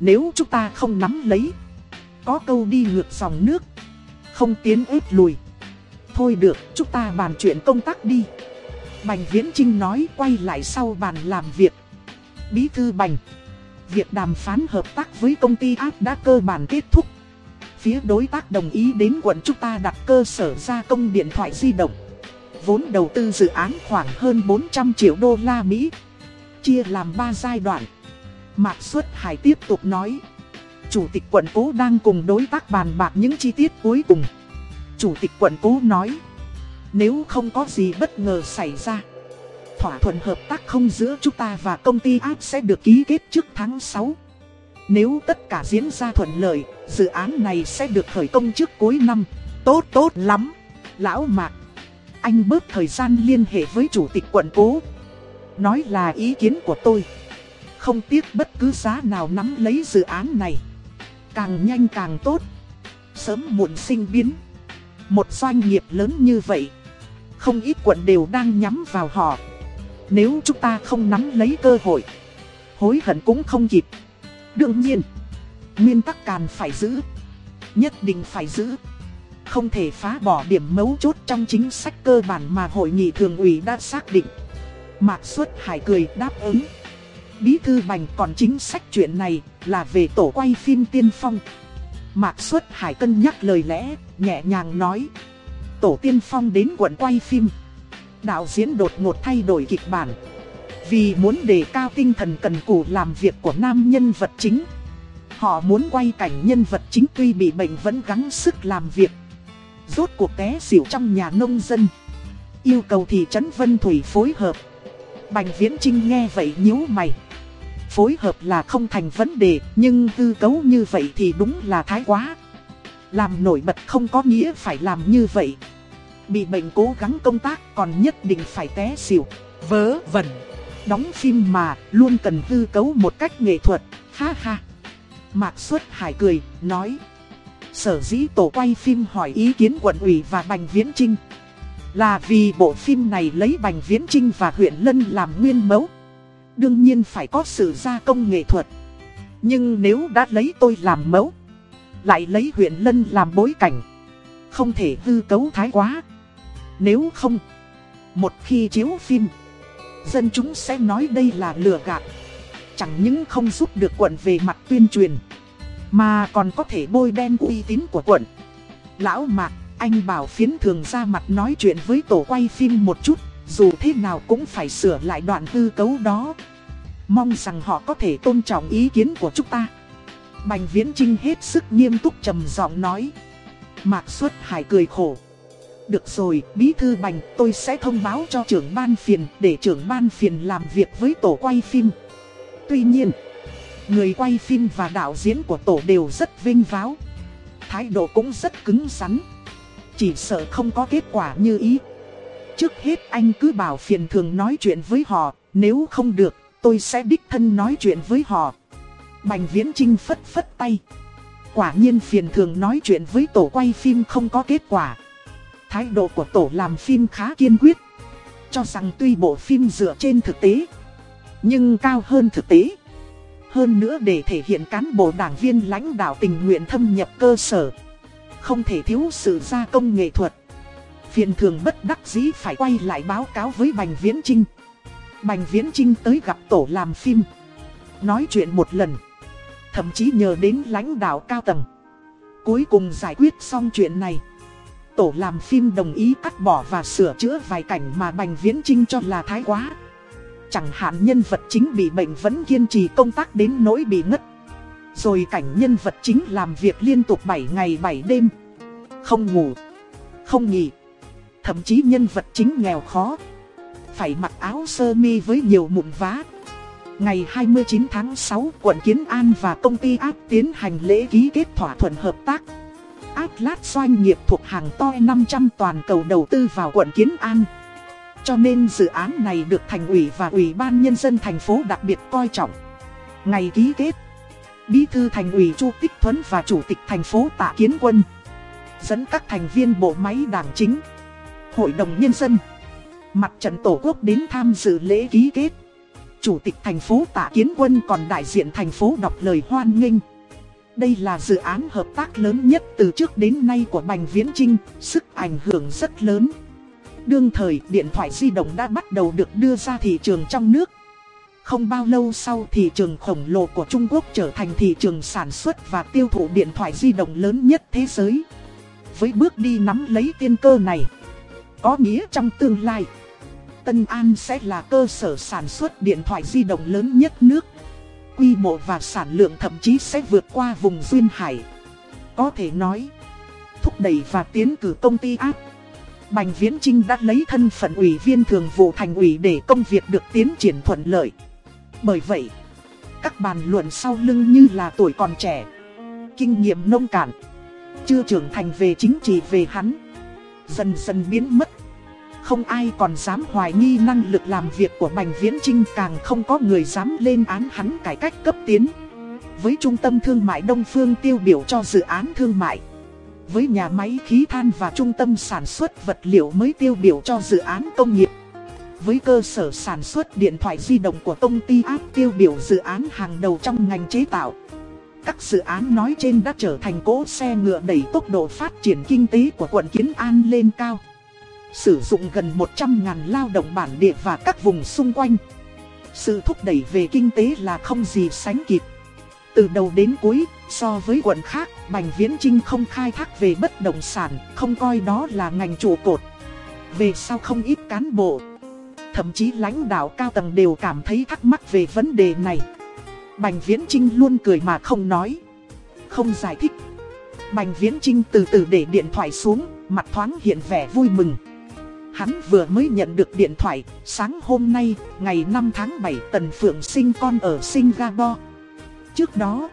Nếu chúng ta không nắm lấy, có câu đi ngược dòng nước, không tiến ép lùi. Thôi được, chúng ta bàn chuyện công tác đi. Bành Viễn Trinh nói quay lại sau bàn làm việc. Bí thư Bành, việc đàm phán hợp tác với công ty áp đã cơ bản kết thúc. Phía đối tác đồng ý đến quận chúng ta đặt cơ sở gia công điện thoại di động. Vốn đầu tư dự án khoảng hơn 400 triệu đô la Mỹ chia làm 3 giai đoạn. Mạc Xuất Hải tiếp tục nói. Chủ tịch quận cố đang cùng đối tác bàn bạc những chi tiết cuối cùng. Chủ tịch quận cố nói. Nếu không có gì bất ngờ xảy ra. Thỏa thuận hợp tác không giữa chúng ta và công ty áp sẽ được ký kết trước tháng 6. Nếu tất cả diễn ra thuận lợi, dự án này sẽ được khởi công trước cuối năm. Tốt tốt lắm. Lão Mạc, anh bớt thời gian liên hệ với chủ tịch quận cố, Nói là ý kiến của tôi. Không tiếc bất cứ giá nào nắm lấy dự án này. Càng nhanh càng tốt. Sớm muộn sinh biến. Một doanh nghiệp lớn như vậy Không ít quận đều đang nhắm vào họ. Nếu chúng ta không nắm lấy cơ hội Hối hận cũng không kịp. Đương nhiên Nguyên tắc càn phải giữ Nhất định phải giữ Không thể phá bỏ điểm mấu chốt trong chính sách cơ bản mà hội nghị thường ủy đã xác định Mạc Xuất Hải cười đáp ứng. Bí thư bành còn chính sách chuyện này là về tổ quay phim tiên phong. Mạc Xuất Hải cân nhắc lời lẽ, nhẹ nhàng nói. Tổ tiên phong đến quận quay phim. Đạo diễn đột ngột thay đổi kịch bản. Vì muốn đề cao tinh thần cần cù làm việc của nam nhân vật chính. Họ muốn quay cảnh nhân vật chính tuy bị bệnh vẫn gắng sức làm việc. Rốt cuộc té xỉu trong nhà nông dân. Yêu cầu thị trấn Vân Thủy phối hợp. Bành Viễn Trinh nghe vậy nhíu mày. Phối hợp là không thành vấn đề, nhưng tư cấu như vậy thì đúng là thái quá. Làm nổi bật không có nghĩa phải làm như vậy. Bị bệnh cố gắng công tác còn nhất định phải té xỉu. Vớ vẩn. Đóng phim mà luôn cần hư cấu một cách nghệ thuật. Ha ha. Mạc Xuất Hải cười, nói. Sở dĩ tổ quay phim hỏi ý kiến quận ủy và Bành Viễn Trinh. Là vì bộ phim này lấy Bành Viễn Trinh và huyện Lân làm nguyên mẫu. Đương nhiên phải có sự gia công nghệ thuật. Nhưng nếu đã lấy tôi làm mẫu, lại lấy huyện Lân làm bối cảnh, không thể hư cấu thái quá. Nếu không, một khi chiếu phim, dân chúng sẽ nói đây là lừa gạt. Chẳng những không giúp được quận về mặt tuyên truyền, mà còn có thể bôi đen uy tín của quận. Lão Mạc, anh bảo phiến thường ra mặt nói chuyện với tổ quay phim một chút, dù thế nào cũng phải sửa lại đoạn hư cấu đó. Mong rằng họ có thể tôn trọng ý kiến của chúng ta. Bành Viễn Trinh hết sức nghiêm túc trầm giọng nói. Mạc Xuất Hải cười khổ. Được rồi, Bí Thư Bành, tôi sẽ thông báo cho trưởng ban phiền để trưởng ban phiền làm việc với tổ quay phim. Tuy nhiên, người quay phim và đạo diễn của tổ đều rất vinh váo. Thái độ cũng rất cứng rắn. Chỉ sợ không có kết quả như ý. Trước hết anh cứ bảo phiền thường nói chuyện với họ, nếu không được, tôi sẽ đích thân nói chuyện với họ. Bành Viễn Trinh phất phất tay. Quả nhiên phiền thường nói chuyện với tổ quay phim không có kết quả. Thái độ của tổ làm phim khá kiên quyết. Cho rằng tuy bộ phim dựa trên thực tế, nhưng cao hơn thực tế. Hơn nữa để thể hiện cán bộ đảng viên lãnh đạo tình nguyện thâm nhập cơ sở. Không thể thiếu sự gia công nghệ thuật. Phiền thường bất đắc dĩ phải quay lại báo cáo với Bành Viễn Trinh. Bành Viễn Trinh tới gặp tổ làm phim. Nói chuyện một lần. Thậm chí nhờ đến lãnh đạo cao tầng. Cuối cùng giải quyết xong chuyện này. Tổ làm phim đồng ý cắt bỏ và sửa chữa vài cảnh mà Bành Viễn Trinh cho là thái quá. Chẳng hạn nhân vật chính bị bệnh vẫn kiên trì công tác đến nỗi bị ngất. Rồi cảnh nhân vật chính làm việc liên tục 7 ngày 7 đêm. Không ngủ, không nghỉ. Thậm chí nhân vật chính nghèo khó. Phải mặc áo sơ mi với nhiều mụn vá. Ngày 29 tháng 6, quận Kiến An và công ty áp tiến hành lễ ký kết thỏa thuận hợp tác. Atlas doanh nghiệp thuộc hàng to 500 toàn cầu đầu tư vào quận Kiến An. Cho nên dự án này được thành ủy và ủy ban nhân dân thành phố đặc biệt coi trọng. Ngày ký kết, Bí thư thành ủy Chu Tích Thuấn và Chủ tịch thành phố Tạ Kiến Quân dẫn các thành viên bộ máy đảng chính, Hội đồng Nhân dân, mặt trận Tổ quốc đến tham dự lễ ký kết. Chủ tịch thành phố Tạ Kiến Quân còn đại diện thành phố đọc lời hoan nghênh. Đây là dự án hợp tác lớn nhất từ trước đến nay của Bành Viễn Trinh, sức ảnh hưởng rất lớn. Đương thời, điện thoại di động đã bắt đầu được đưa ra thị trường trong nước. Không bao lâu sau thị trường khổng lồ của Trung Quốc trở thành thị trường sản xuất và tiêu thụ điện thoại di động lớn nhất thế giới. Với bước đi nắm lấy tiên cơ này, có nghĩa trong tương lai, Tân An sẽ là cơ sở sản xuất điện thoại di động lớn nhất nước. Quy mô và sản lượng thậm chí sẽ vượt qua vùng Duyên Hải. Có thể nói, thúc đẩy và tiến cử công ty áp. Bành Viễn Trinh đã lấy thân phận ủy viên thường vụ thành ủy để công việc được tiến triển thuận lợi. Bởi vậy, các bàn luận sau lưng như là tuổi còn trẻ, kinh nghiệm nông cạn, chưa trưởng thành về chính trị về hắn, dần dần biến mất. Không ai còn dám hoài nghi năng lực làm việc của Bành Viễn Trinh càng không có người dám lên án hắn cải cách cấp tiến. Với trung tâm thương mại Đông Phương tiêu biểu cho dự án thương mại. Với nhà máy khí than và trung tâm sản xuất vật liệu mới tiêu biểu cho dự án công nghiệp. Với cơ sở sản xuất điện thoại di động của công ty áp tiêu biểu dự án hàng đầu trong ngành chế tạo. Các dự án nói trên đã trở thành cỗ xe ngựa đẩy tốc độ phát triển kinh tế của quận Kiến An lên cao. Sử dụng gần 100.000 lao động bản địa và các vùng xung quanh. Sự thúc đẩy về kinh tế là không gì sánh kịp. Từ đầu đến cuối, so với quận khác, Bành Viễn Trinh không khai thác về bất động sản, không coi đó là ngành trụ cột. Về sau không ít cán bộ, thậm chí lãnh đạo cao tầng đều cảm thấy thắc mắc về vấn đề này. Bành Viễn Trinh luôn cười mà không nói, không giải thích. Bành Viễn Trinh từ từ để điện thoại xuống, mặt thoáng hiện vẻ vui mừng. Hắn vừa mới nhận được điện thoại, sáng hôm nay, ngày 5 tháng 7 Tần Phượng sinh con ở Singapore. Trước đó,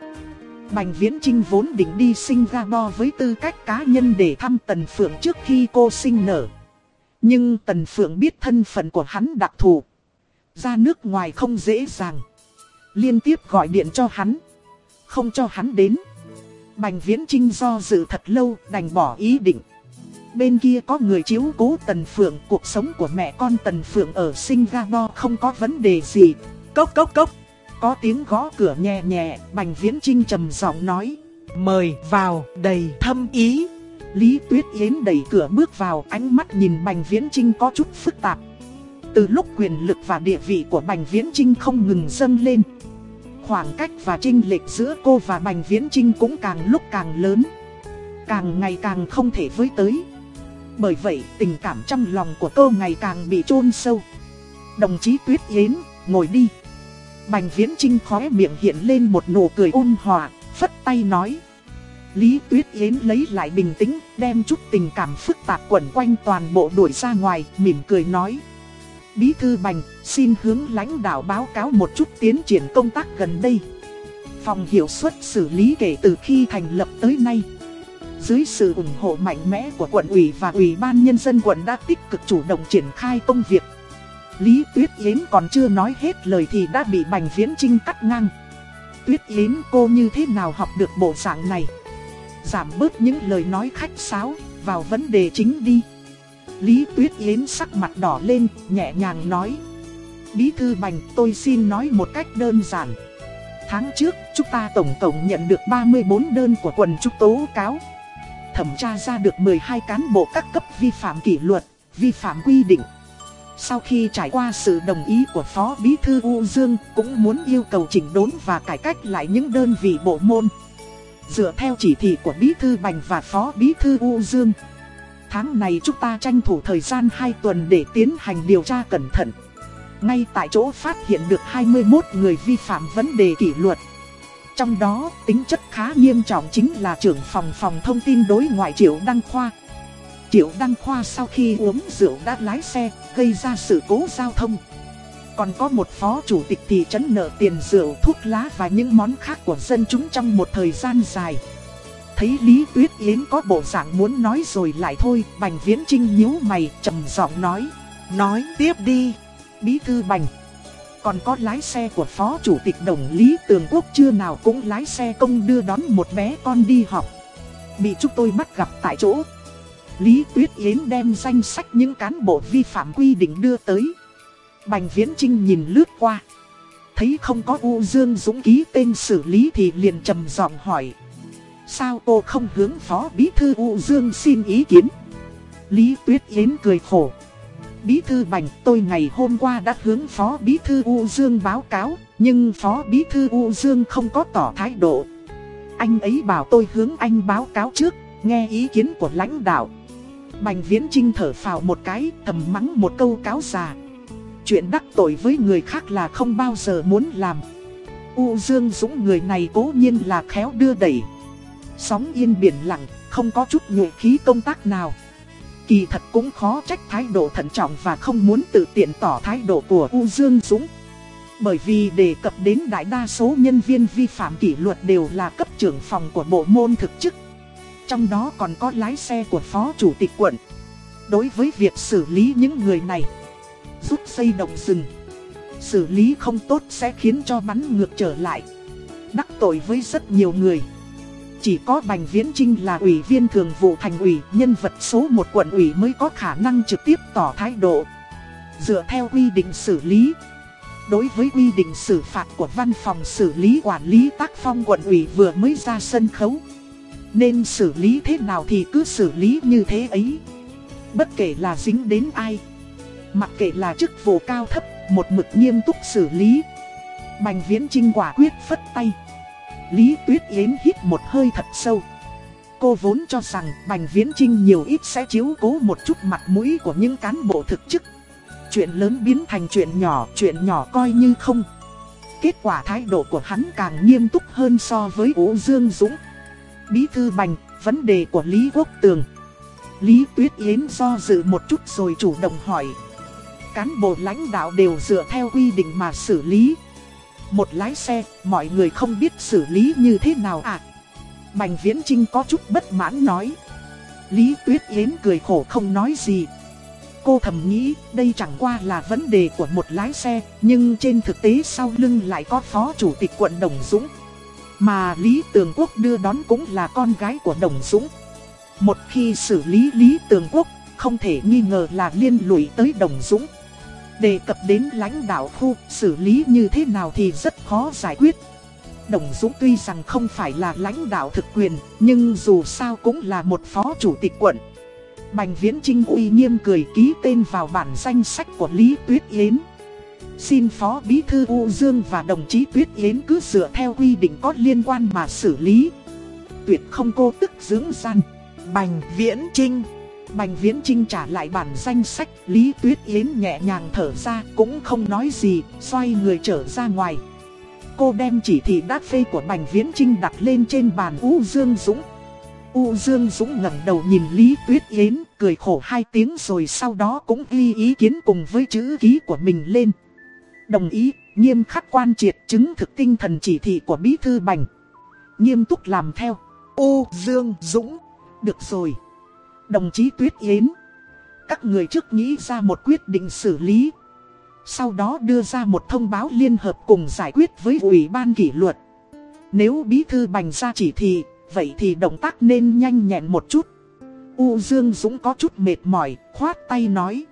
Bành Viễn Trinh vốn định đi Singapore với tư cách cá nhân để thăm Tần Phượng trước khi cô sinh nở. Nhưng Tần Phượng biết thân phận của hắn đặc thù. Ra nước ngoài không dễ dàng. Liên tiếp gọi điện cho hắn. Không cho hắn đến. Bành Viễn Trinh do dự thật lâu đành bỏ ý định. Bên kia có người chiếu cố Tần Phượng, cuộc sống của mẹ con Tần Phượng ở Singapore không có vấn đề gì. Cốc cốc cốc. Có tiếng gõ cửa nhẹ nhẹ, Bành Viễn Trinh trầm giọng nói. Mời vào, đầy thâm ý. Lý Tuyết Yến đẩy cửa bước vào, ánh mắt nhìn Bành Viễn Trinh có chút phức tạp. Từ lúc quyền lực và địa vị của Bành Viễn Trinh không ngừng dâng lên. Khoảng cách và trinh lệch giữa cô và Bành Viễn Trinh cũng càng lúc càng lớn. Càng ngày càng không thể với tới. Bởi vậy tình cảm trong lòng của cô ngày càng bị chôn sâu. Đồng chí Tuyết Yến, ngồi đi. Bành Viễn Trinh khóe miệng hiện lên một nụ cười ôn hòa, phất tay nói. Lý Tuyết Yến lấy lại bình tĩnh, đem chút tình cảm phức tạp quẩn quanh toàn bộ đuổi ra ngoài, mỉm cười nói. Bí thư Bành, xin hướng lãnh đạo báo cáo một chút tiến triển công tác gần đây. Phòng hiệu suất xử lý kể từ khi thành lập tới nay. Dưới sự ủng hộ mạnh mẽ của quận ủy và ủy ban nhân dân quận đã tích cực chủ động triển khai công việc. Lý Tuyết Yến còn chưa nói hết lời thì đã bị Bành Viễn Trinh cắt ngang. Tuyết Yến cô như thế nào học được bộ dạng này? Giảm bớt những lời nói khách sáo, vào vấn đề chính đi. Lý Tuyết Yến sắc mặt đỏ lên, nhẹ nhàng nói. Bí thư Bành tôi xin nói một cách đơn giản. Tháng trước, chúng ta tổng tổng nhận được 34 đơn của quần trúc tố cáo. Thẩm tra ra được 12 cán bộ các cấp vi phạm kỷ luật, vi phạm quy định. Sau khi trải qua sự đồng ý của Phó Bí Thư U Dương cũng muốn yêu cầu chỉnh đốn và cải cách lại những đơn vị bộ môn. Dựa theo chỉ thị của Bí Thư Bành và Phó Bí Thư U Dương. Tháng này chúng ta tranh thủ thời gian 2 tuần để tiến hành điều tra cẩn thận. Ngay tại chỗ phát hiện được 21 người vi phạm vấn đề kỷ luật. Trong đó, tính chất khá nghiêm trọng chính là trưởng phòng phòng thông tin đối ngoại Triệu Đăng Khoa. Triệu Đăng Khoa sau khi uống rượu đã lái xe, gây ra sự cố giao thông. Còn có một phó chủ tịch thị trấn nợ tiền rượu, thuốc lá và những món khác của dân chúng trong một thời gian dài. Thấy Lý Tuyết Yến có bộ dạng muốn nói rồi lại thôi, Bành Viễn Trinh nhíu mày, trầm giọng nói. Nói tiếp đi, Bí Thư Bành. Còn có lái xe của Phó Chủ tịch Đồng Lý Tường Quốc chưa nào cũng lái xe công đưa đón một bé con đi học. Bị chúng tôi bắt gặp tại chỗ. Lý Tuyết Yến đem danh sách những cán bộ vi phạm quy định đưa tới. Bành Viễn Trinh nhìn lướt qua. Thấy không có U Dương Dũng ký tên xử lý thì liền trầm giọng hỏi. Sao cô không hướng Phó Bí Thư U Dương xin ý kiến? Lý Tuyết Yến cười khổ. Bí Thư Bành tôi ngày hôm qua đã hướng Phó Bí Thư U Dương báo cáo, nhưng Phó Bí Thư U Dương không có tỏ thái độ. Anh ấy bảo tôi hướng anh báo cáo trước, nghe ý kiến của lãnh đạo. Bành Viễn Trinh thở phào một cái, thầm mắng một câu cáo già. Chuyện đắc tội với người khác là không bao giờ muốn làm. U Dương Dũng người này cố nhiên là khéo đưa đẩy. Sóng yên biển lặng, không có chút nhuệ khí công tác nào. Kỳ thật cũng khó trách thái độ thận trọng và không muốn tự tiện tỏ thái độ của U Dương Dũng. Bởi vì đề cập đến đại đa số nhân viên vi phạm kỷ luật đều là cấp trưởng phòng của bộ môn thực chức. Trong đó còn có lái xe của phó chủ tịch quận. Đối với việc xử lý những người này, rút xây động rừng, xử lý không tốt sẽ khiến cho bắn ngược trở lại. Đắc tội với rất nhiều người. Chỉ có Bành Viễn Trinh là ủy viên thường vụ thành ủy, nhân vật số một quận ủy mới có khả năng trực tiếp tỏ thái độ. Dựa theo quy định xử lý. Đối với quy định xử phạt của văn phòng xử lý quản lý tác phong quận ủy vừa mới ra sân khấu. Nên xử lý thế nào thì cứ xử lý như thế ấy. Bất kể là dính đến ai. Mặc kệ là chức vụ cao thấp, một mực nghiêm túc xử lý. Bành Viễn Trinh quả quyết phất tay. Lý Tuyết Yến hít một hơi thật sâu. Cô vốn cho rằng Bành Viễn Trinh nhiều ít sẽ chiếu cố một chút mặt mũi của những cán bộ thực chức. Chuyện lớn biến thành chuyện nhỏ, chuyện nhỏ coi như không. Kết quả thái độ của hắn càng nghiêm túc hơn so với Ú Dương Dũng. Bí thư Bành, vấn đề của Lý Quốc Tường. Lý Tuyết Yến do dự một chút rồi chủ động hỏi. Cán bộ lãnh đạo đều dựa theo quy định mà xử lý. Một lái xe, mọi người không biết xử lý như thế nào à? Bành Viễn Trinh có chút bất mãn nói. Lý Tuyết Yến cười khổ không nói gì. Cô thầm nghĩ đây chẳng qua là vấn đề của một lái xe, nhưng trên thực tế sau lưng lại có phó chủ tịch quận Đồng Dũng. Mà Lý Tường Quốc đưa đón cũng là con gái của Đồng Dũng. Một khi xử lý Lý Tường Quốc, không thể nghi ngờ là liên lụy tới Đồng Dũng. Đề cập đến lãnh đạo khu, xử lý như thế nào thì rất khó giải quyết. Đồng Dũng tuy rằng không phải là lãnh đạo thực quyền, nhưng dù sao cũng là một phó chủ tịch quận. Bành Viễn Trinh uy nghiêm cười ký tên vào bản danh sách của Lý Tuyết Yến. Xin Phó Bí Thư U Dương và đồng chí Tuyết Yến cứ dựa theo quy định có liên quan mà xử lý. Tuyệt không cô tức dưỡng gian. Bành Viễn Trinh Bành Viễn Trinh trả lại bản danh sách, Lý Tuyết Yến nhẹ nhàng thở ra, cũng không nói gì, xoay người trở ra ngoài. Cô đem chỉ thị đát phê của Bành Viễn Trinh đặt lên trên bàn U Dương Dũng. U Dương Dũng ngẩng đầu nhìn Lý Tuyết Yến, cười khổ hai tiếng rồi sau đó cũng ghi ý kiến cùng với chữ ký của mình lên. Đồng ý, nghiêm khắc quan triệt chứng thực tinh thần chỉ thị của Bí Thư Bành. Nghiêm túc làm theo. U Dương Dũng. Được rồi. Đồng chí Tuyết Yến. Các người trước nghĩ ra một quyết định xử lý. Sau đó đưa ra một thông báo liên hợp cùng giải quyết với Ủy ban kỷ luật. Nếu Bí Thư Bành ra chỉ thị, vậy thì động tác nên nhanh nhẹn một chút. U Dương Dũng có chút mệt mỏi, khoát tay nói.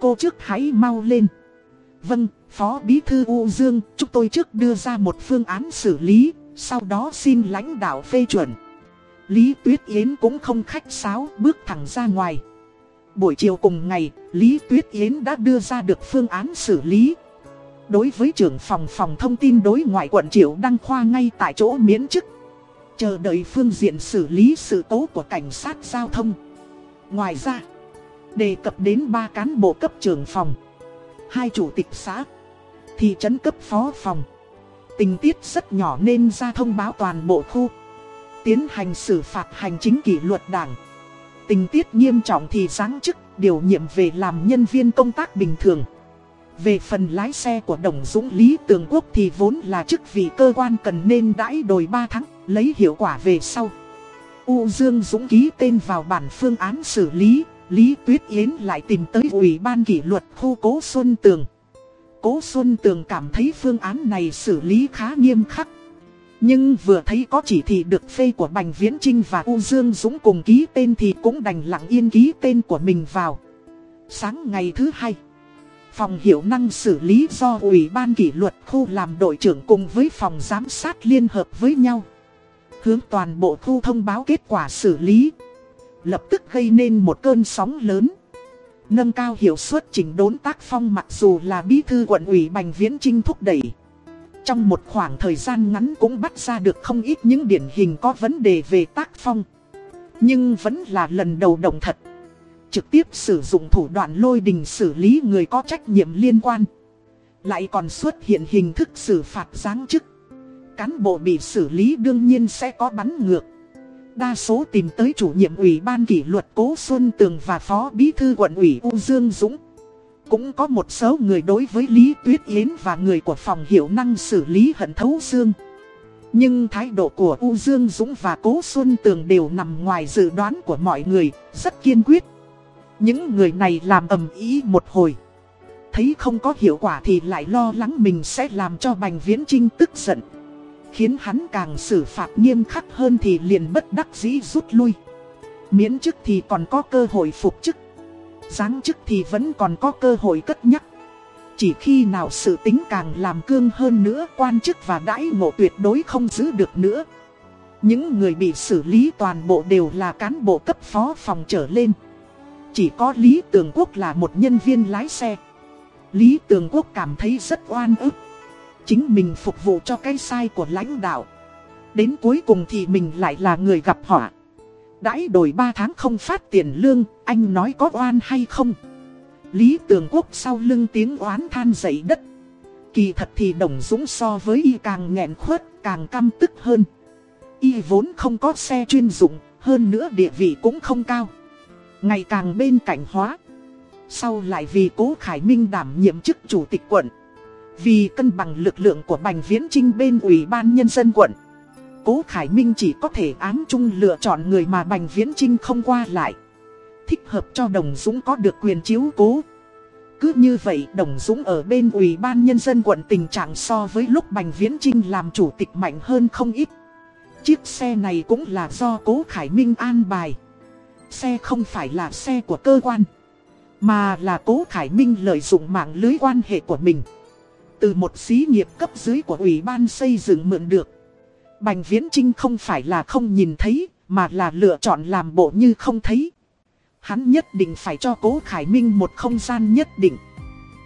Cô trước hãy mau lên. Vâng, Phó Bí Thư U Dương, chúng tôi trước đưa ra một phương án xử lý, sau đó xin lãnh đạo phê chuẩn. Lý Tuyết Yến cũng không khách sáo, bước thẳng ra ngoài. Buổi chiều cùng ngày, Lý Tuyết Yến đã đưa ra được phương án xử lý. Đối với trưởng phòng phòng thông tin đối ngoại quận Triệu Đăng Khoa ngay tại chỗ miễn chức. Chờ đợi phương diện xử lý sự tố của cảnh sát giao thông. Ngoài ra, đề cập đến ba cán bộ cấp trưởng phòng, hai chủ tịch xã, thị trấn cấp phó phòng. Tình tiết rất nhỏ nên ra thông báo toàn bộ khu. Tiến hành xử phạt hành chính kỷ luật đảng. Tình tiết nghiêm trọng thì giáng chức điều nhiệm về làm nhân viên công tác bình thường. Về phần lái xe của Đồng Dũng Lý Tường Quốc thì vốn là chức vị cơ quan cần nên đãi đồi 3 tháng, lấy hiệu quả về sau. U Dương Dũng ký tên vào bản phương án xử lý, Lý Tuyết Yến lại tìm tới Ủy ban kỷ luật khu Cố Xuân Tường. Cố Xuân Tường cảm thấy phương án này xử lý khá nghiêm khắc. Nhưng vừa thấy có chỉ thị được phê của Bành Viễn Trinh và U Dương Dũng cùng ký tên thì cũng đành lặng yên ký tên của mình vào. Sáng ngày thứ hai, phòng hiệu năng xử lý do Ủy ban kỷ luật khu làm đội trưởng cùng với phòng giám sát liên hợp với nhau. Hướng toàn bộ khu thông báo kết quả xử lý. Lập tức gây nên một cơn sóng lớn. Nâng cao hiệu suất chỉnh đốn tác phong mặc dù là bí thư quận ủy Bành Viễn Trinh thúc đẩy. Trong một khoảng thời gian ngắn cũng bắt ra được không ít những điển hình có vấn đề về tác phong. Nhưng vẫn là lần đầu động thật. Trực tiếp sử dụng thủ đoạn lôi đình xử lý người có trách nhiệm liên quan. Lại còn xuất hiện hình thức xử phạt giáng chức. Cán bộ bị xử lý đương nhiên sẽ có bắn ngược. Đa số tìm tới chủ nhiệm ủy ban kỷ luật Cố Xuân Tường và phó bí thư quận ủy U Dương Dũng. Cũng có một số người đối với Lý Tuyết Yến và người của phòng hiệu năng xử lý hận thấu xương. Nhưng thái độ của U Dương Dũng và Cố Xuân Tường đều nằm ngoài dự đoán của mọi người, rất kiên quyết. Những người này làm ầm ý một hồi. Thấy không có hiệu quả thì lại lo lắng mình sẽ làm cho Bành Viễn Trinh tức giận. Khiến hắn càng xử phạt nghiêm khắc hơn thì liền bất đắc dĩ rút lui. Miễn chức thì còn có cơ hội phục chức. Giáng chức thì vẫn còn có cơ hội cất nhắc. Chỉ khi nào sự tính càng làm cương hơn nữa, quan chức và đãi ngộ tuyệt đối không giữ được nữa. Những người bị xử lý toàn bộ đều là cán bộ cấp phó phòng trở lên. Chỉ có Lý Tường Quốc là một nhân viên lái xe. Lý Tường Quốc cảm thấy rất oan ức. Chính mình phục vụ cho cái sai của lãnh đạo. Đến cuối cùng thì mình lại là người gặp họa. Đãi đổi 3 tháng không phát tiền lương, anh nói có oan hay không? Lý Tường Quốc sau lưng tiếng oán than dậy đất. Kỳ thật thì Đồng Dũng so với y càng nghẹn khuất, càng căm tức hơn. Y vốn không có xe chuyên dụng, hơn nữa địa vị cũng không cao. Ngày càng bên cạnh hóa. Sau lại vì cố Khải Minh đảm nhiệm chức chủ tịch quận. Vì cân bằng lực lượng của Bành Viễn Trinh bên Ủy ban Nhân dân quận. Cố Khải Minh chỉ có thể ám chung lựa chọn người mà Bành Viễn Trinh không qua lại. thích hợp cho Đồng Dũng có được quyền chiếu cố. Cứ như vậy Đồng Dũng ở bên Ủy ban Nhân dân quận tình trạng so với lúc Bành Viễn Trinh làm chủ tịch mạnh hơn không ít. Chiếc xe này cũng là do Cố Khải Minh an bài. Xe không phải là xe của cơ quan, mà là Cố Khải Minh lợi dụng mạng lưới quan hệ của mình. Từ một xí nghiệp cấp dưới của Ủy ban xây dựng mượn được. Bành Viễn Trinh không phải là không nhìn thấy, mà là lựa chọn làm bộ như không thấy. Hắn nhất định phải cho Cố Khải Minh một không gian nhất định.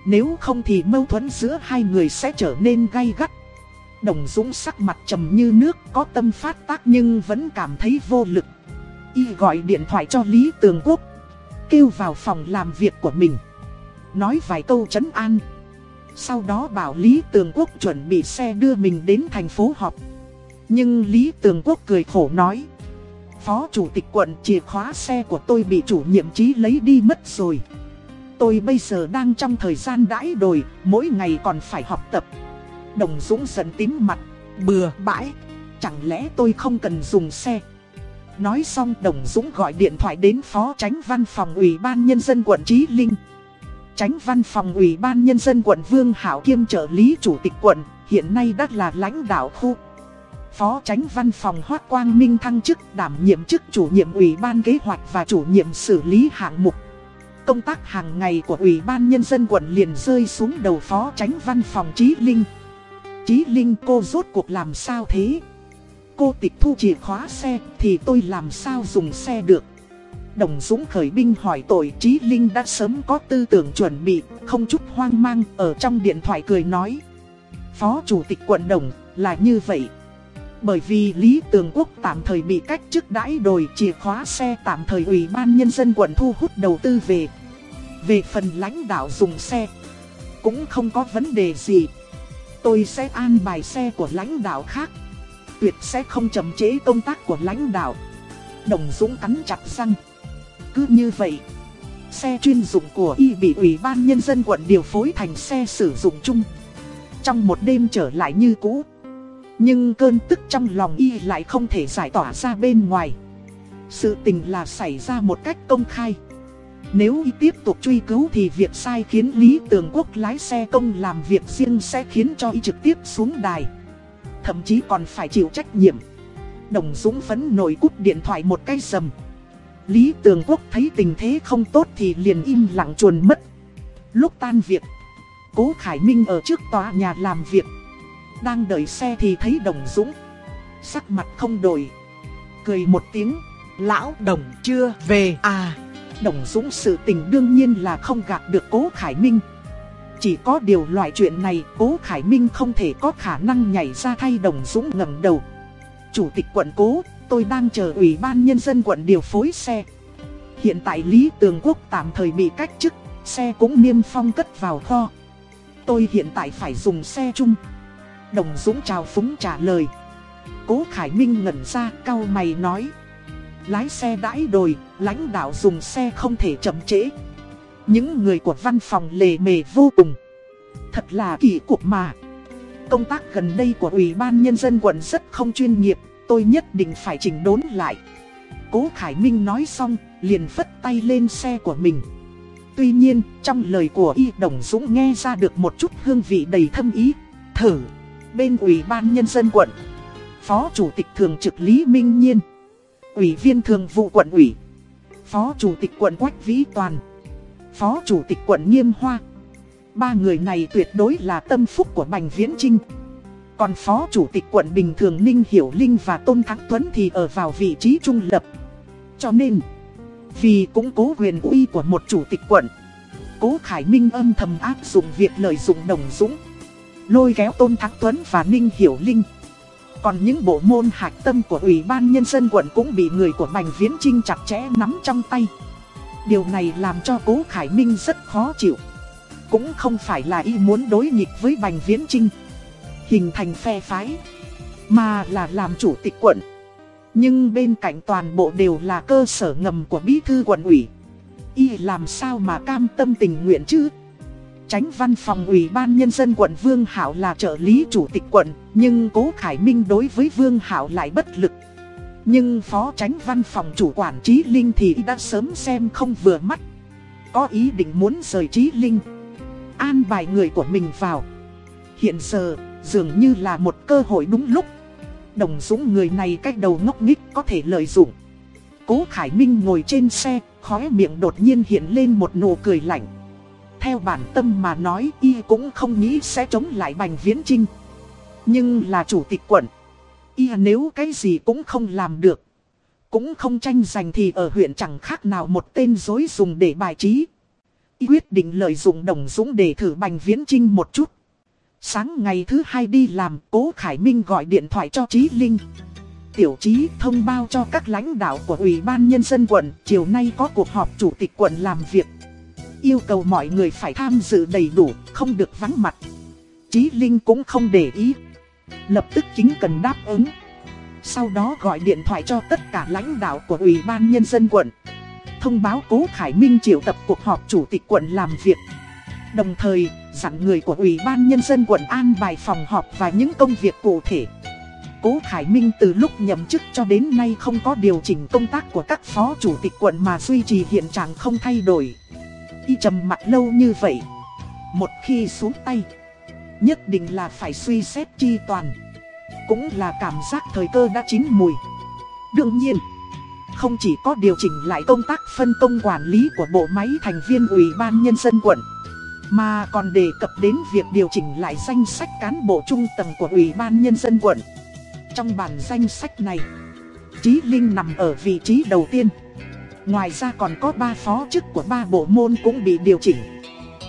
Nếu không thì mâu thuẫn giữa hai người sẽ trở nên gay gắt. Đồng Dũng sắc mặt trầm như nước có tâm phát tác nhưng vẫn cảm thấy vô lực. Y gọi điện thoại cho Lý Tường Quốc. Kêu vào phòng làm việc của mình. Nói vài câu trấn an. Sau đó bảo Lý Tường Quốc chuẩn bị xe đưa mình đến thành phố họp. Nhưng Lý Tường Quốc cười khổ nói. Phó chủ tịch quận chìa khóa xe của tôi bị chủ nhiệm trí lấy đi mất rồi. Tôi bây giờ đang trong thời gian đãi đồi, mỗi ngày còn phải học tập. Đồng Dũng giận tím mặt, bừa bãi, chẳng lẽ tôi không cần dùng xe. Nói xong Đồng Dũng gọi điện thoại đến Phó Tránh Văn phòng Ủy ban Nhân dân quận Trí Linh. Tránh Văn phòng Ủy ban Nhân dân quận Vương Hảo kiêm trợ lý chủ tịch quận, hiện nay đã là lãnh đạo khu. Phó Tránh Văn phòng Hoác Quang Minh thăng chức đảm nhiệm chức chủ nhiệm Ủy ban kế hoạch và chủ nhiệm xử lý hạng mục. Công tác hàng ngày của Ủy ban Nhân dân quận liền rơi xuống đầu Phó Tránh Văn phòng Trí Linh. Trí Linh cô rốt cuộc làm sao thế? Cô tịch thu chìa khóa xe thì tôi làm sao dùng xe được? Đồng Dũng khởi binh hỏi tội Trí Linh đã sớm có tư tưởng chuẩn bị, không chút hoang mang, ở trong điện thoại cười nói. Phó Chủ tịch quận Đồng, là như vậy. Bởi vì Lý Tường Quốc tạm thời bị cách chức đãi đồi chìa khóa xe tạm thời Ủy ban Nhân dân quận thu hút đầu tư về. Về phần lãnh đạo dùng xe, cũng không có vấn đề gì. Tôi sẽ an bài xe của lãnh đạo khác. Tuyệt sẽ không chậm chế công tác của lãnh đạo. Đồng Dũng cắn chặt răng. Cứ như vậy, xe chuyên dụng của y bị Ủy ban Nhân dân quận điều phối thành xe sử dụng chung. Trong một đêm trở lại như cũ. Nhưng cơn tức trong lòng y lại không thể giải tỏa ra bên ngoài. Sự tình là xảy ra một cách công khai. Nếu y tiếp tục truy cứu thì việc sai khiến Lý Tường Quốc lái xe công làm việc riêng sẽ khiến cho y trực tiếp xuống đài. Thậm chí còn phải chịu trách nhiệm. Đồng Dũng phấn nổi cút điện thoại một cái sầm. Lý Tường Quốc thấy tình thế không tốt thì liền im lặng chuồn mất. Lúc tan việc, Cố Khải Minh ở trước tòa nhà làm việc. Đang đợi xe thì thấy Đồng Dũng. Sắc mặt không đổi. Cười một tiếng. Lão Đồng chưa về à. Đồng Dũng sự tình đương nhiên là không gạt được Cố Khải Minh. Chỉ có điều loại chuyện này Cố Khải Minh không thể có khả năng nhảy ra thay Đồng Dũng ngẩng đầu. Chủ tịch quận Cố, tôi đang chờ Ủy ban Nhân dân quận điều phối xe. Hiện tại Lý Tường Quốc tạm thời bị cách chức, xe cũng niêm phong cất vào kho. Tôi hiện tại phải dùng xe chung. Đồng Dũng chào phúng trả lời. Cố Khải Minh ngẩn ra cao mày nói. Lái xe đãi đồi, lãnh đạo dùng xe không thể chậm trễ. Những người của văn phòng lề mề vô cùng. Thật là kỳ cục mà. Công tác gần đây của Ủy ban Nhân dân quận rất không chuyên nghiệp, tôi nhất định phải chỉnh đốn lại. Cố Khải Minh nói xong, liền phất tay lên xe của mình. Tuy nhiên, trong lời của Y Đồng Dũng nghe ra được một chút hương vị đầy thâm ý. Thử, bên Ủy ban Nhân dân quận, Phó Chủ tịch Thường trực Lý Minh Nhiên, Ủy viên Thường vụ quận ủy, Phó Chủ tịch quận Quách Vĩ Toàn, Phó Chủ tịch quận Nghiêm Hoa. Ba người này tuyệt đối là tâm phúc của Bành Viễn Trinh. Còn Phó Chủ tịch quận Bình Thường Ninh Hiểu Linh và Tôn Thắng Tuấn thì ở vào vị trí trung lập. Cho nên, vì củng cố quyền uy của một Chủ tịch quận, Cố Khải Minh âm thầm áp dụng việc lợi dụng đồng dũng. Lôi kéo Tôn Thắng Tuấn và Ninh Hiểu Linh. Còn những bộ môn hạch tâm của Ủy ban Nhân dân quận cũng bị người của Bành Viễn Trinh chặt chẽ nắm trong tay. Điều này làm cho Cố Khải Minh rất khó chịu. Cũng không phải là y muốn đối nghịch với Bành Viễn Trinh. Hình thành phe phái. Mà là làm chủ tịch quận. Nhưng bên cạnh toàn bộ đều là cơ sở ngầm của bí thư quận ủy. Y làm sao mà cam tâm tình nguyện chứ? Tránh văn phòng ủy ban nhân dân quận Vương Hảo là trợ lý chủ tịch quận, nhưng Cố Khải Minh đối với Vương Hảo lại bất lực. Nhưng phó tránh văn phòng chủ quản Trí Linh thì đã sớm xem không vừa mắt. Có ý định muốn rời Trí Linh. An bài người của mình vào. Hiện giờ, dường như là một cơ hội đúng lúc. Đồng Dũng người này cách đầu ngốc nghích có thể lợi dụng. Cố Khải Minh ngồi trên xe, khóe miệng đột nhiên hiện lên một nụ cười lạnh. Theo bản tâm mà nói y cũng không nghĩ sẽ chống lại Bành Viễn Trinh. Nhưng là chủ tịch quận. Y nếu cái gì cũng không làm được. Cũng không tranh giành thì ở huyện chẳng khác nào một tên dối dùng để bài trí. Y quyết định lợi dụng Đồng Dũng để thử Bành Viễn Trinh một chút. Sáng ngày thứ hai đi làm, Cố Khải Minh gọi điện thoại cho Trí Linh. Tiểu Trí thông báo cho các lãnh đạo của Ủy ban Nhân dân quận, chiều nay có cuộc họp chủ tịch quận làm việc. Yêu cầu mọi người phải tham dự đầy đủ, không được vắng mặt. Chí Linh cũng không để ý. Lập tức chính cần đáp ứng. Sau đó gọi điện thoại cho tất cả lãnh đạo của Ủy ban Nhân dân quận. Thông báo Cố Khải Minh triệu tập cuộc họp chủ tịch quận làm việc. Đồng thời, dặn người của Ủy ban Nhân dân quận an bài phòng họp và những công việc cụ thể. Cố Khải Minh từ lúc nhậm chức cho đến nay không có điều chỉnh công tác của các phó chủ tịch quận mà duy trì hiện trạng không thay đổi. Y trầm mặt lâu như vậy. Một khi xuống tay, nhất định là phải suy xét chi toàn. Cũng là cảm giác thời cơ đã chín mùi. Đương nhiên, không chỉ có điều chỉnh lại công tác phân công quản lý của bộ máy thành viên Ủy ban Nhân dân quận mà còn đề cập đến việc điều chỉnh lại danh sách cán bộ trung tầng của Ủy ban Nhân dân quận. Trong bản danh sách này, Trí Linh nằm ở vị trí đầu tiên. Ngoài ra còn có 3 phó chức của ba bộ môn cũng bị điều chỉnh.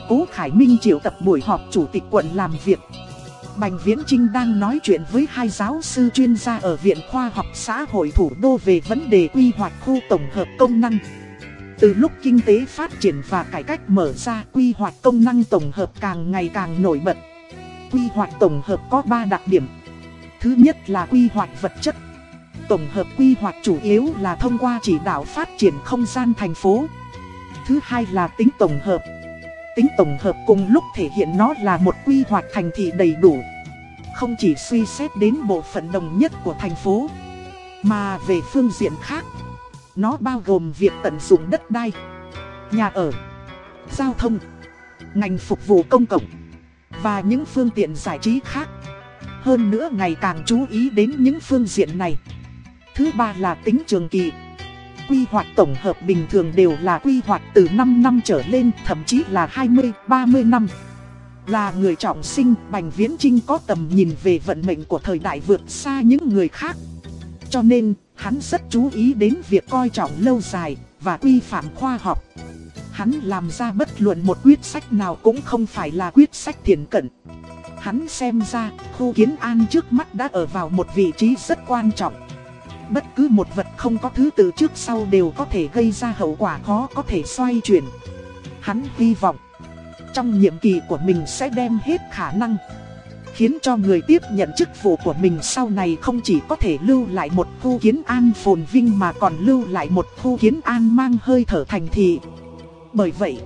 Cố Khải Minh triệu tập buổi họp chủ tịch quận làm việc. Bành Viễn Trinh đang nói chuyện với hai giáo sư chuyên gia ở Viện Khoa học Xã hội Thủ đô về vấn đề quy hoạch khu tổng hợp công năng. Từ lúc kinh tế phát triển và cải cách mở ra, quy hoạch công năng tổng hợp càng ngày càng nổi bật. Quy hoạch tổng hợp có 3 đặc điểm. Thứ nhất là quy hoạch vật chất. Tổng hợp quy hoạch chủ yếu là thông qua chỉ đạo phát triển không gian thành phố. Thứ hai là tính tổng hợp. Tính tổng hợp cùng lúc thể hiện nó là một quy hoạch thành thị đầy đủ. Không chỉ suy xét đến bộ phận đồng nhất của thành phố, mà về phương diện khác nó bao gồm việc tận dụng đất đai, nhà ở, giao thông, ngành phục vụ công cộng và những phương tiện giải trí khác. Hơn nữa ngày càng chú ý đến những phương diện này. Thứ ba là tính trường kỳ. Quy hoạch tổng hợp bình thường đều là quy hoạch từ 5 năm trở lên, thậm chí là 20, 30 năm. Là người trọng sinh, Bành Viễn Trinh có tầm nhìn về vận mệnh của thời đại vượt xa những người khác. Cho nên, Hắn rất chú ý đến việc coi trọng lâu dài và quy phạm khoa học. Hắn làm ra bất luận một quyết sách nào cũng không phải là quyết sách thiền cận. Hắn xem ra khu kiến an trước mắt đã ở vào một vị trí rất quan trọng. Bất cứ một vật không có thứ tự trước sau đều có thể gây ra hậu quả khó có thể xoay chuyển. Hắn hy vọng trong nhiệm kỳ của mình sẽ đem hết khả năng Khiến cho người tiếp nhận chức vụ của mình sau này không chỉ có thể lưu lại một khu kiến an phồn vinh mà còn lưu lại một khu kiến an mang hơi thở thành thị. Bởi vậy,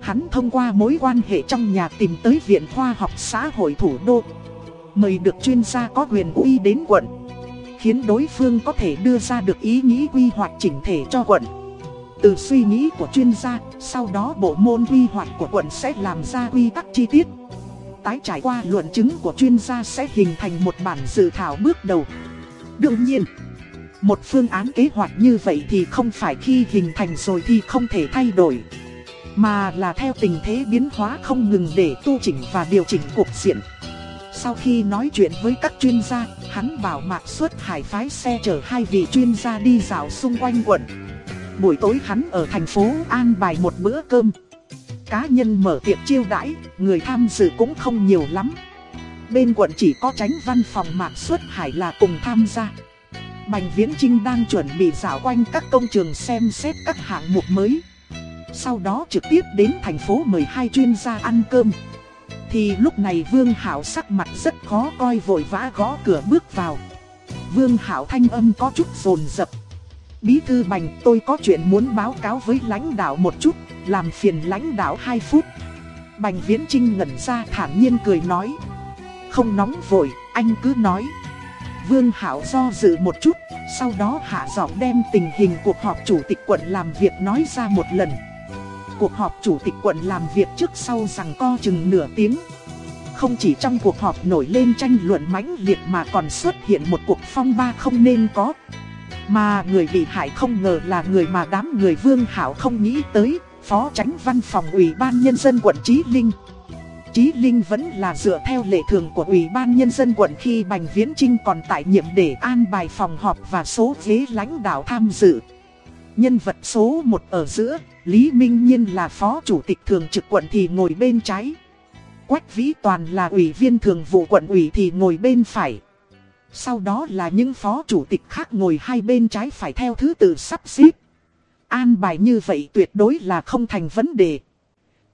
hắn thông qua mối quan hệ trong nhà tìm tới Viện Khoa học xã hội thủ đô. Mời được chuyên gia có quyền uy đến quận. Khiến đối phương có thể đưa ra được ý nghĩ quy hoạch chỉnh thể cho quận. Từ suy nghĩ của chuyên gia, sau đó bộ môn quy hoạch của quận sẽ làm ra quy tắc chi tiết tái trải qua luận chứng của chuyên gia sẽ hình thành một bản dự thảo bước đầu. Đương nhiên, một phương án kế hoạch như vậy thì không phải khi hình thành rồi thì không thể thay đổi. Mà là theo tình thế biến hóa không ngừng để tu chỉnh và điều chỉnh cuộc diện. Sau khi nói chuyện với các chuyên gia, hắn bảo Mạc Xuất Hải phái xe chở hai vị chuyên gia đi dạo xung quanh quận. Buổi tối hắn ở thành phố an bài một bữa cơm cá nhân mở tiệc chiêu đãi, người tham dự cũng không nhiều lắm. Bên quận chỉ có tránh văn phòng Mạc Xuất Hải là cùng tham gia. Bành Viễn Trinh đang chuẩn bị dạo quanh các công trường xem xét các hạng mục mới. Sau đó trực tiếp đến thành phố mời hai chuyên gia ăn cơm. Thì lúc này Vương Hảo sắc mặt rất khó coi vội vã gõ cửa bước vào. Vương Hảo thanh âm có chút rồn rập. Bí thư Bành tôi có chuyện muốn báo cáo với lãnh đạo một chút làm phiền lãnh đạo 2 phút Bành Viễn Trinh ngẩn ra thản nhiên cười nói Không nóng vội, anh cứ nói Vương Hảo do dự một chút, sau đó hạ giọng đem tình hình cuộc họp chủ tịch quận làm việc nói ra một lần. Cuộc họp chủ tịch quận làm việc trước sau rằng co chừng nửa tiếng. Không chỉ trong cuộc họp nổi lên tranh luận mãnh liệt mà còn xuất hiện một cuộc phong ba không nên có. Mà người bị hại không ngờ là người mà đám người Vương Hảo không nghĩ tới, Phó Tránh Văn phòng Ủy ban Nhân dân quận Trí Linh. trí Linh vẫn là dựa theo lệ thường của Ủy ban Nhân dân quận khi Bành Viễn Trinh còn tại nhiệm để an bài phòng họp và số ghế lãnh đạo tham dự. Nhân vật số 1 ở giữa, Lý Minh Nhiên là phó chủ tịch thường trực quận thì ngồi bên trái. Quách Vĩ Toàn là ủy viên thường vụ quận ủy thì ngồi bên phải. Sau đó là những phó chủ tịch khác ngồi hai bên trái phải theo thứ tự sắp xếp. An bài như vậy tuyệt đối là không thành vấn đề.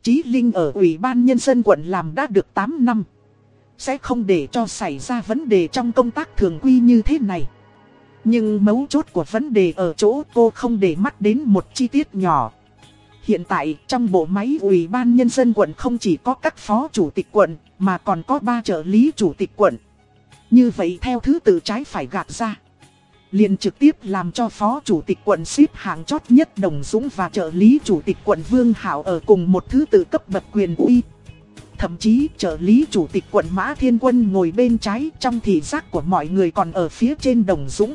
Chí Linh ở Ủy ban Nhân dân quận làm đã được 8 năm. Sẽ không để cho xảy ra vấn đề trong công tác thường quy như thế này. Nhưng mấu chốt của vấn đề ở chỗ cô không để mắt đến một chi tiết nhỏ. Hiện tại trong bộ máy Ủy ban Nhân dân quận không chỉ có các phó chủ tịch quận mà còn có ba trợ lý chủ tịch quận. Như vậy theo thứ tự trái phải gạt ra liền trực tiếp làm cho phó chủ tịch quận xếp hạng chót nhất Đồng Dũng và trợ lý chủ tịch quận Vương Hảo ở cùng một thứ tự cấp bậc quyền uy. Thậm chí trợ lý chủ tịch quận Mã Thiên Quân ngồi bên trái trong thị giác của mọi người còn ở phía trên Đồng Dũng.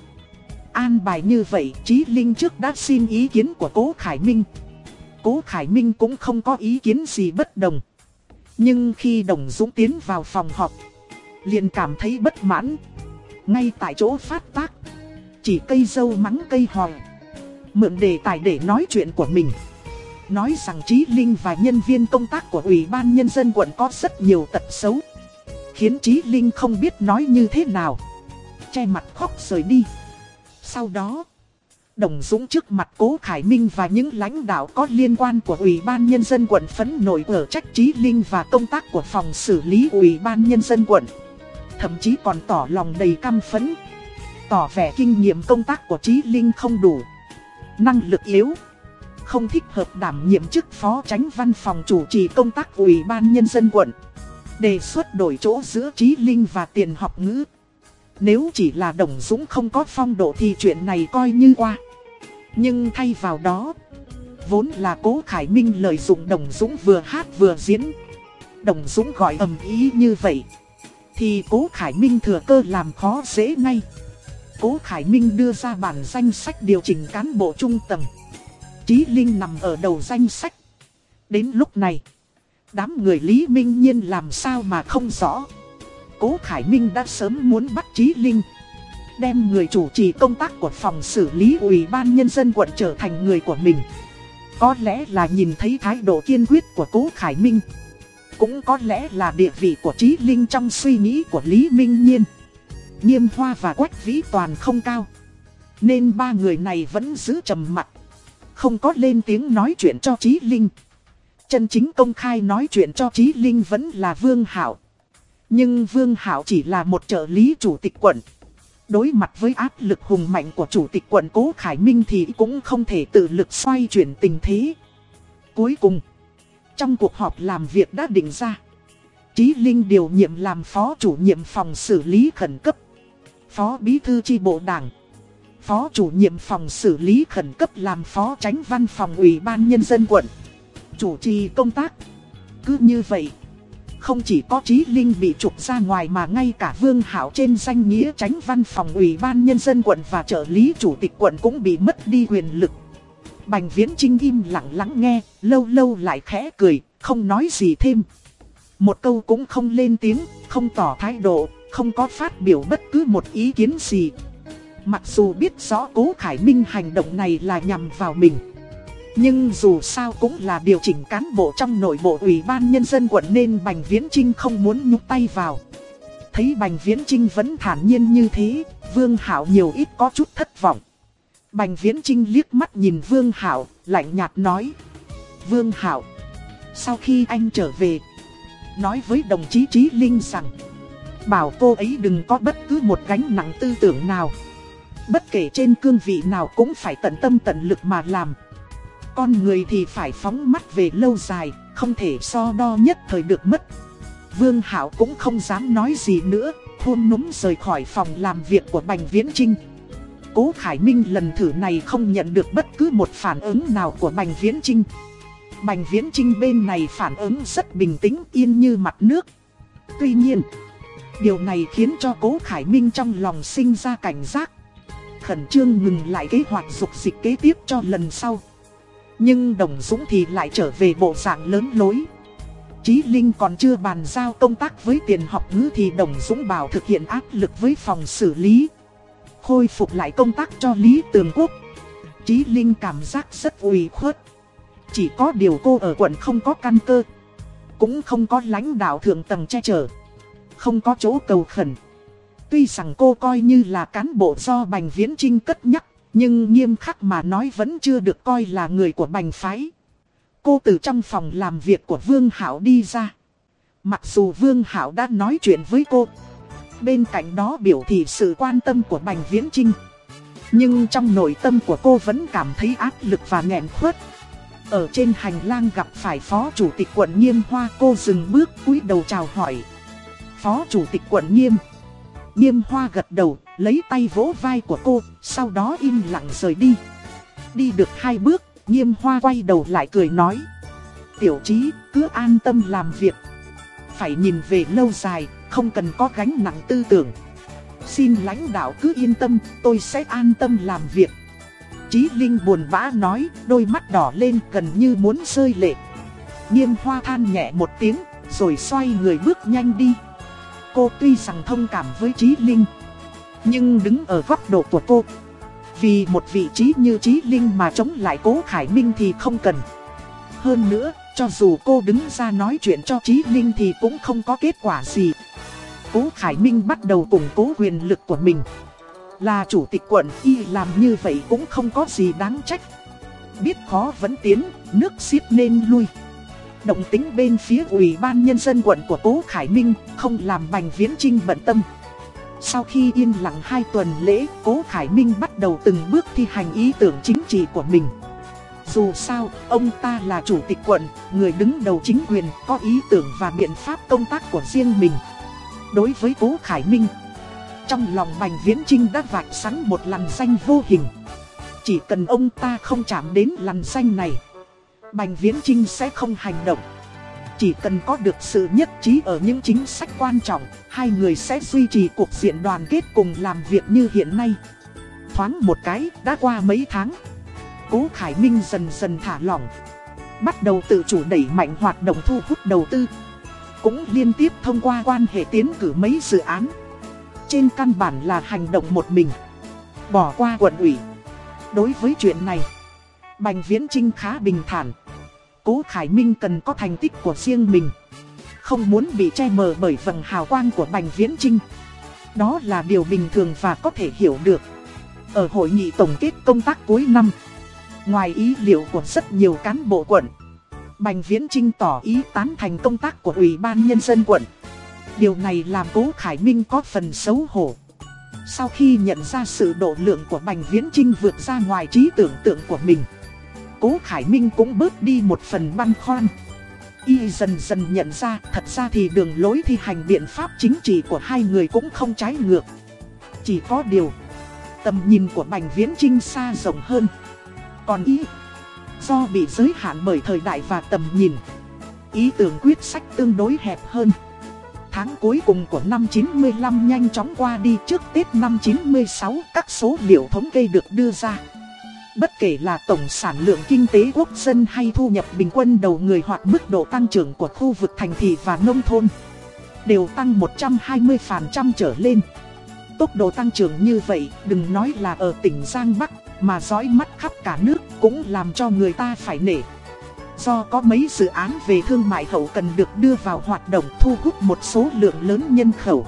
An bài như vậy, chí Linh trước đã xin ý kiến của Cố Khải Minh. Cố Khải Minh cũng không có ý kiến gì bất đồng. Nhưng khi Đồng Dũng tiến vào phòng họp, liền cảm thấy bất mãn. Ngay tại chỗ phát tác chỉ cây dâu mắng cây hòi. Mượn đề tài để nói chuyện của mình. Nói rằng Trí Linh và nhân viên công tác của Ủy ban Nhân dân quận có rất nhiều tật xấu. Khiến Trí Linh không biết nói như thế nào. Che mặt khóc rời đi. Sau đó, Đồng Dũng trước mặt Cố Khải Minh và những lãnh đạo có liên quan của Ủy ban Nhân dân quận phấn nổi ở trách Trí Linh và công tác của phòng xử lý Ủy ban Nhân dân quận. Thậm chí còn tỏ lòng đầy căm phấn tỏ vẻ kinh nghiệm công tác của Trí Linh không đủ. Năng lực yếu. Không thích hợp đảm nhiệm chức phó tránh văn phòng chủ trì công tác Ủy ban Nhân dân quận. Đề xuất đổi chỗ giữa Trí Linh và tiền học ngữ. Nếu chỉ là Đồng Dũng không có phong độ thì chuyện này coi như qua. Nhưng thay vào đó, vốn là Cố Khải Minh lợi dụng Đồng Dũng vừa hát vừa diễn. Đồng Dũng gọi ầm ý như vậy. Thì Cố Khải Minh thừa cơ làm khó dễ ngay. Cố Khải Minh đưa ra bản danh sách điều chỉnh cán bộ trung tầng. Chí Linh nằm ở đầu danh sách. Đến lúc này, đám người Lý Minh Nhiên làm sao mà không rõ. Cố Khải Minh đã sớm muốn bắt Chí Linh. Đem người chủ trì công tác của phòng xử lý Ủy ban Nhân dân quận trở thành người của mình. Có lẽ là nhìn thấy thái độ kiên quyết của Cố Khải Minh. Cũng có lẽ là địa vị của Chí Linh trong suy nghĩ của Lý Minh Nhiên. Nghiêm Hoa và Quách Vĩ Toàn không cao. Nên ba người này vẫn giữ trầm mặt. Không có lên tiếng nói chuyện cho Trí Linh. Chân chính công khai nói chuyện cho Trí Linh vẫn là Vương Hảo. Nhưng Vương Hảo chỉ là một trợ lý chủ tịch quận. Đối mặt với áp lực hùng mạnh của chủ tịch quận Cố Khải Minh thì cũng không thể tự lực xoay chuyển tình thế. Cuối cùng, trong cuộc họp làm việc đã định ra. Trí Linh điều nhiệm làm phó chủ nhiệm phòng xử lý khẩn cấp. Phó Bí Thư Chi Bộ Đảng Phó chủ nhiệm phòng xử lý khẩn cấp làm phó tránh văn phòng Ủy ban Nhân dân quận Chủ trì công tác Cứ như vậy không chỉ có Trí Linh bị trục ra ngoài mà ngay cả Vương Hảo trên danh nghĩa tránh văn phòng Ủy ban Nhân dân quận và trợ lý chủ tịch quận cũng bị mất đi quyền lực Bành Viễn Trinh im lặng lắng nghe, lâu lâu lại khẽ cười, không nói gì thêm Một câu cũng không lên tiếng, không tỏ thái độ, không có phát biểu bất cứ một ý kiến gì. Mặc dù biết rõ Cố Khải Minh hành động này là nhằm vào mình. Nhưng dù sao cũng là điều chỉnh cán bộ trong nội bộ Ủy ban Nhân dân quận nên Bành Viễn Trinh không muốn nhúc tay vào. Thấy Bành Viễn Trinh vẫn thản nhiên như thế, Vương Hảo nhiều ít có chút thất vọng. Bành Viễn Trinh liếc mắt nhìn Vương Hảo, lạnh nhạt nói. Vương Hảo, sau khi anh trở về, nói với đồng chí Trí Linh rằng Bảo cô ấy đừng có bất cứ một gánh nặng tư tưởng nào Bất kể trên cương vị nào cũng phải tận tâm tận lực mà làm con người thì phải phóng mắt về lâu dài Không thể so đo nhất thời được mất Vương Hảo cũng không dám nói gì nữa khôn núm rời khỏi phòng làm việc của Bành Viễn Trinh. Cố Khải Minh lần thử này không nhận được bất cứ một phản ứng nào của Bành Viễn Trinh. Bành Viễn Trinh bên này phản ứng rất bình tĩnh yên như mặt nước. Tuy nhiên, điều này khiến cho Cố Khải Minh trong lòng sinh ra cảnh giác. Khẩn trương ngừng lại kế hoạch dục dịch kế tiếp cho lần sau. Nhưng Đồng Dũng thì lại trở về bộ dạng lớn lối. Chí Linh còn chưa bàn giao công tác với tiền học ngữ thì Đồng Dũng bảo thực hiện áp lực với phòng xử lý. Khôi phục lại công tác cho Lý Tường Quốc. Chí Linh cảm giác rất ủy khuất. Chỉ có điều cô ở quận không có căn cơ. Cũng không có lãnh đạo thượng tầng che chở. Không có chỗ cầu khẩn. Tuy rằng cô coi như là cán bộ do Bành Viễn Trinh cất nhắc. Nhưng nghiêm khắc mà nói vẫn chưa được coi là người của Bành Phái. Cô từ trong phòng làm việc của Vương Hảo đi ra. Mặc dù Vương Hảo đã nói chuyện với cô. Bên cạnh đó biểu thị sự quan tâm của Bành Viễn Trinh. Nhưng trong nội tâm của cô vẫn cảm thấy áp lực và nghẹn khuất. Ở trên hành lang gặp phải Phó Chủ tịch quận Nghiêm Hoa cô dừng bước cúi đầu chào hỏi. Phó Chủ tịch quận Nghiêm. Nghiêm Hoa gật đầu, lấy tay vỗ vai của cô, sau đó im lặng rời đi. Đi được hai bước, Nghiêm Hoa quay đầu lại cười nói. Tiểu trí, cứ an tâm làm việc. Phải nhìn về lâu dài, không cần có gánh nặng tư tưởng. Xin lãnh đạo cứ yên tâm, tôi sẽ an tâm làm việc. Chí Linh buồn bã nói, đôi mắt đỏ lên gần như muốn rơi lệ. Nghiêm hoa than nhẹ một tiếng, rồi xoay người bước nhanh đi. Cô tuy rằng thông cảm với Chí Linh, nhưng đứng ở góc độ của cô. Vì một vị trí như Chí Linh mà chống lại cố Khải Minh thì không cần. Hơn nữa, cho dù cô đứng ra nói chuyện cho Chí Linh thì cũng không có kết quả gì. Cố Khải Minh bắt đầu củng cố quyền lực của mình. Là chủ tịch quận y làm như vậy cũng không có gì đáng trách. Biết khó vẫn tiến, nước xiết nên lui. Động tính bên phía ủy ban nhân dân quận của Cố Khải Minh không làm Bành Viễn Trinh bận tâm. Sau khi yên lặng hai tuần lễ, Cố Khải Minh bắt đầu từng bước thi hành ý tưởng chính trị của mình. Dù sao, ông ta là chủ tịch quận, người đứng đầu chính quyền, có ý tưởng và biện pháp công tác của riêng mình. Đối với Cố Khải Minh, trong lòng Bành Viễn Trinh đã vạch sẵn một làn danh vô hình. Chỉ cần ông ta không chạm đến làn danh này, Bành Viễn Trinh sẽ không hành động. Chỉ cần có được sự nhất trí ở những chính sách quan trọng, hai người sẽ duy trì cuộc diện đoàn kết cùng làm việc như hiện nay. Thoáng một cái, đã qua mấy tháng. Cố Khải Minh dần dần thả lỏng. Bắt đầu tự chủ đẩy mạnh hoạt động thu hút đầu tư. Cũng liên tiếp thông qua quan hệ tiến cử mấy dự án. Trên căn bản là hành động một mình. Bỏ qua quận ủy. Đối với chuyện này, Bành Viễn Trinh khá bình thản. Cố Khải Minh cần có thành tích của riêng mình. Không muốn bị che mờ bởi vầng hào quang của Bành Viễn Trinh. Đó là điều bình thường và có thể hiểu được. Ở hội nghị tổng kết công tác cuối năm, ngoài ý liệu của rất nhiều cán bộ quận, Bành Viễn Trinh tỏ ý tán thành công tác của Ủy ban Nhân dân quận. Điều này làm Cố Khải Minh có phần xấu hổ. Sau khi nhận ra sự độ lượng của Bành Viễn Trinh vượt ra ngoài trí tưởng tượng của mình, Cố Khải Minh cũng bớt đi một phần băn khoăn. Y dần dần nhận ra thật ra thì đường lối thi hành biện pháp chính trị của hai người cũng không trái ngược. Chỉ có điều, tầm nhìn của Bành Viễn Trinh xa rộng hơn. Còn Y, do bị giới hạn bởi thời đại và tầm nhìn, ý tưởng quyết sách tương đối hẹp hơn. Tháng cuối cùng của năm 95 nhanh chóng qua đi trước Tết năm 96 các số liệu thống kê được đưa ra. Bất kể là tổng sản lượng kinh tế quốc dân hay thu nhập bình quân đầu người hoặc mức độ tăng trưởng của khu vực thành thị và nông thôn, Đều tăng 120% trở lên. Tốc độ tăng trưởng như vậy, đừng nói là ở tỉnh Giang Bắc, Mà dõi mắt khắp cả nước cũng làm cho người ta phải nể. Do có mấy dự án về thương mại hậu cần được đưa vào hoạt động thu hút một số lượng lớn nhân khẩu.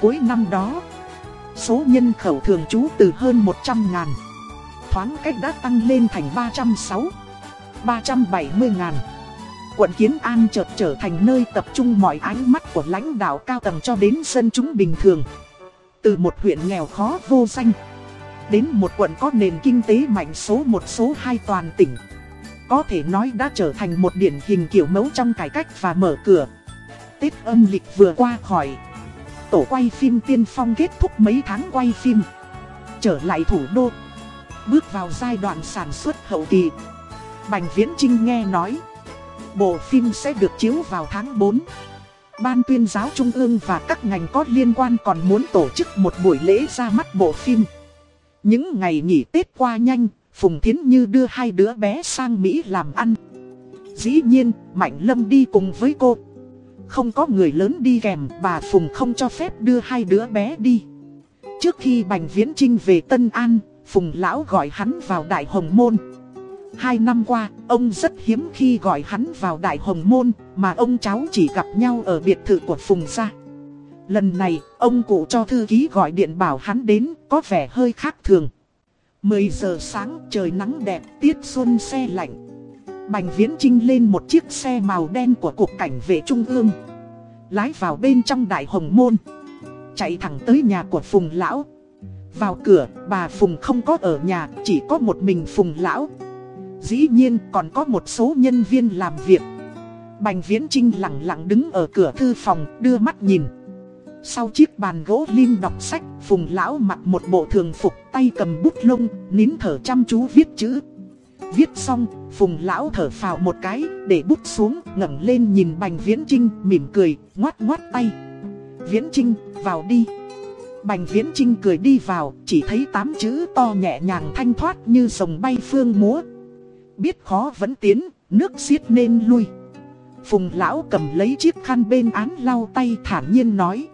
Cuối năm đó, Số nhân khẩu thường trú từ hơn 100 ngàn thoáng cách đã tăng lên thành 306, 370 ngàn. Quận Kiến An chợt trở thành nơi tập trung mọi ánh mắt của lãnh đạo cao tầng cho đến dân chúng bình thường. Từ một huyện nghèo khó vô danh, đến một quận có nền kinh tế mạnh số một số hai toàn tỉnh. Có thể nói đã trở thành một điển hình kiểu mẫu trong cải cách và mở cửa. Tết âm lịch vừa qua khỏi. Tổ quay phim tiên phong kết thúc mấy tháng quay phim Trở lại thủ đô Bước vào giai đoạn sản xuất hậu kỳ. Bành Viễn Trinh nghe nói Bộ phim sẽ được chiếu vào tháng 4 Ban tuyên giáo trung ương và các ngành có liên quan còn muốn tổ chức một buổi lễ ra mắt bộ phim. Những ngày nghỉ Tết qua nhanh Phùng Thiến Như đưa hai đứa bé sang Mỹ làm ăn. Dĩ nhiên, Mạnh Lâm đi cùng với cô. Không có người lớn đi kèm, bà Phùng không cho phép đưa hai đứa bé đi. Trước khi Bành Viễn Trinh về Tân An, Phùng Lão gọi hắn vào Đại Hồng Môn Hai năm qua, ông rất hiếm khi gọi hắn vào Đại Hồng Môn, mà ông cháu chỉ gặp nhau ở biệt thự của Phùng gia. Lần này, ông cụ cho thư ký gọi điện bảo hắn đến, có vẻ hơi khác thường. 10 giờ sáng, trời nắng đẹp, tiết xuân xe lạnh. Bành Viễn Trinh lên một chiếc xe màu đen của Cục Cảnh vệ Trung ương. Lái vào bên trong Đại Hồng Môn. Chạy thẳng tới nhà của Phùng Lão. Vào cửa, bà Phùng không có ở nhà, chỉ có một mình Phùng Lão. Dĩ nhiên còn có một số nhân viên làm việc. Bành Viễn Trinh lặng lặng đứng ở cửa thư phòng đưa mắt nhìn. Sau chiếc bàn gỗ lim đọc sách Phùng Lão mặc một bộ thường phục tay cầm bút lông Nín thở chăm chú viết chữ. Viết xong Phùng Lão thở phào một cái Để bút xuống ngẩng lên nhìn Bành Viễn Trinh mỉm cười ngoát ngoát tay. Viễn Trinh vào đi. Bành Viễn Trinh cười đi vào Chỉ thấy tám chữ to nhẹ nhàng thanh thoát như sồng bay phương múa Biết khó vẫn tiến, nước xiết nên lui. Phùng lão cầm lấy chiếc khăn bên án lau tay thản nhiên nói.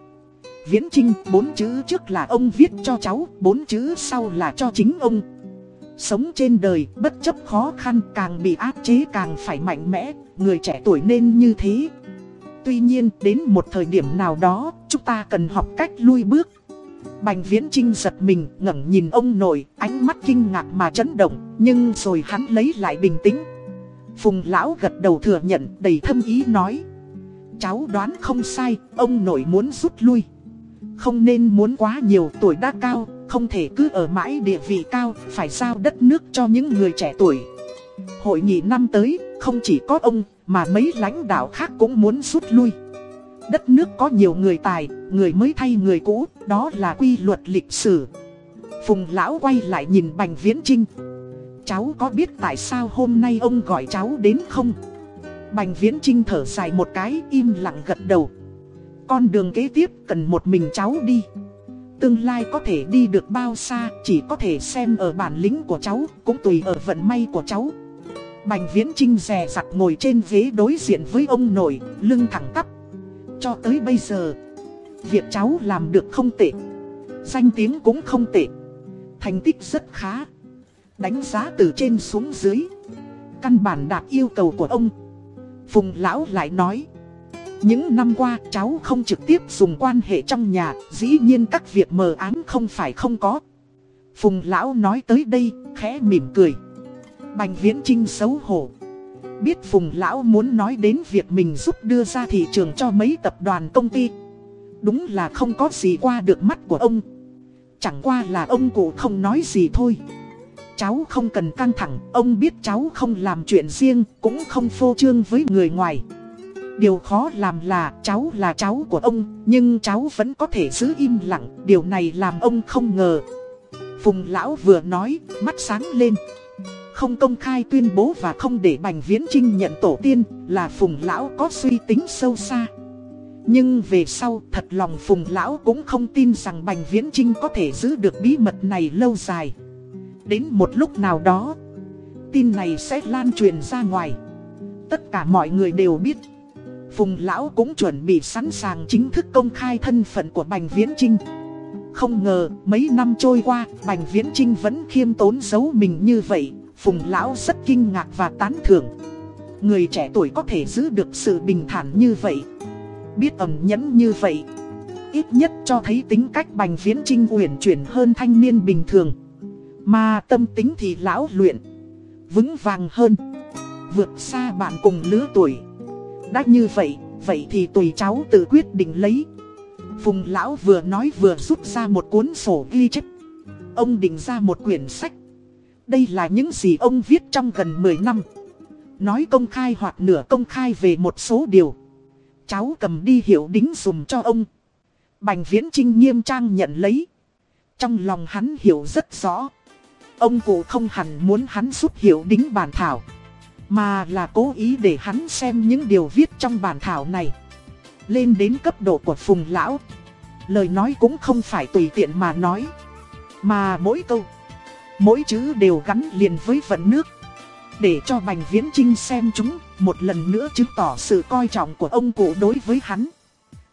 Viễn Trinh, bốn chữ trước là ông viết cho cháu, bốn chữ sau là cho chính ông. Sống trên đời, bất chấp khó khăn càng bị áp chế càng phải mạnh mẽ, người trẻ tuổi nên như thế. Tuy nhiên, đến một thời điểm nào đó, chúng ta cần học cách lui bước. Bành Viễn Trinh giật mình ngẩng nhìn ông nội, ánh mắt kinh ngạc mà chấn động, nhưng rồi hắn lấy lại bình tĩnh. Phùng lão gật đầu thừa nhận đầy thâm ý nói. Cháu đoán không sai, ông nội muốn rút lui. Không nên muốn quá nhiều tuổi đã cao, không thể cứ ở mãi địa vị cao, phải giao đất nước cho những người trẻ tuổi. Hội nghị năm tới, không chỉ có ông, mà mấy lãnh đạo khác cũng muốn rút lui. Đất nước có nhiều người tài, người mới thay người cũ, đó là quy luật lịch sử. Phùng lão quay lại nhìn Bành Viễn Trinh. Cháu có biết tại sao hôm nay ông gọi cháu đến không? Bành Viễn Trinh thở dài một cái im lặng gật đầu. Con đường kế tiếp cần một mình cháu đi. Tương lai có thể đi được bao xa chỉ có thể xem ở bản lĩnh của cháu, cũng tùy ở vận may của cháu. Bành Viễn Trinh rè rặt ngồi trên ghế đối diện với ông nội, lưng thẳng tắp cho tới bây giờ. Việc cháu làm được không tệ. Danh tiếng cũng không tệ. Thành tích rất khá. Đánh giá từ trên xuống dưới. Căn bản đạt yêu cầu của ông. Phùng Lão lại nói. Những năm qua cháu không trực tiếp dùng quan hệ trong nhà, Dĩ nhiên các việc mờ ám không phải không có. Phùng Lão nói tới đây, khẽ mỉm cười. Bành Viễn Trinh xấu hổ biết Phùng Lão muốn nói đến việc mình giúp đưa ra thị trường cho mấy tập đoàn công ty. Đúng là không có gì qua được mắt của ông. Chẳng qua là ông cụ không nói gì thôi. Cháu không cần căng thẳng, ông biết cháu không làm chuyện riêng, cũng không phô trương với người ngoài. Điều khó làm là cháu là cháu của ông, nhưng cháu vẫn có thể giữ im lặng, điều này làm ông không ngờ. Phùng Lão vừa nói, mắt sáng lên. Không công khai tuyên bố và không để Bành Viễn Trinh nhận tổ tiên là Phùng Lão có suy tính sâu xa. Nhưng về sau thật lòng Phùng Lão cũng không tin rằng Bành Viễn Trinh có thể giữ được bí mật này lâu dài. Đến một lúc nào đó, tin này sẽ lan truyền ra ngoài. Tất cả mọi người đều biết. Phùng Lão cũng chuẩn bị sẵn sàng chính thức công khai thân phận của Bành Viễn Trinh. Không ngờ, mấy năm trôi qua, Bành Viễn Trinh vẫn khiêm tốn giấu mình như vậy, Phùng Lão rất kinh ngạc và tán thưởng. Người trẻ tuổi có thể giữ được sự bình thản như vậy. Biết ẩm nhẫn như vậy. Ít nhất cho thấy tính cách Bành Viễn Trinh uyển chuyển hơn thanh niên bình thường. Mà tâm tính thì lão luyện. Vững vàng hơn. Vượt xa bạn cùng lứa tuổi. Đã như vậy, vậy thì tùy cháu tự quyết định lấy. Phùng Lão vừa nói vừa rút ra một cuốn sổ ghi chép. Ông định ra một quyển sách. Đây là những gì ông viết trong gần 10 năm. Nói công khai hoặc nửa công khai về một số điều. Cháu cầm đi hiệu đính dùm cho ông. Bành Viễn Trinh nghiêm trang nhận lấy. Trong lòng hắn hiểu rất rõ. Ông cụ không hẳn muốn hắn giúp hiểu đính bản thảo. Mà là cố ý để hắn xem những điều viết trong bản thảo này. Lên đến cấp độ của Phùng Lão. Lời nói cũng không phải tùy tiện mà nói. Mà mỗi câu, mỗi chữ đều gắn liền với vận nước. Để cho Bành Viễn Trinh xem chúng, một lần nữa chứng tỏ sự coi trọng của ông cụ đối với hắn.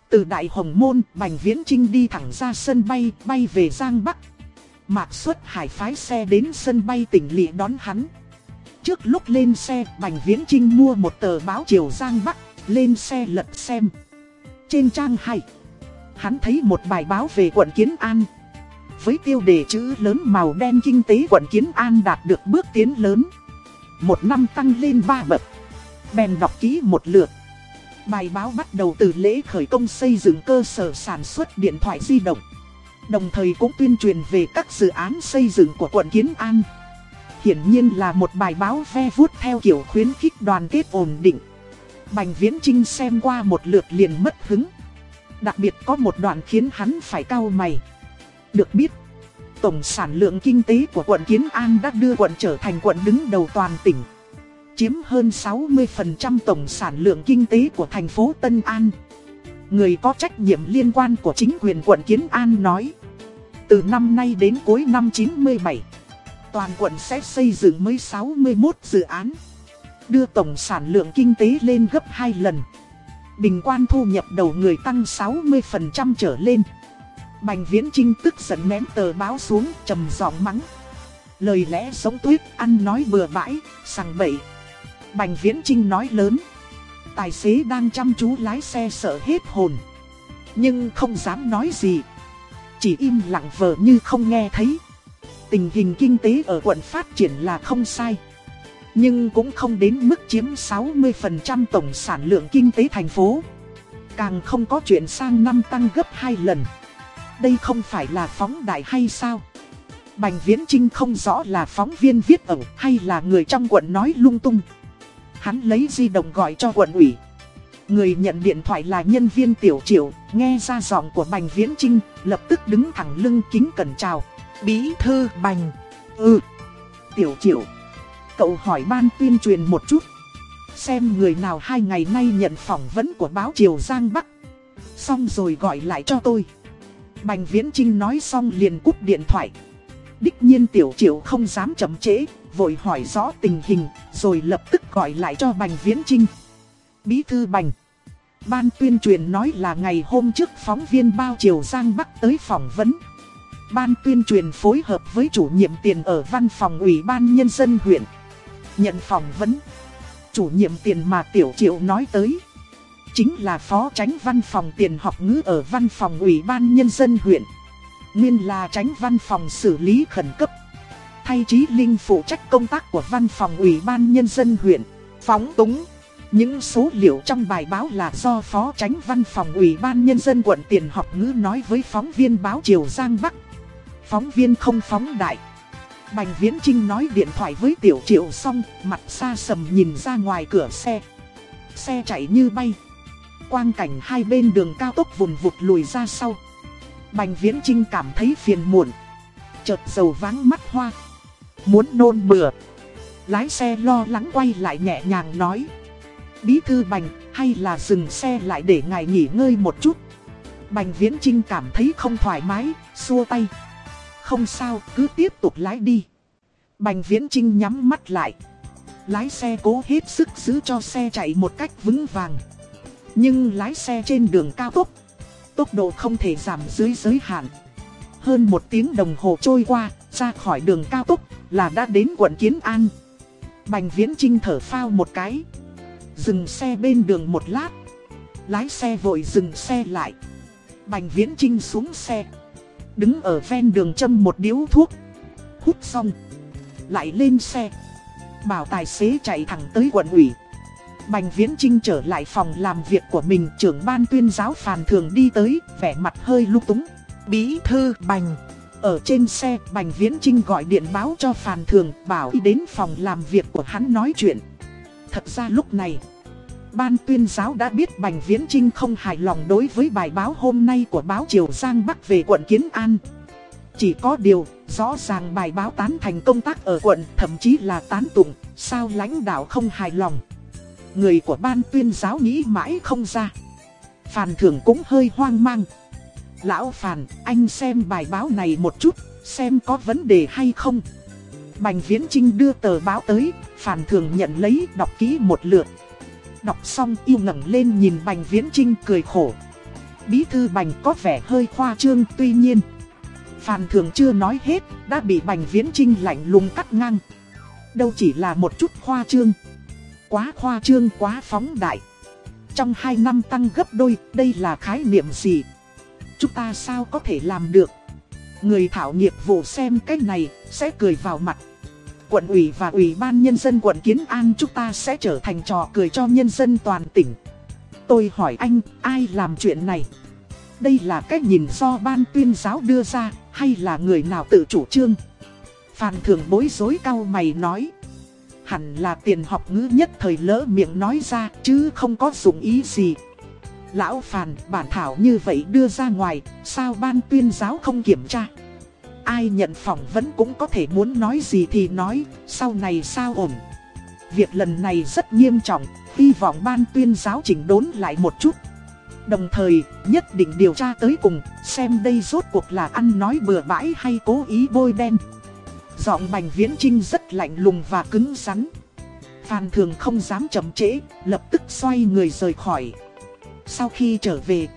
Từ Đại Hồng Môn, Bành Viễn Trinh đi thẳng ra sân bay, bay về Giang Bắc. Mạc Xuất Hải phái xe đến sân bay tỉnh lỵ đón hắn. Trước lúc lên xe, Bành Viễn Trinh mua một tờ báo Triều Giang Bắc, lên xe lật xem. Trên trang 2, hắn thấy một bài báo về quận Kiến An. Với tiêu đề chữ lớn màu đen kinh tế quận Kiến An đạt được bước tiến lớn. Một năm tăng lên ba bậc. Bèn đọc kỹ một lượt. Bài báo bắt đầu từ lễ khởi công xây dựng cơ sở sản xuất điện thoại di động. Đồng thời cũng tuyên truyền về các dự án xây dựng của quận Kiến An. Hiển nhiên là một bài báo ve vuốt theo kiểu khuyến khích đoàn kết ổn định. Bành Viễn Trinh xem qua một lượt liền mất hứng. Đặc biệt có một đoạn khiến hắn phải cau mày. Được biết, tổng sản lượng kinh tế của quận Kiến An đã đưa quận trở thành quận đứng đầu toàn tỉnh. Chiếm hơn 60% tổng sản lượng kinh tế của thành phố Tân An. Người có trách nhiệm liên quan của chính quyền quận Kiến An nói. Từ năm nay đến cuối năm 97, toàn quận sẽ xây dựng mới 61 dự án. Đưa tổng sản lượng kinh tế lên gấp 2 lần. Bình quan thu nhập đầu người tăng 60% trở lên. Bành Viễn Trinh tức giận ném tờ báo xuống, trầm giọng mắng. Lời lẽ sống tuyết, ăn nói bừa bãi, sằng bậy. Bành Viễn Trinh nói lớn. Tài xế đang chăm chú lái xe sợ hết hồn. Nhưng không dám nói gì. Chỉ im lặng vờ như không nghe thấy. Tình hình kinh tế ở quận phát triển là không sai. Nhưng cũng không đến mức chiếm 60% tổng sản lượng kinh tế thành phố. Càng không có chuyện sang năm tăng gấp 2 lần. Đây không phải là phóng đại hay sao? Bành Viễn Trinh không rõ là phóng viên viết ẩu hay là người trong quận nói lung tung. Hắn lấy di động gọi cho quận ủy. Người nhận điện thoại là nhân viên tiểu triệu, nghe ra giọng của Bành Viễn Trinh, lập tức đứng thẳng lưng kính cẩn chào. Bí thư Bành. Ừ. Tiểu triệu. Cậu hỏi ban tuyên truyền một chút. Xem người nào hai ngày nay nhận phỏng vấn của báo Triều Giang Bắc. Xong rồi gọi lại cho tôi. Bành Viễn Trinh nói xong liền cúp điện thoại. Đích nhiên tiểu triệu không dám chậm trễ, vội hỏi rõ tình hình, rồi lập tức gọi lại cho Bành Viễn Trinh. Bí thư Bành. Ban tuyên truyền nói là ngày hôm trước phóng viên bao Triều Giang Bắc tới phỏng vấn. Ban tuyên truyền phối hợp với chủ nhiệm tiền ở văn phòng ủy ban nhân dân huyện. Nhận phỏng vấn. Chủ nhiệm tiền mà Tiểu Triệu nói tới. Chính là phó tránh văn phòng tiền học ngữ ở văn phòng ủy ban nhân dân huyện. Nguyên là tránh văn phòng xử lý khẩn cấp. Thay Trí Linh phụ trách công tác của văn phòng ủy ban nhân dân huyện. Phóng túng. Những số liệu trong bài báo là do phó tránh văn phòng ủy ban nhân dân quận tiền học ngữ nói với phóng viên báo Triều Giang Bắc. Phóng viên không phóng đại. Bành Viễn Trinh nói điện thoại với Tiểu Triệu xong, mặt xa sầm nhìn ra ngoài cửa xe. Xe chạy như bay. Quang cảnh hai bên đường cao tốc vùn vụt lùi ra sau. Bành Viễn Trinh cảm thấy phiền muộn. Chợt dầu váng mắt hoa. Muốn nôn mửa. Lái xe lo lắng quay lại nhẹ nhàng nói. Bí thư Bành, hay là dừng xe lại để ngài nghỉ ngơi một chút. Bành Viễn Trinh cảm thấy không thoải mái, xua tay. Không sao, cứ tiếp tục lái đi. Bành Viễn Trinh nhắm mắt lại. Lái xe cố hết sức giữ cho xe chạy một cách vững vàng. Nhưng lái xe trên đường cao tốc, tốc độ không thể giảm dưới giới hạn. Hơn một tiếng đồng hồ trôi qua, ra khỏi đường cao tốc là đã đến quận Kiến An. Bành Viễn Trinh thở phao một cái. Dừng xe bên đường một lát. Lái xe vội dừng xe lại. Bành Viễn Trinh xuống xe. Đứng ở ven đường châm một điếu thuốc Hút xong Lại lên xe Bảo tài xế chạy thẳng tới quận ủy Bành Viễn Trinh trở lại phòng làm việc của mình Trưởng ban tuyên giáo phàn thường đi tới Vẻ mặt hơi lúc túng Bí thư Bành Ở trên xe Bành Viễn Trinh gọi điện báo cho phàn thường Bảo đi đến phòng làm việc của hắn nói chuyện Thật ra lúc này Ban tuyên giáo đã biết Bành Viễn Trinh không hài lòng đối với bài báo hôm nay của báo Triều Giang Bắc về quận Kiến An. Chỉ có điều, rõ ràng bài báo tán thành công tác ở quận, thậm chí là tán tụng, sao lãnh đạo không hài lòng. Người của ban tuyên giáo nghĩ mãi không ra. Phàn thường cũng hơi hoang mang. Lão Phàn, anh xem bài báo này một chút, xem có vấn đề hay không. Bành Viễn Trinh đưa tờ báo tới, Phàn thường nhận lấy đọc kỹ một lượt. Đọc xong yêu ngẩng lên nhìn Bành Viễn Trinh cười khổ. Bí thư Bành có vẻ hơi khoa trương tuy nhiên. Phàn thường chưa nói hết, đã bị Bành Viễn Trinh lạnh lùng cắt ngang. Đâu chỉ là một chút khoa trương. Quá khoa trương quá phóng đại. Trong 2 năm tăng gấp đôi, đây là khái niệm gì? Chúng ta sao có thể làm được? Người thảo nghiệp vụ xem cái này, sẽ cười vào mặt. Quận ủy và ủy ban nhân dân quận Kiến An chúng ta sẽ trở thành trò cười cho nhân dân toàn tỉnh. Tôi hỏi anh, ai làm chuyện này? Đây là cách nhìn do ban tuyên giáo đưa ra, hay là người nào tự chủ trương? Phan thường bối rối cao mày nói. Hẳn là tiền học ngữ nhất thời lỡ miệng nói ra, chứ không có dụng ý gì. Lão Phàn, bản thảo như vậy đưa ra ngoài, sao ban tuyên giáo không kiểm tra? Ai nhận phỏng vấn cũng có thể muốn nói gì thì nói, sau này sao ổn? Việc lần này rất nghiêm trọng, hy vọng ban tuyên giáo chỉnh đốn lại một chút. Đồng thời, nhất định điều tra tới cùng, xem đây rốt cuộc là ăn nói bừa bãi hay cố ý bôi đen. Giọng bành viễn trinh rất lạnh lùng và cứng rắn. Phan thường không dám chậm trễ, lập tức xoay người rời khỏi. Sau khi trở về,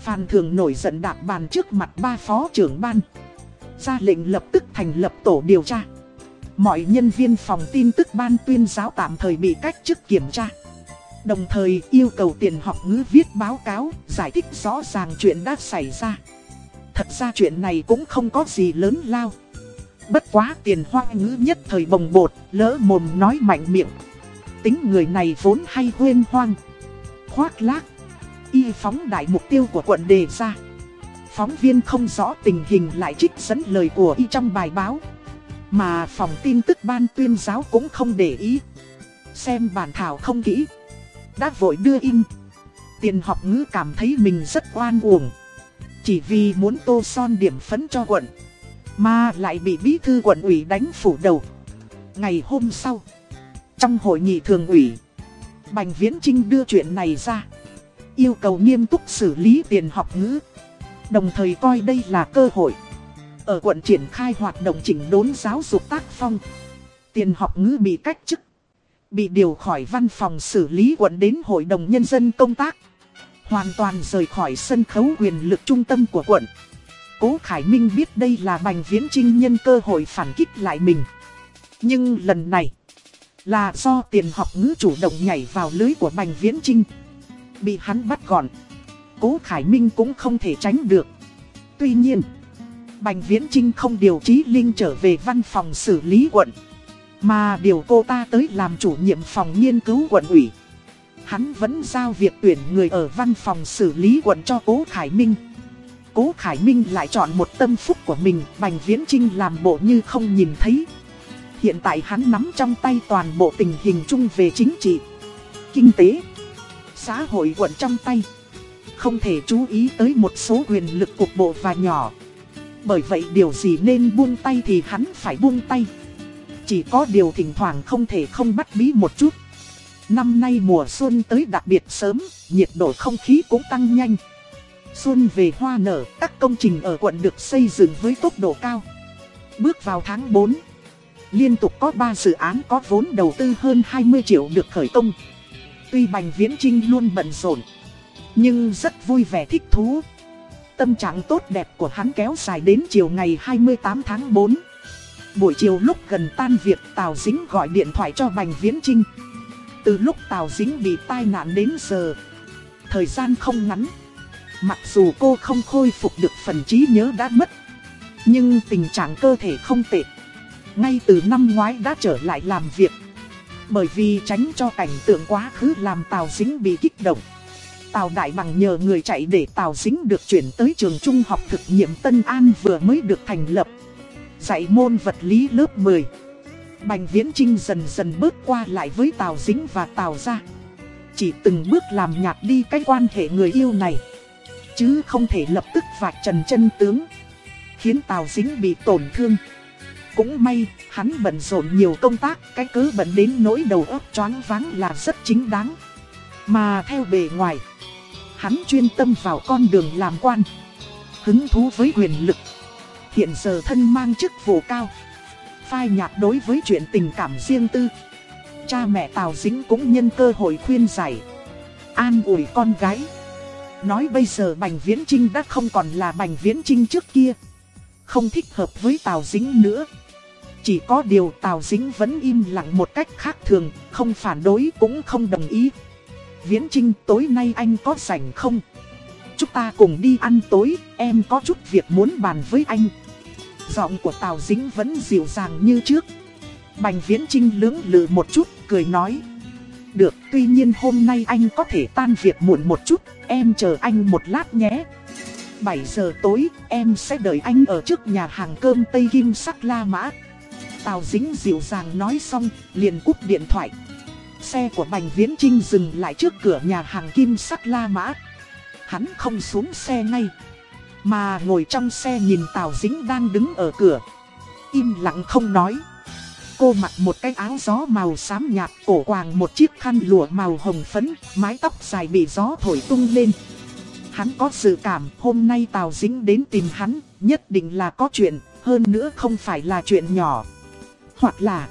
Phan thường nổi giận đạp bàn trước mặt ba phó trưởng ban. Ra lệnh lập tức thành lập tổ điều tra. Mọi nhân viên phòng tin tức ban tuyên giáo tạm thời bị cách chức kiểm tra. Đồng thời yêu cầu tiền học ngữ viết báo cáo, giải thích rõ ràng chuyện đã xảy ra. Thật ra chuyện này cũng không có gì lớn lao. Bất quá tiền hoa ngữ nhất thời bồng bột, lỡ mồm nói mạnh miệng. Tính người này vốn hay huyên hoang. Khoác lác. Y phóng đại mục tiêu của quận đề ra. Phóng viên không rõ tình hình lại trích dẫn lời của Y trong bài báo. Mà phòng tin tức ban tuyên giáo cũng không để ý. Xem bản thảo không kỹ đã vội đưa in. Tiền học ngữ cảm thấy mình rất oan uổng. Chỉ vì muốn tô son điểm phấn cho quận. Mà lại bị bí thư quận ủy đánh phủ đầu. Ngày hôm sau, trong hội nghị thường ủy, Bành Viễn Trinh đưa chuyện này ra. Yêu cầu nghiêm túc xử lý tiền học ngữ. Đồng thời coi đây là cơ hội. Ở quận triển khai hoạt động chỉnh đốn giáo dục tác phong. Tiền học ngữ bị cách chức Bị điều khỏi văn phòng xử lý quận đến Hội đồng Nhân dân công tác. Hoàn toàn rời khỏi sân khấu quyền lực trung tâm của quận. Cố Khải Minh biết đây là Bành Viễn Trinh nhân cơ hội phản kích lại mình. Nhưng lần này là do tiền học ngữ chủ động nhảy vào lưới của Bành Viễn Trinh. Bị hắn bắt gọn. Cố Khải Minh cũng không thể tránh được. Tuy nhiên, Bành Viễn Trinh không điều trí Linh trở về văn phòng xử lý quận. Mà điều cô ta tới làm chủ nhiệm phòng nghiên cứu quận ủy. Hắn vẫn giao việc tuyển người ở văn phòng xử lý quận cho Cố Khải Minh. Cố Khải Minh lại chọn một tâm phúc của mình, Bành Viễn Trinh làm bộ như không nhìn thấy. Hiện tại hắn nắm trong tay toàn bộ tình hình chung về chính trị, kinh tế, xã hội quận trong tay. Không thể chú ý tới một số quyền lực cục bộ và nhỏ. Bởi vậy điều gì nên buông tay thì hắn phải buông tay. Chỉ có điều thỉnh thoảng không thể không bắt bí một chút. Năm nay mùa xuân tới đặc biệt sớm, nhiệt độ không khí cũng tăng nhanh. Xuân về hoa nở, các công trình ở quận được xây dựng với tốc độ cao. Bước vào tháng 4, liên tục có 3 dự án có vốn đầu tư hơn 20 triệu được khởi công. Tuy Bành Viễn Trinh luôn bận rộn, nhưng rất vui vẻ thích thú. Tâm trạng tốt đẹp của hắn kéo dài đến chiều ngày 28 tháng 4. Buổi chiều lúc gần tan việc Tào Dính gọi điện thoại cho Bành Viễn Trinh Từ lúc Tào Dính bị tai nạn đến giờ Thời gian không ngắn Mặc dù cô không khôi phục được phần trí nhớ đã mất, Nhưng tình trạng cơ thể không tệ. Ngay từ năm ngoái đã trở lại làm việc, Bởi vì tránh cho cảnh tượng quá khứ làm Tào Dính bị kích động. Tào Đại Bằng nhờ người chạy để Tào Dính được chuyển tới trường trung học thực nghiệm Tân An vừa mới được thành lập. Dạy môn vật lý lớp 10 Bành Viễn Trinh dần dần bước qua lại với Tào Dính và Tào Gia. Chỉ từng bước làm nhạt đi cái quan hệ người yêu này. Chứ không thể lập tức vạch trần chân tướng. Khiến Tào Dính bị tổn thương. Cũng may, hắn bận rộn nhiều công tác, cái cứ bận đến nỗi đầu óc choáng váng là rất chính đáng. Mà theo bề ngoài, hắn chuyên tâm vào con đường làm quan. Hứng thú với quyền lực. Hiện giờ thân mang chức vụ cao. Phai nhạt đối với chuyện tình cảm riêng tư. Cha mẹ Tào Dính cũng nhân cơ hội khuyên giải. An ủi con gái. Nói bây giờ Bành Viễn Trinh đã không còn là Bành Viễn Trinh trước kia. Không thích hợp với Tào Dính nữa. Chỉ có điều Tào Dính vẫn im lặng một cách khác thường, không phản đối cũng không đồng ý. Viễn Trinh tối nay anh có rảnh không? Chúng ta cùng đi ăn tối, em có chút việc muốn bàn với anh. Giọng của Tào Dính vẫn dịu dàng như trước. Bành Viễn Trinh lưỡng lự một chút, cười nói. Được, tuy nhiên hôm nay anh có thể tan việc muộn một chút, em chờ anh một lát nhé. 7 giờ tối, em sẽ đợi anh ở trước nhà hàng cơm Tây Kim Sắc La Mã. Tào Dính dịu dàng nói xong, liền cúp điện thoại. Xe của Bành Viễn Trinh dừng lại trước cửa nhà hàng Kim Sắc La Mã. Hắn không xuống xe ngay, mà ngồi trong xe nhìn Tào Dính đang đứng ở cửa. Im lặng không nói. Cô mặc một cái áo gió màu xám nhạt, cổ quàng một chiếc khăn lụa màu hồng phấn, mái tóc dài bị gió thổi tung lên. Hắn có sự cảm hôm nay Tào Dính đến tìm hắn, nhất định là có chuyện, hơn nữa không phải là chuyện nhỏ. Hoặc là,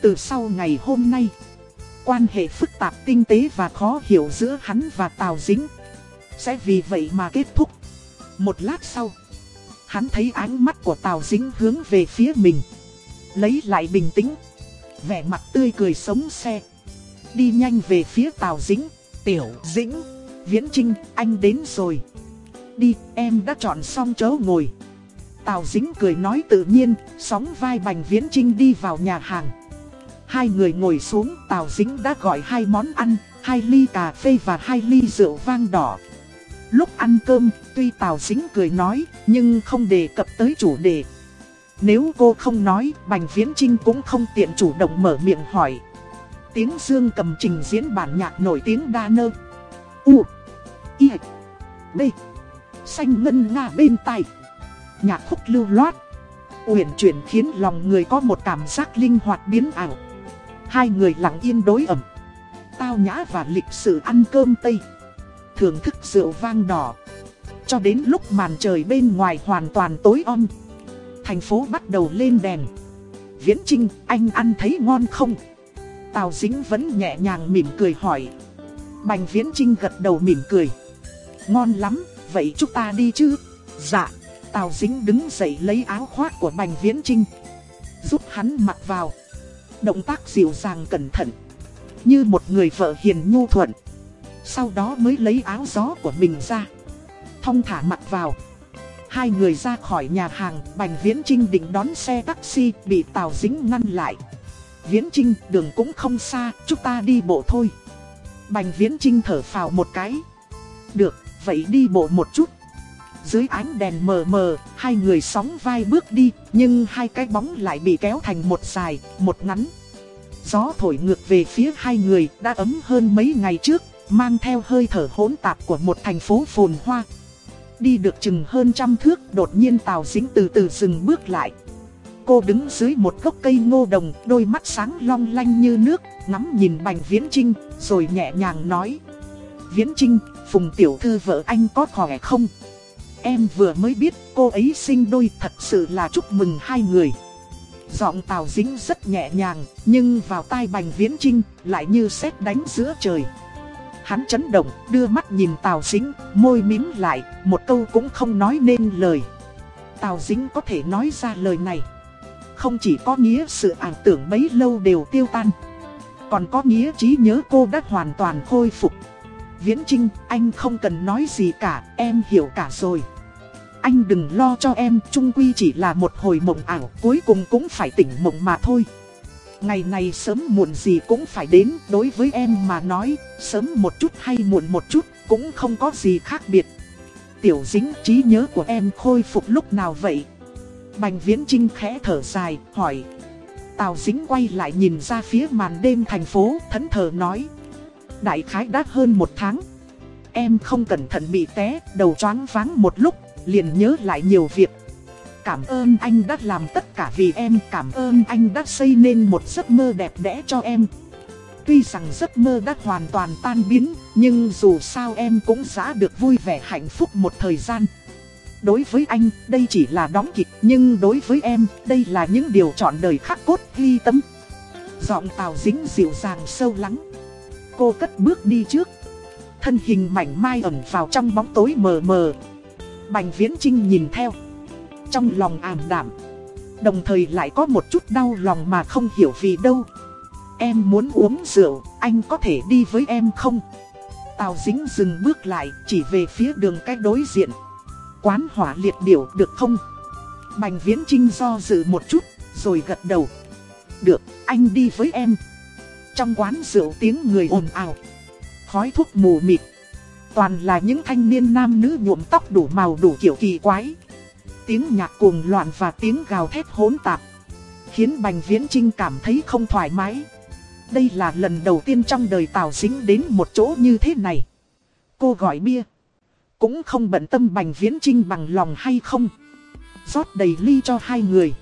từ sau ngày hôm nay, quan hệ phức tạp tinh tế và khó hiểu giữa hắn và Tào Dính sẽ vì vậy mà kết thúc. Một lát sau, hắn thấy ánh mắt của Tào Dính hướng về phía mình. Lấy lại bình tĩnh, vẻ mặt tươi cười sống xe. Đi nhanh về phía Tào Dĩnh, Tiểu Dĩnh, Viễn Trinh, anh đến rồi. Đi, em đã chọn xong chỗ ngồi. Tào Dĩnh cười nói tự nhiên, sóng vai Bành Viễn Trinh đi vào nhà hàng. Hai người ngồi xuống, Tào Dĩnh đã gọi hai món ăn, hai ly cà phê và hai ly rượu vang đỏ. Lúc ăn cơm, tuy Tào Dĩnh cười nói, nhưng không đề cập tới chủ đề. Nếu cô không nói, Bành Viễn Trinh cũng không tiện chủ động mở miệng hỏi. Tiếng Dương cầm trình diễn bản nhạc nổi tiếng đa nơ. U. I. B. Xanh ngân nga bên tai. Nhạc khúc lưu loát. Uyển chuyển khiến lòng người có một cảm giác linh hoạt biến ảo. Hai người lặng yên đối ẩm. Tao nhã và lịch sự ăn cơm Tây. Thưởng thức rượu vang đỏ. Cho đến lúc màn trời bên ngoài hoàn toàn tối om. Thành phố bắt đầu lên đèn. Viễn Trinh, anh ăn thấy ngon không? Tào Dính vẫn nhẹ nhàng mỉm cười hỏi. Bành Viễn Trinh gật đầu mỉm cười. Ngon lắm, vậy chúng ta đi chứ? Dạ. Tào Dính đứng dậy lấy áo khoác của Bành Viễn Trinh. Giúp hắn mặc vào. Động tác dịu dàng cẩn thận. Như một người vợ hiền nhu thuận. Sau đó mới lấy áo gió của mình ra. Thong thả mặc vào. Hai người ra khỏi nhà hàng, Bành Viễn Trinh định đón xe taxi, bị Tào Dính ngăn lại. Viễn Trinh, đường cũng không xa, chúng ta đi bộ thôi. Bành Viễn Trinh thở phào một cái. Được, vậy đi bộ một chút. Dưới ánh đèn mờ mờ, hai người sóng vai bước đi, nhưng hai cái bóng lại bị kéo thành một dài, một ngắn. Gió thổi ngược về phía hai người đã ấm hơn mấy ngày trước, mang theo hơi thở hỗn tạp của một thành phố phồn hoa. Đi được chừng hơn trăm thước, đột nhiên Tào Dính từ từ dừng bước lại. Cô đứng dưới một gốc cây ngô đồng, đôi mắt sáng long lanh như nước, ngắm nhìn Bành Viễn Trinh, rồi nhẹ nhàng nói. Viễn Trinh, Phùng Tiểu Thư vợ anh có khỏe không? Em vừa mới biết cô ấy sinh đôi thật sự là chúc mừng hai người. Giọng Tào Dính rất nhẹ nhàng, nhưng vào tai Bành Viễn Trinh lại như sét đánh giữa trời. Hắn chấn động, đưa mắt nhìn Tào Dính, môi mím lại, một câu cũng không nói nên lời. Tào Dính có thể nói ra lời này. Không chỉ có nghĩa sự ảo tưởng bấy lâu đều tiêu tan. Còn có nghĩa trí nhớ cô đã hoàn toàn khôi phục. Viễn Trinh, anh không cần nói gì cả, em hiểu cả rồi. Anh đừng lo cho em, trung quy chỉ là một hồi mộng ảo, cuối cùng cũng phải tỉnh mộng mà thôi. Ngày này sớm muộn gì cũng phải đến, đối với em mà nói, sớm một chút hay muộn một chút, cũng không có gì khác biệt. Tiểu dính trí nhớ của em khôi phục lúc nào vậy? Bành viễn trinh khẽ thở dài, hỏi. Tào dính quay lại nhìn ra phía màn đêm thành phố, thẫn thờ nói. đại khái đã hơn một tháng. Em không cẩn thận bị té, đầu choáng váng một lúc, liền nhớ lại nhiều việc. Cảm ơn anh đã làm tất cả vì em, cảm ơn anh đã xây nên một giấc mơ đẹp đẽ cho em. Tuy rằng giấc mơ đã hoàn toàn tan biến, nhưng dù sao em cũng đã được vui vẻ hạnh phúc một thời gian. Đối với anh, đây chỉ là đóng kịch, nhưng đối với em, đây là những điều chọn đời khắc cốt ghi tâm. Giọng Tào Dính dịu dàng sâu lắng. Cô cất bước đi trước. Thân hình mảnh mai ẩn vào trong bóng tối mờ mờ. Bành Viễn Trinh nhìn theo. Trong lòng ảm đạm. Đồng thời lại có một chút đau lòng mà không hiểu vì đâu. Em muốn uống rượu, anh có thể đi với em không? Tào dính dừng bước lại, chỉ về phía đường cách đối diện. Quán hỏa liệt điểu được không? Bành viễn trinh do dự một chút, rồi gật đầu. Được, anh đi với em. Trong quán rượu tiếng người ồn ào. Khói thuốc mù mịt. Toàn là những thanh niên nam nữ nhuộm tóc đủ màu đủ kiểu kỳ quái. Tiếng nhạc cuồng loạn và tiếng gào thét hỗn tạp. Khiến Bành Viễn Trinh cảm thấy không thoải mái. Đây là lần đầu tiên trong đời Tào Dính đến một chỗ như thế này. Cô gọi bia. Cũng không bận tâm Bành Viễn Trinh bằng lòng hay không. rót đầy ly cho hai người.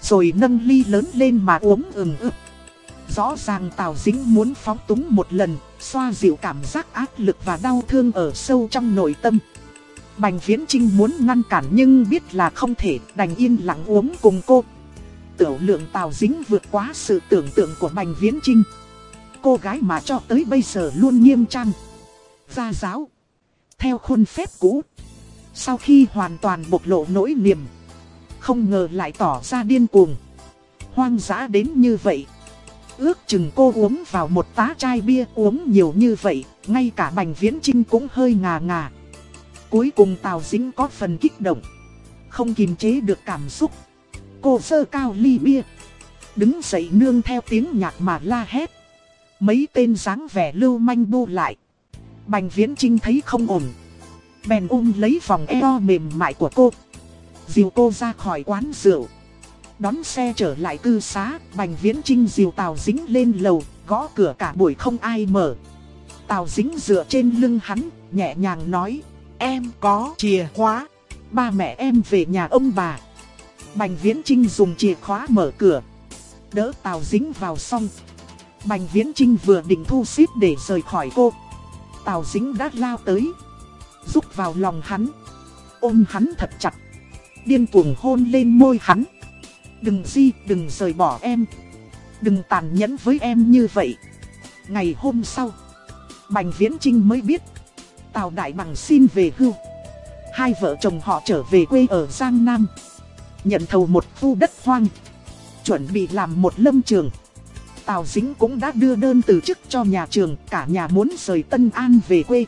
Rồi nâng ly lớn lên mà uống ừng ực. Rõ ràng Tào Dính muốn phóng túng một lần, xoa dịu cảm giác áp lực và đau thương ở sâu trong nội tâm. Bành Viễn Trinh muốn ngăn cản nhưng biết là không thể, đành yên lặng uống cùng cô tiểu lượng tào dính vượt quá sự tưởng tượng của Bành Viễn Trinh. Cô gái mà cho tới bây giờ luôn nghiêm trang. Gia giáo. Theo khuôn phép cũ. Sau khi hoàn toàn bộc lộ nỗi niềm. Không ngờ lại tỏ ra điên cuồng. Hoang dã đến như vậy. Ước chừng cô uống vào một tá chai bia uống nhiều như vậy. Ngay cả Bành Viễn Trinh cũng hơi ngà ngà. Cuối cùng Tào Dính có phần kích động. Không kìm chế được cảm xúc cô sơ cao ly bia. Đứng dậy nương theo tiếng nhạc mà la hét. Mấy tên dáng vẻ lưu manh bu lại. Bành viễn trinh thấy không ổn. Bèn ôm lấy vòng eo mềm mại của cô. Dìu cô ra khỏi quán rượu. Đón xe trở lại cư xá, Bành Viễn Trinh dìu Tào Dính lên lầu, gõ cửa cả buổi không ai mở. Tào Dính dựa trên lưng hắn, nhẹ nhàng nói, em có chìa khóa, ba mẹ em về nhà ông bà. Bành Viễn Trinh dùng chìa khóa mở cửa. Đỡ Tào Dính vào xong. Bành Viễn Trinh vừa định thu xếp để rời khỏi cô. Tào Dính đã lao tới. rút vào lòng hắn. Ôm hắn thật chặt. Điên cuồng hôn lên môi hắn. Đừng di, đừng rời bỏ em. Đừng tàn nhẫn với em như vậy. Ngày hôm sau. Bành Viễn Trinh mới biết. Tào Đại Bằng xin về hưu. Hai vợ chồng họ trở về quê ở Giang Nam nhận thầu một khu đất hoang. Chuẩn bị làm một lâm trường. Tào Dính cũng đã đưa đơn từ chức cho nhà trường, cả nhà muốn rời Tân An về quê.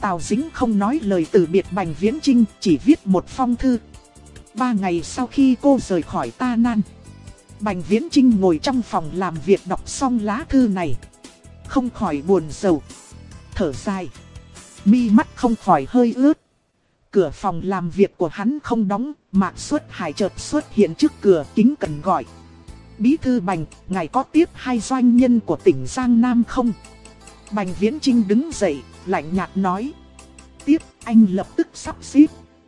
Tào Dính không nói lời từ biệt Bành Viễn Trinh, chỉ viết một phong thư. Ba ngày sau khi cô rời khỏi ta nan, Bành Viễn Trinh ngồi trong phòng làm việc đọc xong lá thư này. Không khỏi buồn sầu thở dài, mi mắt không khỏi hơi ướt. Cửa phòng làm việc của hắn không đóng, Mạc Xuất Hải chợt xuất hiện trước cửa kính cần gọi. Bí thư Bành, ngài có tiếp hai doanh nhân của tỉnh Giang Nam không? Bành Viễn Trinh đứng dậy, lạnh nhạt nói. Tiếp, anh lập tức sắp xếp.